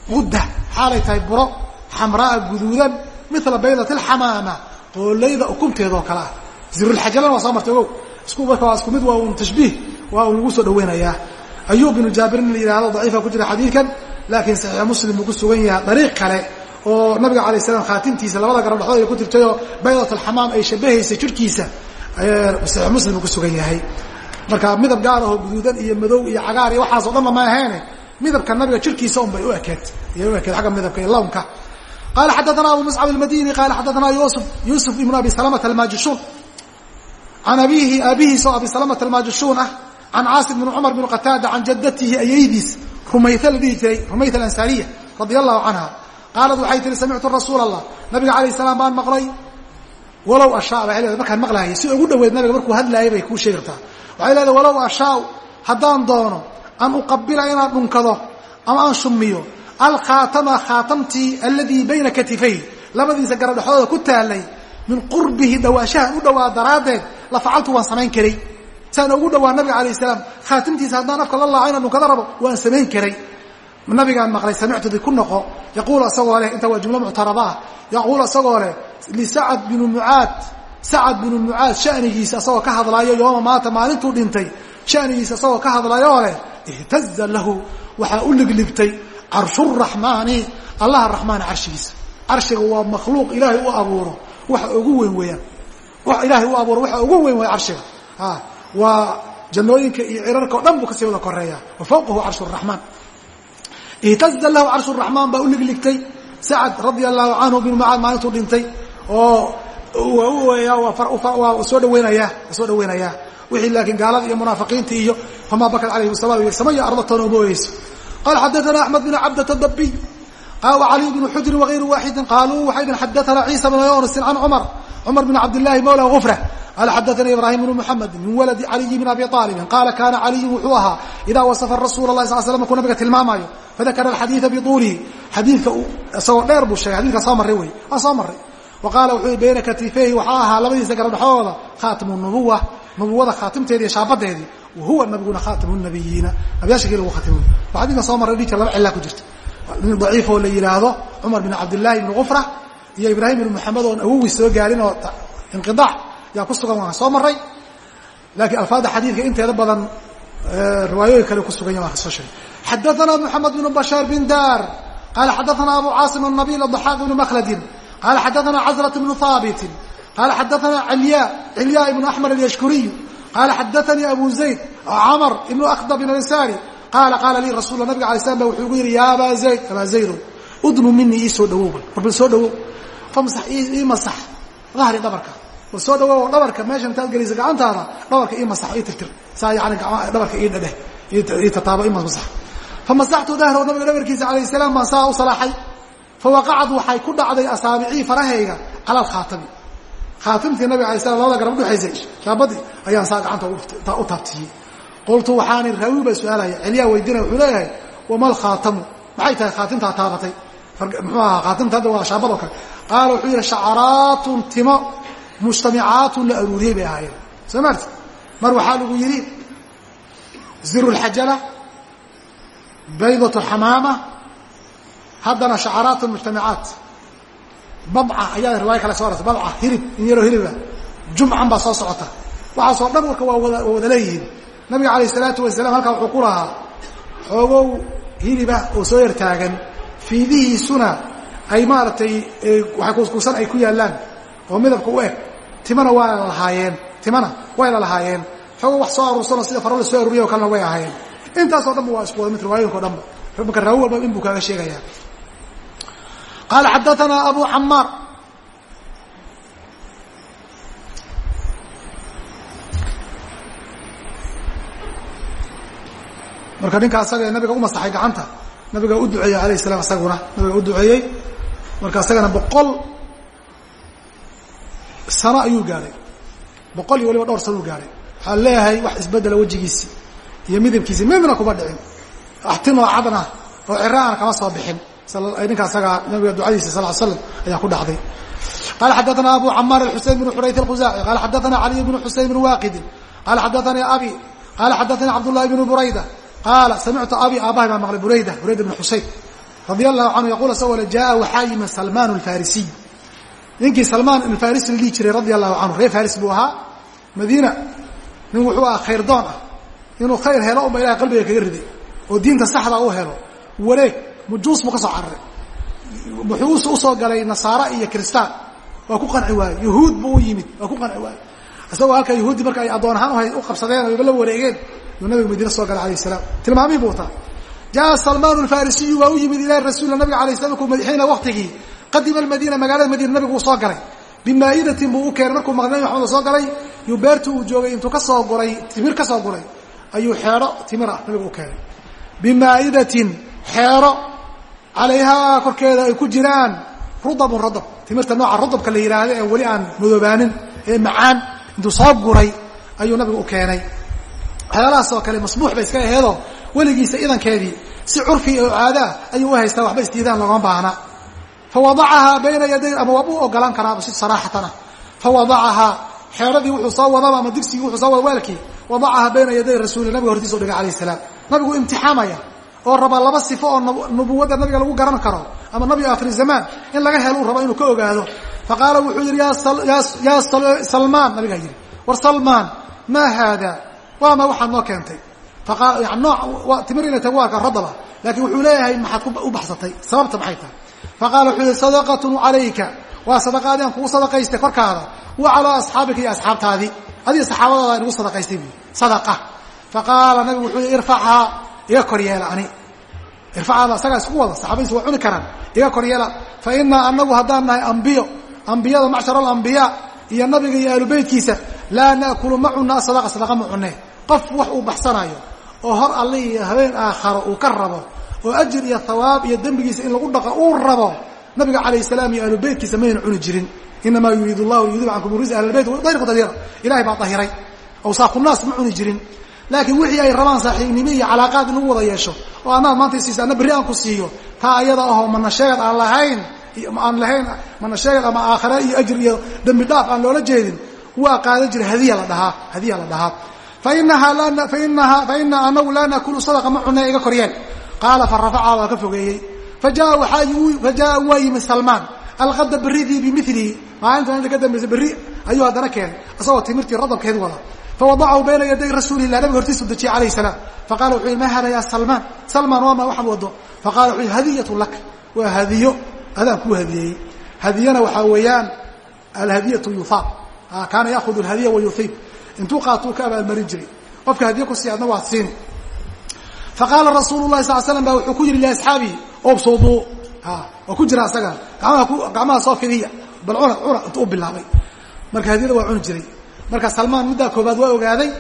Udda xaalay tahay buro. Xamraa guduudan mila baydat alxamaama qoolayda ukunteedoo kale ah. Zirulxajalana waa soo martay ogow isku marka waa isku mid waa un tashbiih waa un lagu soo dhaweynayaa ayub binu jaabirin la yihahdo daciifa ku jira xadiidkan laakiin saxiix muslim buu ku sugan yahay dariiq kale oo nabiga alay slam khaatimtiisa labada garab dhexdood ay ku jirtayoo baydat alxamaam ay shabahaysay jirhkiisa saxiix muslim buu ku sugan yahay. Marka midab gaar ahoo guduudan iyo madow iyo cagaar iyo waxaasoo dhanba ma aheene midabka nabiga jirkiisa un bay u ekeed ayay u ekeed agga midabka iyo lawnka. Qala xadaana abu muscab almadini qala xadaana yusuf ibnu abi salamata almaajishuun can abihi aabihiisa oo abi salamata almaajishuun ah can caasim bn cumar bn qataada can jadatihi ayaydiis rumayta la dhihi jiray rumayta alansaariya radia allahu canha qaalat waxay tihi samictu rasuula allah nabiga alayh salaam baan maqlay walow ashaa bay leedahay markaan maqlaayay si ugu dhaweed nabiga markuu hadlaayay bay kuu sheegi kartaa waxay leedahay walow ashaa haddaan doono an uqabila inaan dhunkado ama aan shummiyo alkhaatama khaatamtii aladii bayna katifay labadiisa garab dhexdooda ku taalay min qurbihi dhawaashahan u dhowaa daraaddeed la facaltu waan samayn karay saan ugu dhawaa nabiga alayh salaam. Khaatimtiisa haddaan afka la laaco inaan dhunkada rabo waan samayn karay. Nabigaan maqlay samictudi ku noqo. Yaquulu isagoo leh inta waa jumlo muctarada ah. Yaquulu isagoo leh lisacad binu mucaad. Sacad binu mucaad shanigiisa isagoo ka hadlaayo yooma maata maalintuu dhintay. Shanigiisa isagoo ka hadlayoo leh ihtaza lahu. Waxaa u liglibtay carshuraxmaani allaha raxmaani carshigiisa. Carshiga waa makhluuq ilaahay u abuuro. Waxa ugu weyn weeyaan. Ilaahay u abuuro waxa ugu weyn way carshiga waa jannooyinka iyo cirarka o dhan buu ka sii wada koreeya wa fawqahu carshu raxmaan ihtaza lahu carshu raxmaan baa u ligligtay sacad radia allahu canhu binu macaad maalintuu dhintay oo waa soo dhaweynaya soo dhaweynayaa wixii laakiin gaalada iyo munaafiqiinta iyo famaa bakat calayhim sama samaya ardatoona uma oyeyso qala xadaana axmed bn cabdata dabiy wcaliy bn xujrin wغayru waaxidi qaaluu waxay dhin xadaana ciisa bn yunsin can cumar cumar bn cabdillahi mawla gufra qala xadaana ibrahim bn muxamed min waladi caliyi bn abi aalibin qaala kana caliyu wuxuu ahaa idaa wasafa rasuula lahi sal slam markuu nabiga tilmaamayo fadakara alxadiida biuulihi xadiidka isagoo dheer buu sheegay xadidka soo marray wey waa soo marray wa qaala wuxuu i bayna katifeyhi waxaa ahaa labadiisa garab dhexdooda khaatimu nubuwa nubuwada khaatimteedi iyo shaabadeedii wahuwa nabiguna khaatimu nabiyiina nabiyaasha kii lagu khatimay waa xadidka soo marray dhijir laba cilaa ku jirta nin daciif oo la yidhaahdo cumar bin cabdillaahi bn gufra iyo ibraahim bn moxamed oon awowi soo gaarin oo inqiaac yaa ku sugan waan soo maray laakiin alfaada xadiidka inteeda badan riwaayooyin kale ku sugan ya waan ka soo sheegay. Xadaana moxamed bn bashaar bin dar qala xadaana abu caasim nabil ضaxaaq bn makladin qala xadaana cazrat bn haabitin qala xadaana cilya cilya ibn axmer alyashkuriy qala xadaanii abu zayd camr ibn akhdab bn ansari qaala qaala lii rasul nabiga alay slam ba wuxuu igu yidhi ya abaa zayd abaa zaydow udnu minii ii soo dhawow warbal soo dhawow. Famsax ii masax dahri dhabarka war soo dhawow dhabarka meesha intaad gelisa gacantaada dhabarka ii masax ii tirtir. Saa yani dhabarka ii dhadheh ii tataabo ii masax. Famasaxtu dahrahu nabiga dhabarkiisa alayh salaam baan saa u salaaxay fawaqacad waxay ku dhacday asaabicii farahayga cala alkhaatami khaatimtii nabiga alay slam labada garab udhexaysay shaabadii ayaan saa gacanta u taabtiyey. Qultu waxaani raawi baa su'aalaya celyaa weydiinaya wuxuu leeyahay wama alkhaatamu maxay tahay khaatimtaa taabatay? Muxuu ahaa khaatimta hadda waa shaabad oo kale. Qaala wuxuu yidhi shacaraatun timo mujtamicaatun la aruuriyey bay ahaayeen. Soo maarti mar waxaa lagu yidhi ziru lxajala baydatu xamaama haddana shacaraatun mujtamicaat. Babca ayaa riwaaya kale soo arartay babca hilib in yaroo hiliba jumcan baa soo socota. Waxaasoo dhan warka waa wada wada leeyihiin. Nabiga alayh salaatu wasalaam halkaa wuxuu ku lahaa xoogow hilibah oo soo yar taagan fiidihiisuna ay maaragtay waxay kuuskuusan ay ku yaallaan oo midabka u eg timana waa la lahaayeen. Timana way la lahaayeen. Xoogow wax soo aruursanoo sida faro la soo aruuriya o kalena way ahaayeen. Intaasoo dhanba waa isku wada mid riwaayooyinko dhanba. Marka raawi walba in buu kaaga sheegaya qaala xadaana abu camaar marka ninka asaga nabiga u masaxay gacanta nabiga u duceeyey alayh salam isaguna nabiga u duceeyey. Marka isagana boqol sano ayuu gaadhay boqol iyo waliba dhowr sano u gaadhay waxaa leeyahay wax isbedela wejigiisi iyo midabkiisi. Midna kuma dhicin. Axtinoo cadna oo ciraana kama soo bixin. Ninka nabiga ducadiisa sal slam ayaa ku dhacday. Qala xadaana abu camaar xusein bn xurayt اlkhuzaaci qala xadaana caliy bn xusein bn waaqidin qala xadaanii abi. Qala xadaanii cabdullahi bn burayda qaala samictu abi aabahay baa maqlay burayda burayda bn xusein radia allahu canhu yaqul isagoo le jaa waxaa yimi salmaan alfarisiy ninkii salmaan alfarisi la dhihi jiray radia allahu canhu reer faris buu ahaa. Madiina nin wuxuu ahaa khayr doon ah. Inuu khayr helo unba ilahay qalbiga kaga riday. Oo diinta saxda u helo. Wareeg mujuus buu ka soo cararay wuxuu u soo galay nasaara iyo kristaan waa ku qanci waaye yahuud buu u yimid. Waa ku qanci waaye isagoo halkaa yahuudi marka ay addoon ahaan u qabsadeen o la wareegeen yuu nabiga madiina soo galay alayh salaam. Tilmaamihii buu wataa. Jaa salmaan alfarisiyu waa u yimid ilahi rasuula nabiga alay slam markuu xiina waktigii qadima almadiina magaalada madiina nabigu uu soo galay. Bimaa'idatin buu u keenay. Markuu maqlay nabi maxamed soo galay yuu beertu uu joogay intuu ka soo guray timir ka soo guray ayuu xeedho timir ah nabigu u keenay. Bimaa'idatin xeero calayhaa korkeeda ay ku jiraan rudabun radab timirta nooca rudabka la yidhaahdo ee weli aan madoobaanin ee macaan intuu soo guray ayuu nabigu u keenay. Waxyaalahaasoo kale masbuux bay iska aheedoo weligiisa idankeedii si curfi oo caadaa ayuu u haystaa waxba isdiidaan loogama baahna fa wadacahaa bayna yaday ama waaba u ogolaan karaaba si saraaxatana fa wadacahaa xeeradii wuxuu soo wadaba ama digsigii wuxuu soo wada waalkii wadacahaa bayna yaday rasuuli nabiga hortiisa u dhigay alayh salaam nabigu imtixaamaya oo raba laba sifo oo nubuwadda nabiga lagu garan karo ama nabiga akhir zamaan in laga helo uu rabo inuu ka ogaado faqaala wuxuu yidhi ya salmaan nabigaa yidhi war salmaan maa haada waama waxaad noo keentay noo timir inay tahay waa radaba laakiin wuxuu leeyahay maxaad u baxsatay sababta maxay tahay faqaala wuxuu yihi sadaqatun calayka waa sadaqaadii aan kugu sadaqaystay korkaada wa calaa asxaabika iyo asxaabtaadii adiga saxaabadaada inugu sadaqaystay buui sadaqa faqaala nabigu wuxuu yihi irfachaa iga kor yeela ani irfacaada asagaa isku wada saxaabadiis waa cuni karaan iga kor yeela fa inaa anagu haddaan nahay ambiyo ambiyada macshar alambiyaa iyo nabiga iyo aalubeytkiisa laa naakulu ma cunna asadaqa sadaqa ma cunne qof wax uu baxsanayo oo hor alle iyo habeen aakharo uu ka rabo oo ajir iyo hawaab iyo dembigiisa in lagu dhaqo uu rabo nabiga calayh salaam iyo aalubeytkiisa mayna cuni jirin. Inamaa yuriid llahu yudib cankum ris ahlbeyt dayr dahira ilahay baa dahiray. Awsaakunaas ma cuni jirin. Laakiin wixii ay rabaan saaxiibnimo iyo calaaqaad in lagu wada yeesho oo anaad maanta isiisa ana berri aan ku siiyo taa ayada ahoo mana sheegad aan lahayn aan lahayn mana sheegad ama aakhare iyo ajir iyo dembi dhaaf aan loola jeedin waa qaadan jira hadiya la dhahaa hadiya la dhahaa. Fainahaa fainahaa faina anagu laa nakulu sadaqa ma cunay iga koryeen qaala farafaca waa ka fogeeyey fajaa waa yimi salmaan alqada beridii bimilihi maalinta maalinta ka dambaysa berri ayuu haddana keenay isagoo timirtii radabkeed wada fawadacahu bayna yaday rasuulilah nabiga hortiisu dejiyey alayh salaam faqala wuxuu yihi ma hada ya salmaan salmaan waa ma waxaad wado faqala wuxuu yihi hadiyatu lak waa hadiyo adaan kuu hadiyeeyey hadiyana waxaa weeyaan alhadiyatu yuhaab kaana yaahudu alhadiya wa yuhiib intuu qaatuu ka abaalmarin jiray qofka hadiye ku sii adna waad siini faqaala rasuulu lahi sal slam ba wuxuu ku yihi liasxaabihi obsuduu waa ku jira asaga gacmaha soo fidiya bal cuna cuna intuu u bilaabay marka hadiyada waa cuni jiray marka salmaan muddaa koobaad waa ogaaday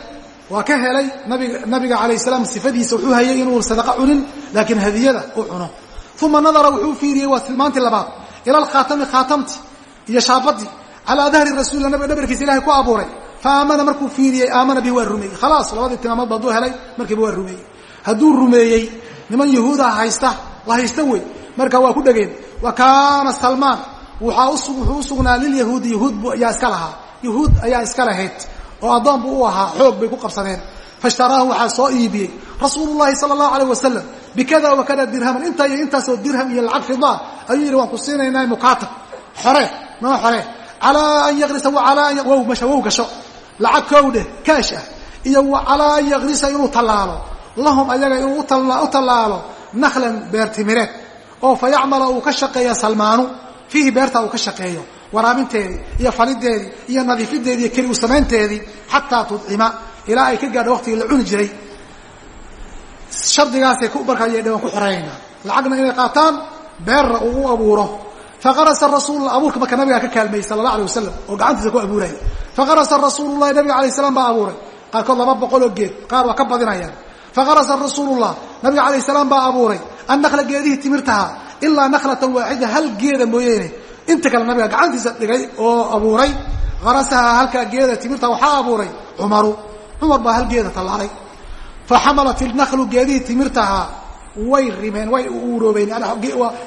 waa ka helay nabiga nabiga alayh salaam sifadiisa wuxuu hayay inuu sadaqa cunin laakiin hadiyada u cuno uma nadara wuxuu fiiriyey waa tilmaantii labaad ila alkhaatami khaatamti iyo shaabadii calaa dahri rasuulila nabiga dhabarkiisa ilahay ku abuuray fa aamana markuu fiiriyey aamana bihi waa rumeeyey khalaas labadii tilmaamoodba hadduu helay markiiba waa rumeeyey hadduu rumeeyey niman yahuuda haysta la haysta wey. Marka waa ku dhegeen. Wa kaana salmaan wuxuu usugnaa lilyahuudi yahuud ayaa iska lahaa. Yahuud ayaa iska lahayd oo addoon buu u ahaa xoog bay ku qabsadeen. Faishtaraahu waxaa soo iibiyey rasuulu llahi sala allahu alayh wasalam bikada wa kada dirhaman intaa iyo intaasoo dirham iyo lacag fidaa ayuu yidhi waan ku siinaynaa mukaatab xore noo xore. Calaa an yakrisa wow masha wow gasho. Lacag kow kaash ah. Iyo wa calaa an yakrisa inuu tallaalo lahum ayaga inuu u tallaalo naklan beertimireed oo fa uu ka shaqeeya salmaanu fiihi beertaa uu ka shaqeeyo waraabinteedii iyo falideedii iyo nadiifideedii iyo keli u xataa tudcima ilaa ay ka gaadho waqtigii la cuni jiray. Shardigaasay markaa dhawaan ku xoreeyaynaa lacagna inay qaataan beerna uu u abuuro. Faqarasa rasuulula abuurka marka nabigaa ka kaalmeeyey sala allah alay wasalam oo gacantiisa ku abuuraya faqarasa rasuululahi nabiga alayh salaam baa abuuray. Qaarkood laba boqoloo geed qaar waa ka badinayaan faqarasa rasuulullah nabiga alayh salaam baa abuuray annakla geedihii timirtaha ilaa naklatan waaxida hal geeda mooyeene inta kale nabiga gacantiisa dhigay oo abuuray arasaha halkaa geeda timirta waxaa abuuray cumaru cumar baa hal geeda tallaalay fa xamalat ilnaklu geedihii timirtahaa way rimeen way uroobeen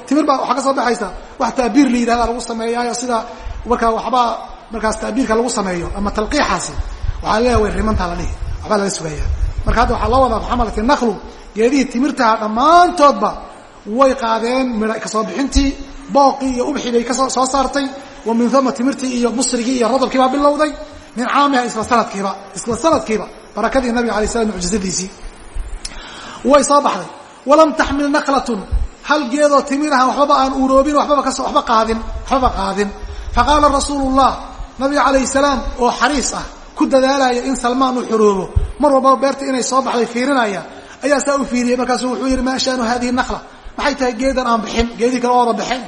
timir baa waxaa ka soo baxaysa wax taabiir la yidhahda lagu sameeyaayo sida markaa waxbaa markaas taabiirka lagu sameeyo ama talqiixaasi waxaa leeyahay way rimantaa la dhihi waxbaa laga sugaya marka hadda waxaa loo wadaa faxamalat ilnaklu geedihii timirtaha dhammaantoodba way qaadeen midha ka soo bixintii booqii iyo ubxii bay ka soo soo saartay wa min uma timirtii iyo busrigii iyo rodobkiibaa bilowday min caamiha isla sanadkiiba isla sanadkiiba barakadii nabiga alay slam mucjizadiisii. Way soo baxday. Walam taxmil naklatun hal geedoo timiraha waxbaba aan uroobin wababa waba qaadin waxbaba qaadin. Faqaala rasuulu llah nabiga calayh salaam oo xariis ah ku dadaalaya in salmaan uu xoroobo mar walbaba beerta inay soo baxday fiirinaya ayaa saa u fiiriyey markaasu wuxuu yihi maa shaanu hadihi nakla maxay tahay geedan aan bixin? Geedihii kale ooda bixin?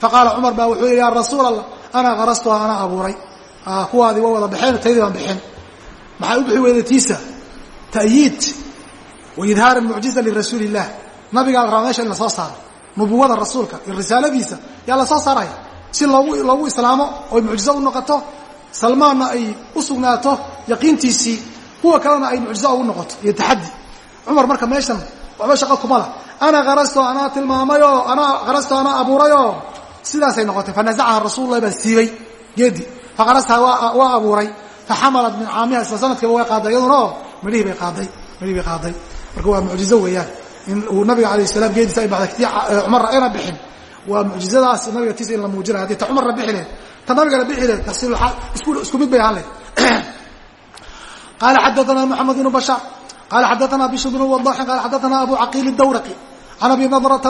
Faqaala cumar baa wuxuu yihi ya rasuul allah anaa karastuha anaa abuuray. Kuwaadii waa wada baxeen taydii baan bixin. Maxay u bixi weyday tiisa ta'yiid. Wa idhaara mucjiza lirasuuli illah nabigaa la rabaa meesha in la soo saaro. Nubuwada rasuulka iyo risaaladiisa yaa la soo saaraya. Si loogu loogu islaamo oy mucjizo u noqoto salmaanna ay u sugnaato yaqiintiisii kuwa kalena ay mucjizo ugu noqoto iyo taxaddi. Cumar marka meeshan waxba shaqo kuma lah ana karasto anaa tilmaamayoo anaa karasto anaa abuurayoo sidaasay noqotay. Fanazacaha rasuulullahi baa siibay geedi. Faqarasaha waa abuuray. Faxamalat min caamiha isla sanadkiiba way qaaday iyaduna oo midhihii bay qaaday midhihii bay qaaday. Marka waa mucjizo weeyaan. In uu nabiga alayh salaam geediisa ay baxday ktii cumarra ayna bixin. Waa mucjizadaas nabiga tiisa in la muujinaya haddii ta cumarna bixi lehed ta nabigana bixi lehed tasiilaa isku mid bay ahaan lehed qala xadaana mxamed bn bashaar qala xadaana bishr bn wadaxin qala xadaana abu caqiil dawraqi can abi nadrata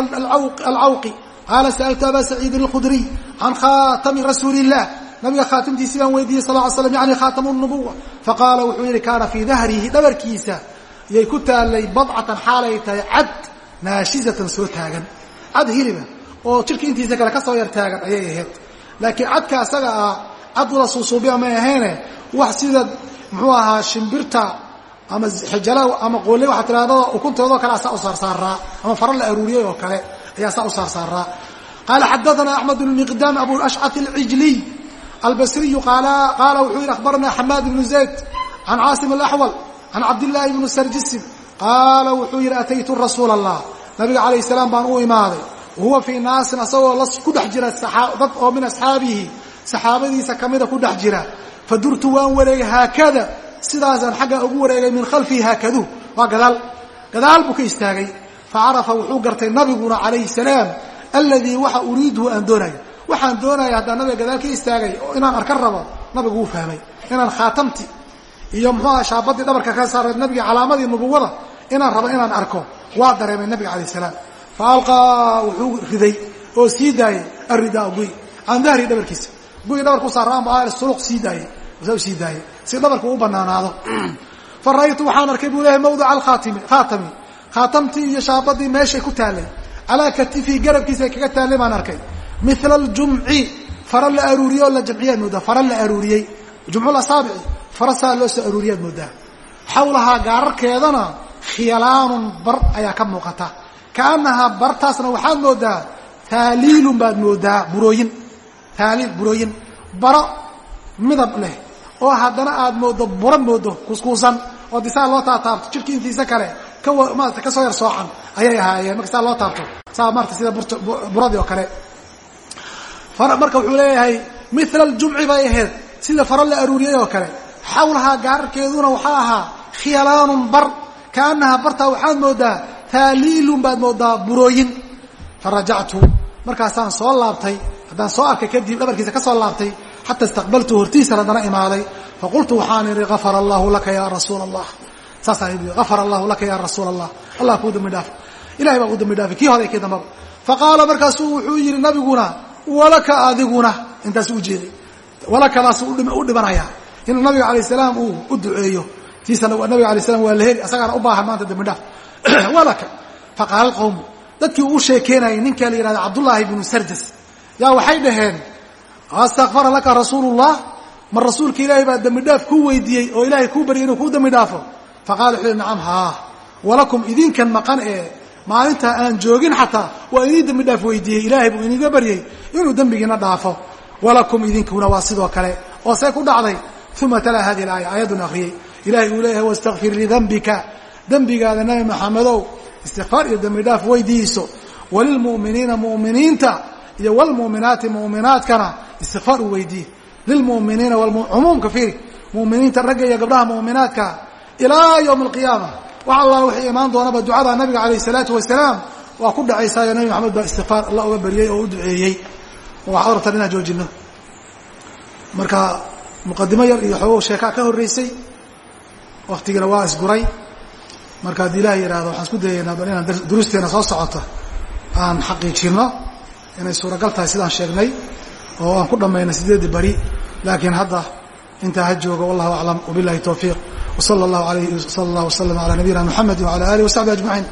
alcawqi qaala sa'altu aba saciidin اlkhudriy can khatami rasuuli الlah nabiga khaatimtiisii baan weydiiyey sal ly slam yani khaatamu nubuwa faqaala wuxuu yihi kaana fii dahrihi dhabarkiisa yay ku taalay badcatan xaalay tahay cad naashizatan soo taagan cad hiliba oo jirka intiisa kale ka soo yar taagan ayay ahayd laakiin cadka asaga ah cad wada suusuubiya may ahayne wax sida muxuu ahaa shimbirta ama xijala ama qoole waxaa tirahdada ukunteedoo kale asaa u saarsaaraa ama fara la aruuriyey oo kale ayaa saa u saarsaaraa qaala xadaana axmed bn miqdaam abu ashcat alcijliy albasriyu qaala wuxuu yihi akhbarana xamaad ibnu zayd can caasim alaxwal can cabdillaahi bni sarjisin qaala wuxuu yihi ataytu rasuula allah nabiga calayh salaam baan u imaaday wahuwa fii naasin asagoo la ku dhex jira dad oo min asxaabihi saxaabadiisa kamida ku dhex jira. Fadurtu waan wareegay haakada. Sidaasaan xagga ugu wareegay min khalfihi haakadu. Waa gadaal. Gadaal buu ka istaagay. Facarafa wuxuu gartay nabiguna calayhi salaam alladii waxa uriiduhu aan doonayo waxaan doonaya haddaan nabiga gadaal ka istaagay oo inaan arkan rabo nabigu wuu fahmay. Inaan khaatamti iyo muxuuaha shaabadii dhabarka ka saaray nabiga calaamadii nubuwada inaan rabo inaan arko. Waa dareemay nabiga calayh salaam fa alqaa wuxuu riday oo sii daayey aridaa guy. Can dhabarkiisa. Guyi dhabarku saaraan ba suluq sii daayey saa u sii daayey si dhabarku u banaanaado fa ra'aytu waxaan arkay buu lehay mawdica alkhaatimi khaatami. Khaatamtii iyo shaabadii meeshay ku taallay. Calaa katifii garabkiisa ay kaga taallay baan arkay. Mila aljumci fara la aruuriyey oo la jamciyaad moodaa. Fara la aruuriyey. Jumcul asaabici fara saa loo soo aruuriyaad moodaa. Xawlahaa gaararkeedana khiyalaanun bar ayaa ka muuqata kaanahaa bartaasna waxaad moodaa taaliilun baad moodaa burooyin. Taaliil burooyin. Baro midab leh. Oo haddana aad moodo buro moodo kuskuusan. Oo disaa loo taataabto intiisa kale kamarata ka soo yar soocan ayay ahaayeen. Marka loo taabto saa maarata sida buradii oo kale. Marka wuxuu leeyahay mila aljumci bay ahayd. Sida faro la aruuriyey oo kale. Xawlahaa gaararkeeduna waxaa ahaa khiyalaanun bar. Kaanahaa bartaa waxaad moodaa taaliilun baad moodaa burooyin. Farajactu. Markaasaan soo laabtay. Haddaan soo arkay kadib dhabarkiisa ka soo laabtay xata istaqbaltu hortiisan haddana imaaday faqultu waxaan idhi afara allahu laka ya rasuul allah saasaan afara allahu laka ya rasuul allah allah kuu dambi dhaafo ilahay baa kuu dambi dhaafay. Kii hore kii dambaba faqaala markaasuu wuxuu yihi nabiguna walaka adiguna. Intaas u jeeday walakadaas u dhimanayaa. Inuu nabiga alayh salaam uu u duceeyo. Tiisana nabiga alay slam waa la heli. Asagaana u baahan maanta dambi dhaaf walaka faqaala qawmu dadkii uu sheekeynayay ninka la yihahda cabdullaahi bnu sarjas. Yaa waxay dhaheen astakfara laka rasuulullah. Ma rasuulka ilaahay baa dembi dhaaf kuu weydiiyey oo ilaahay kuu baryay inuu kuu dembi dhaafo? Faqala wuxuu nacam haa walakum idinkan maqan ee maalintaa aan joogin xataa waa idin dembi dhaaf weydiiyey. Ilaahay buu iniga baryey inuu dembigiina dhaafo. Walakum idinkuna waa sidoo kale. Oo see ku dhacday uma talaa hadihi alaaya aayaddun akriyey ilahay uu leeyahay wastakfir lidembika dembigaada nabi maxamedow istikfaar iyo dembi dhaaf weydiiso. Walilmu'miniina mu'miniinta iyo wlmuminaati muminaadkana istikfaar u weydiiye lilmuminiina cumuumka fiiri muminiinta ragga iyo gabdhaha muminaadka ilaa ywm alqiyaama wax allah wixii imaan doonaba ducada nabiga alayh salaatu wasalaam waa ku dhacaysaayo nabi maxamed baa istikfaar allah uga baryey oo u duceeyey. Waxaad rabtaan inaan joojino marka muqadimo yar iyo xoogo sheekaa ka horeysay waktigina waa isguray marka haddii ilaah yihahdo waxaan isku dayaynaa bal inaan durusteena soo socota aan xaqiijino inay suuragal tahay sidaan sheegnay oo aan ku dhammaynay sideedii bari. Laakiin hadda intaa ha joogo wallahu aclam wabilahi towfiiq wsala allahu alayh sala allah waslama ala nabiyina mxamedi wala alih wasaxbi ajmaciin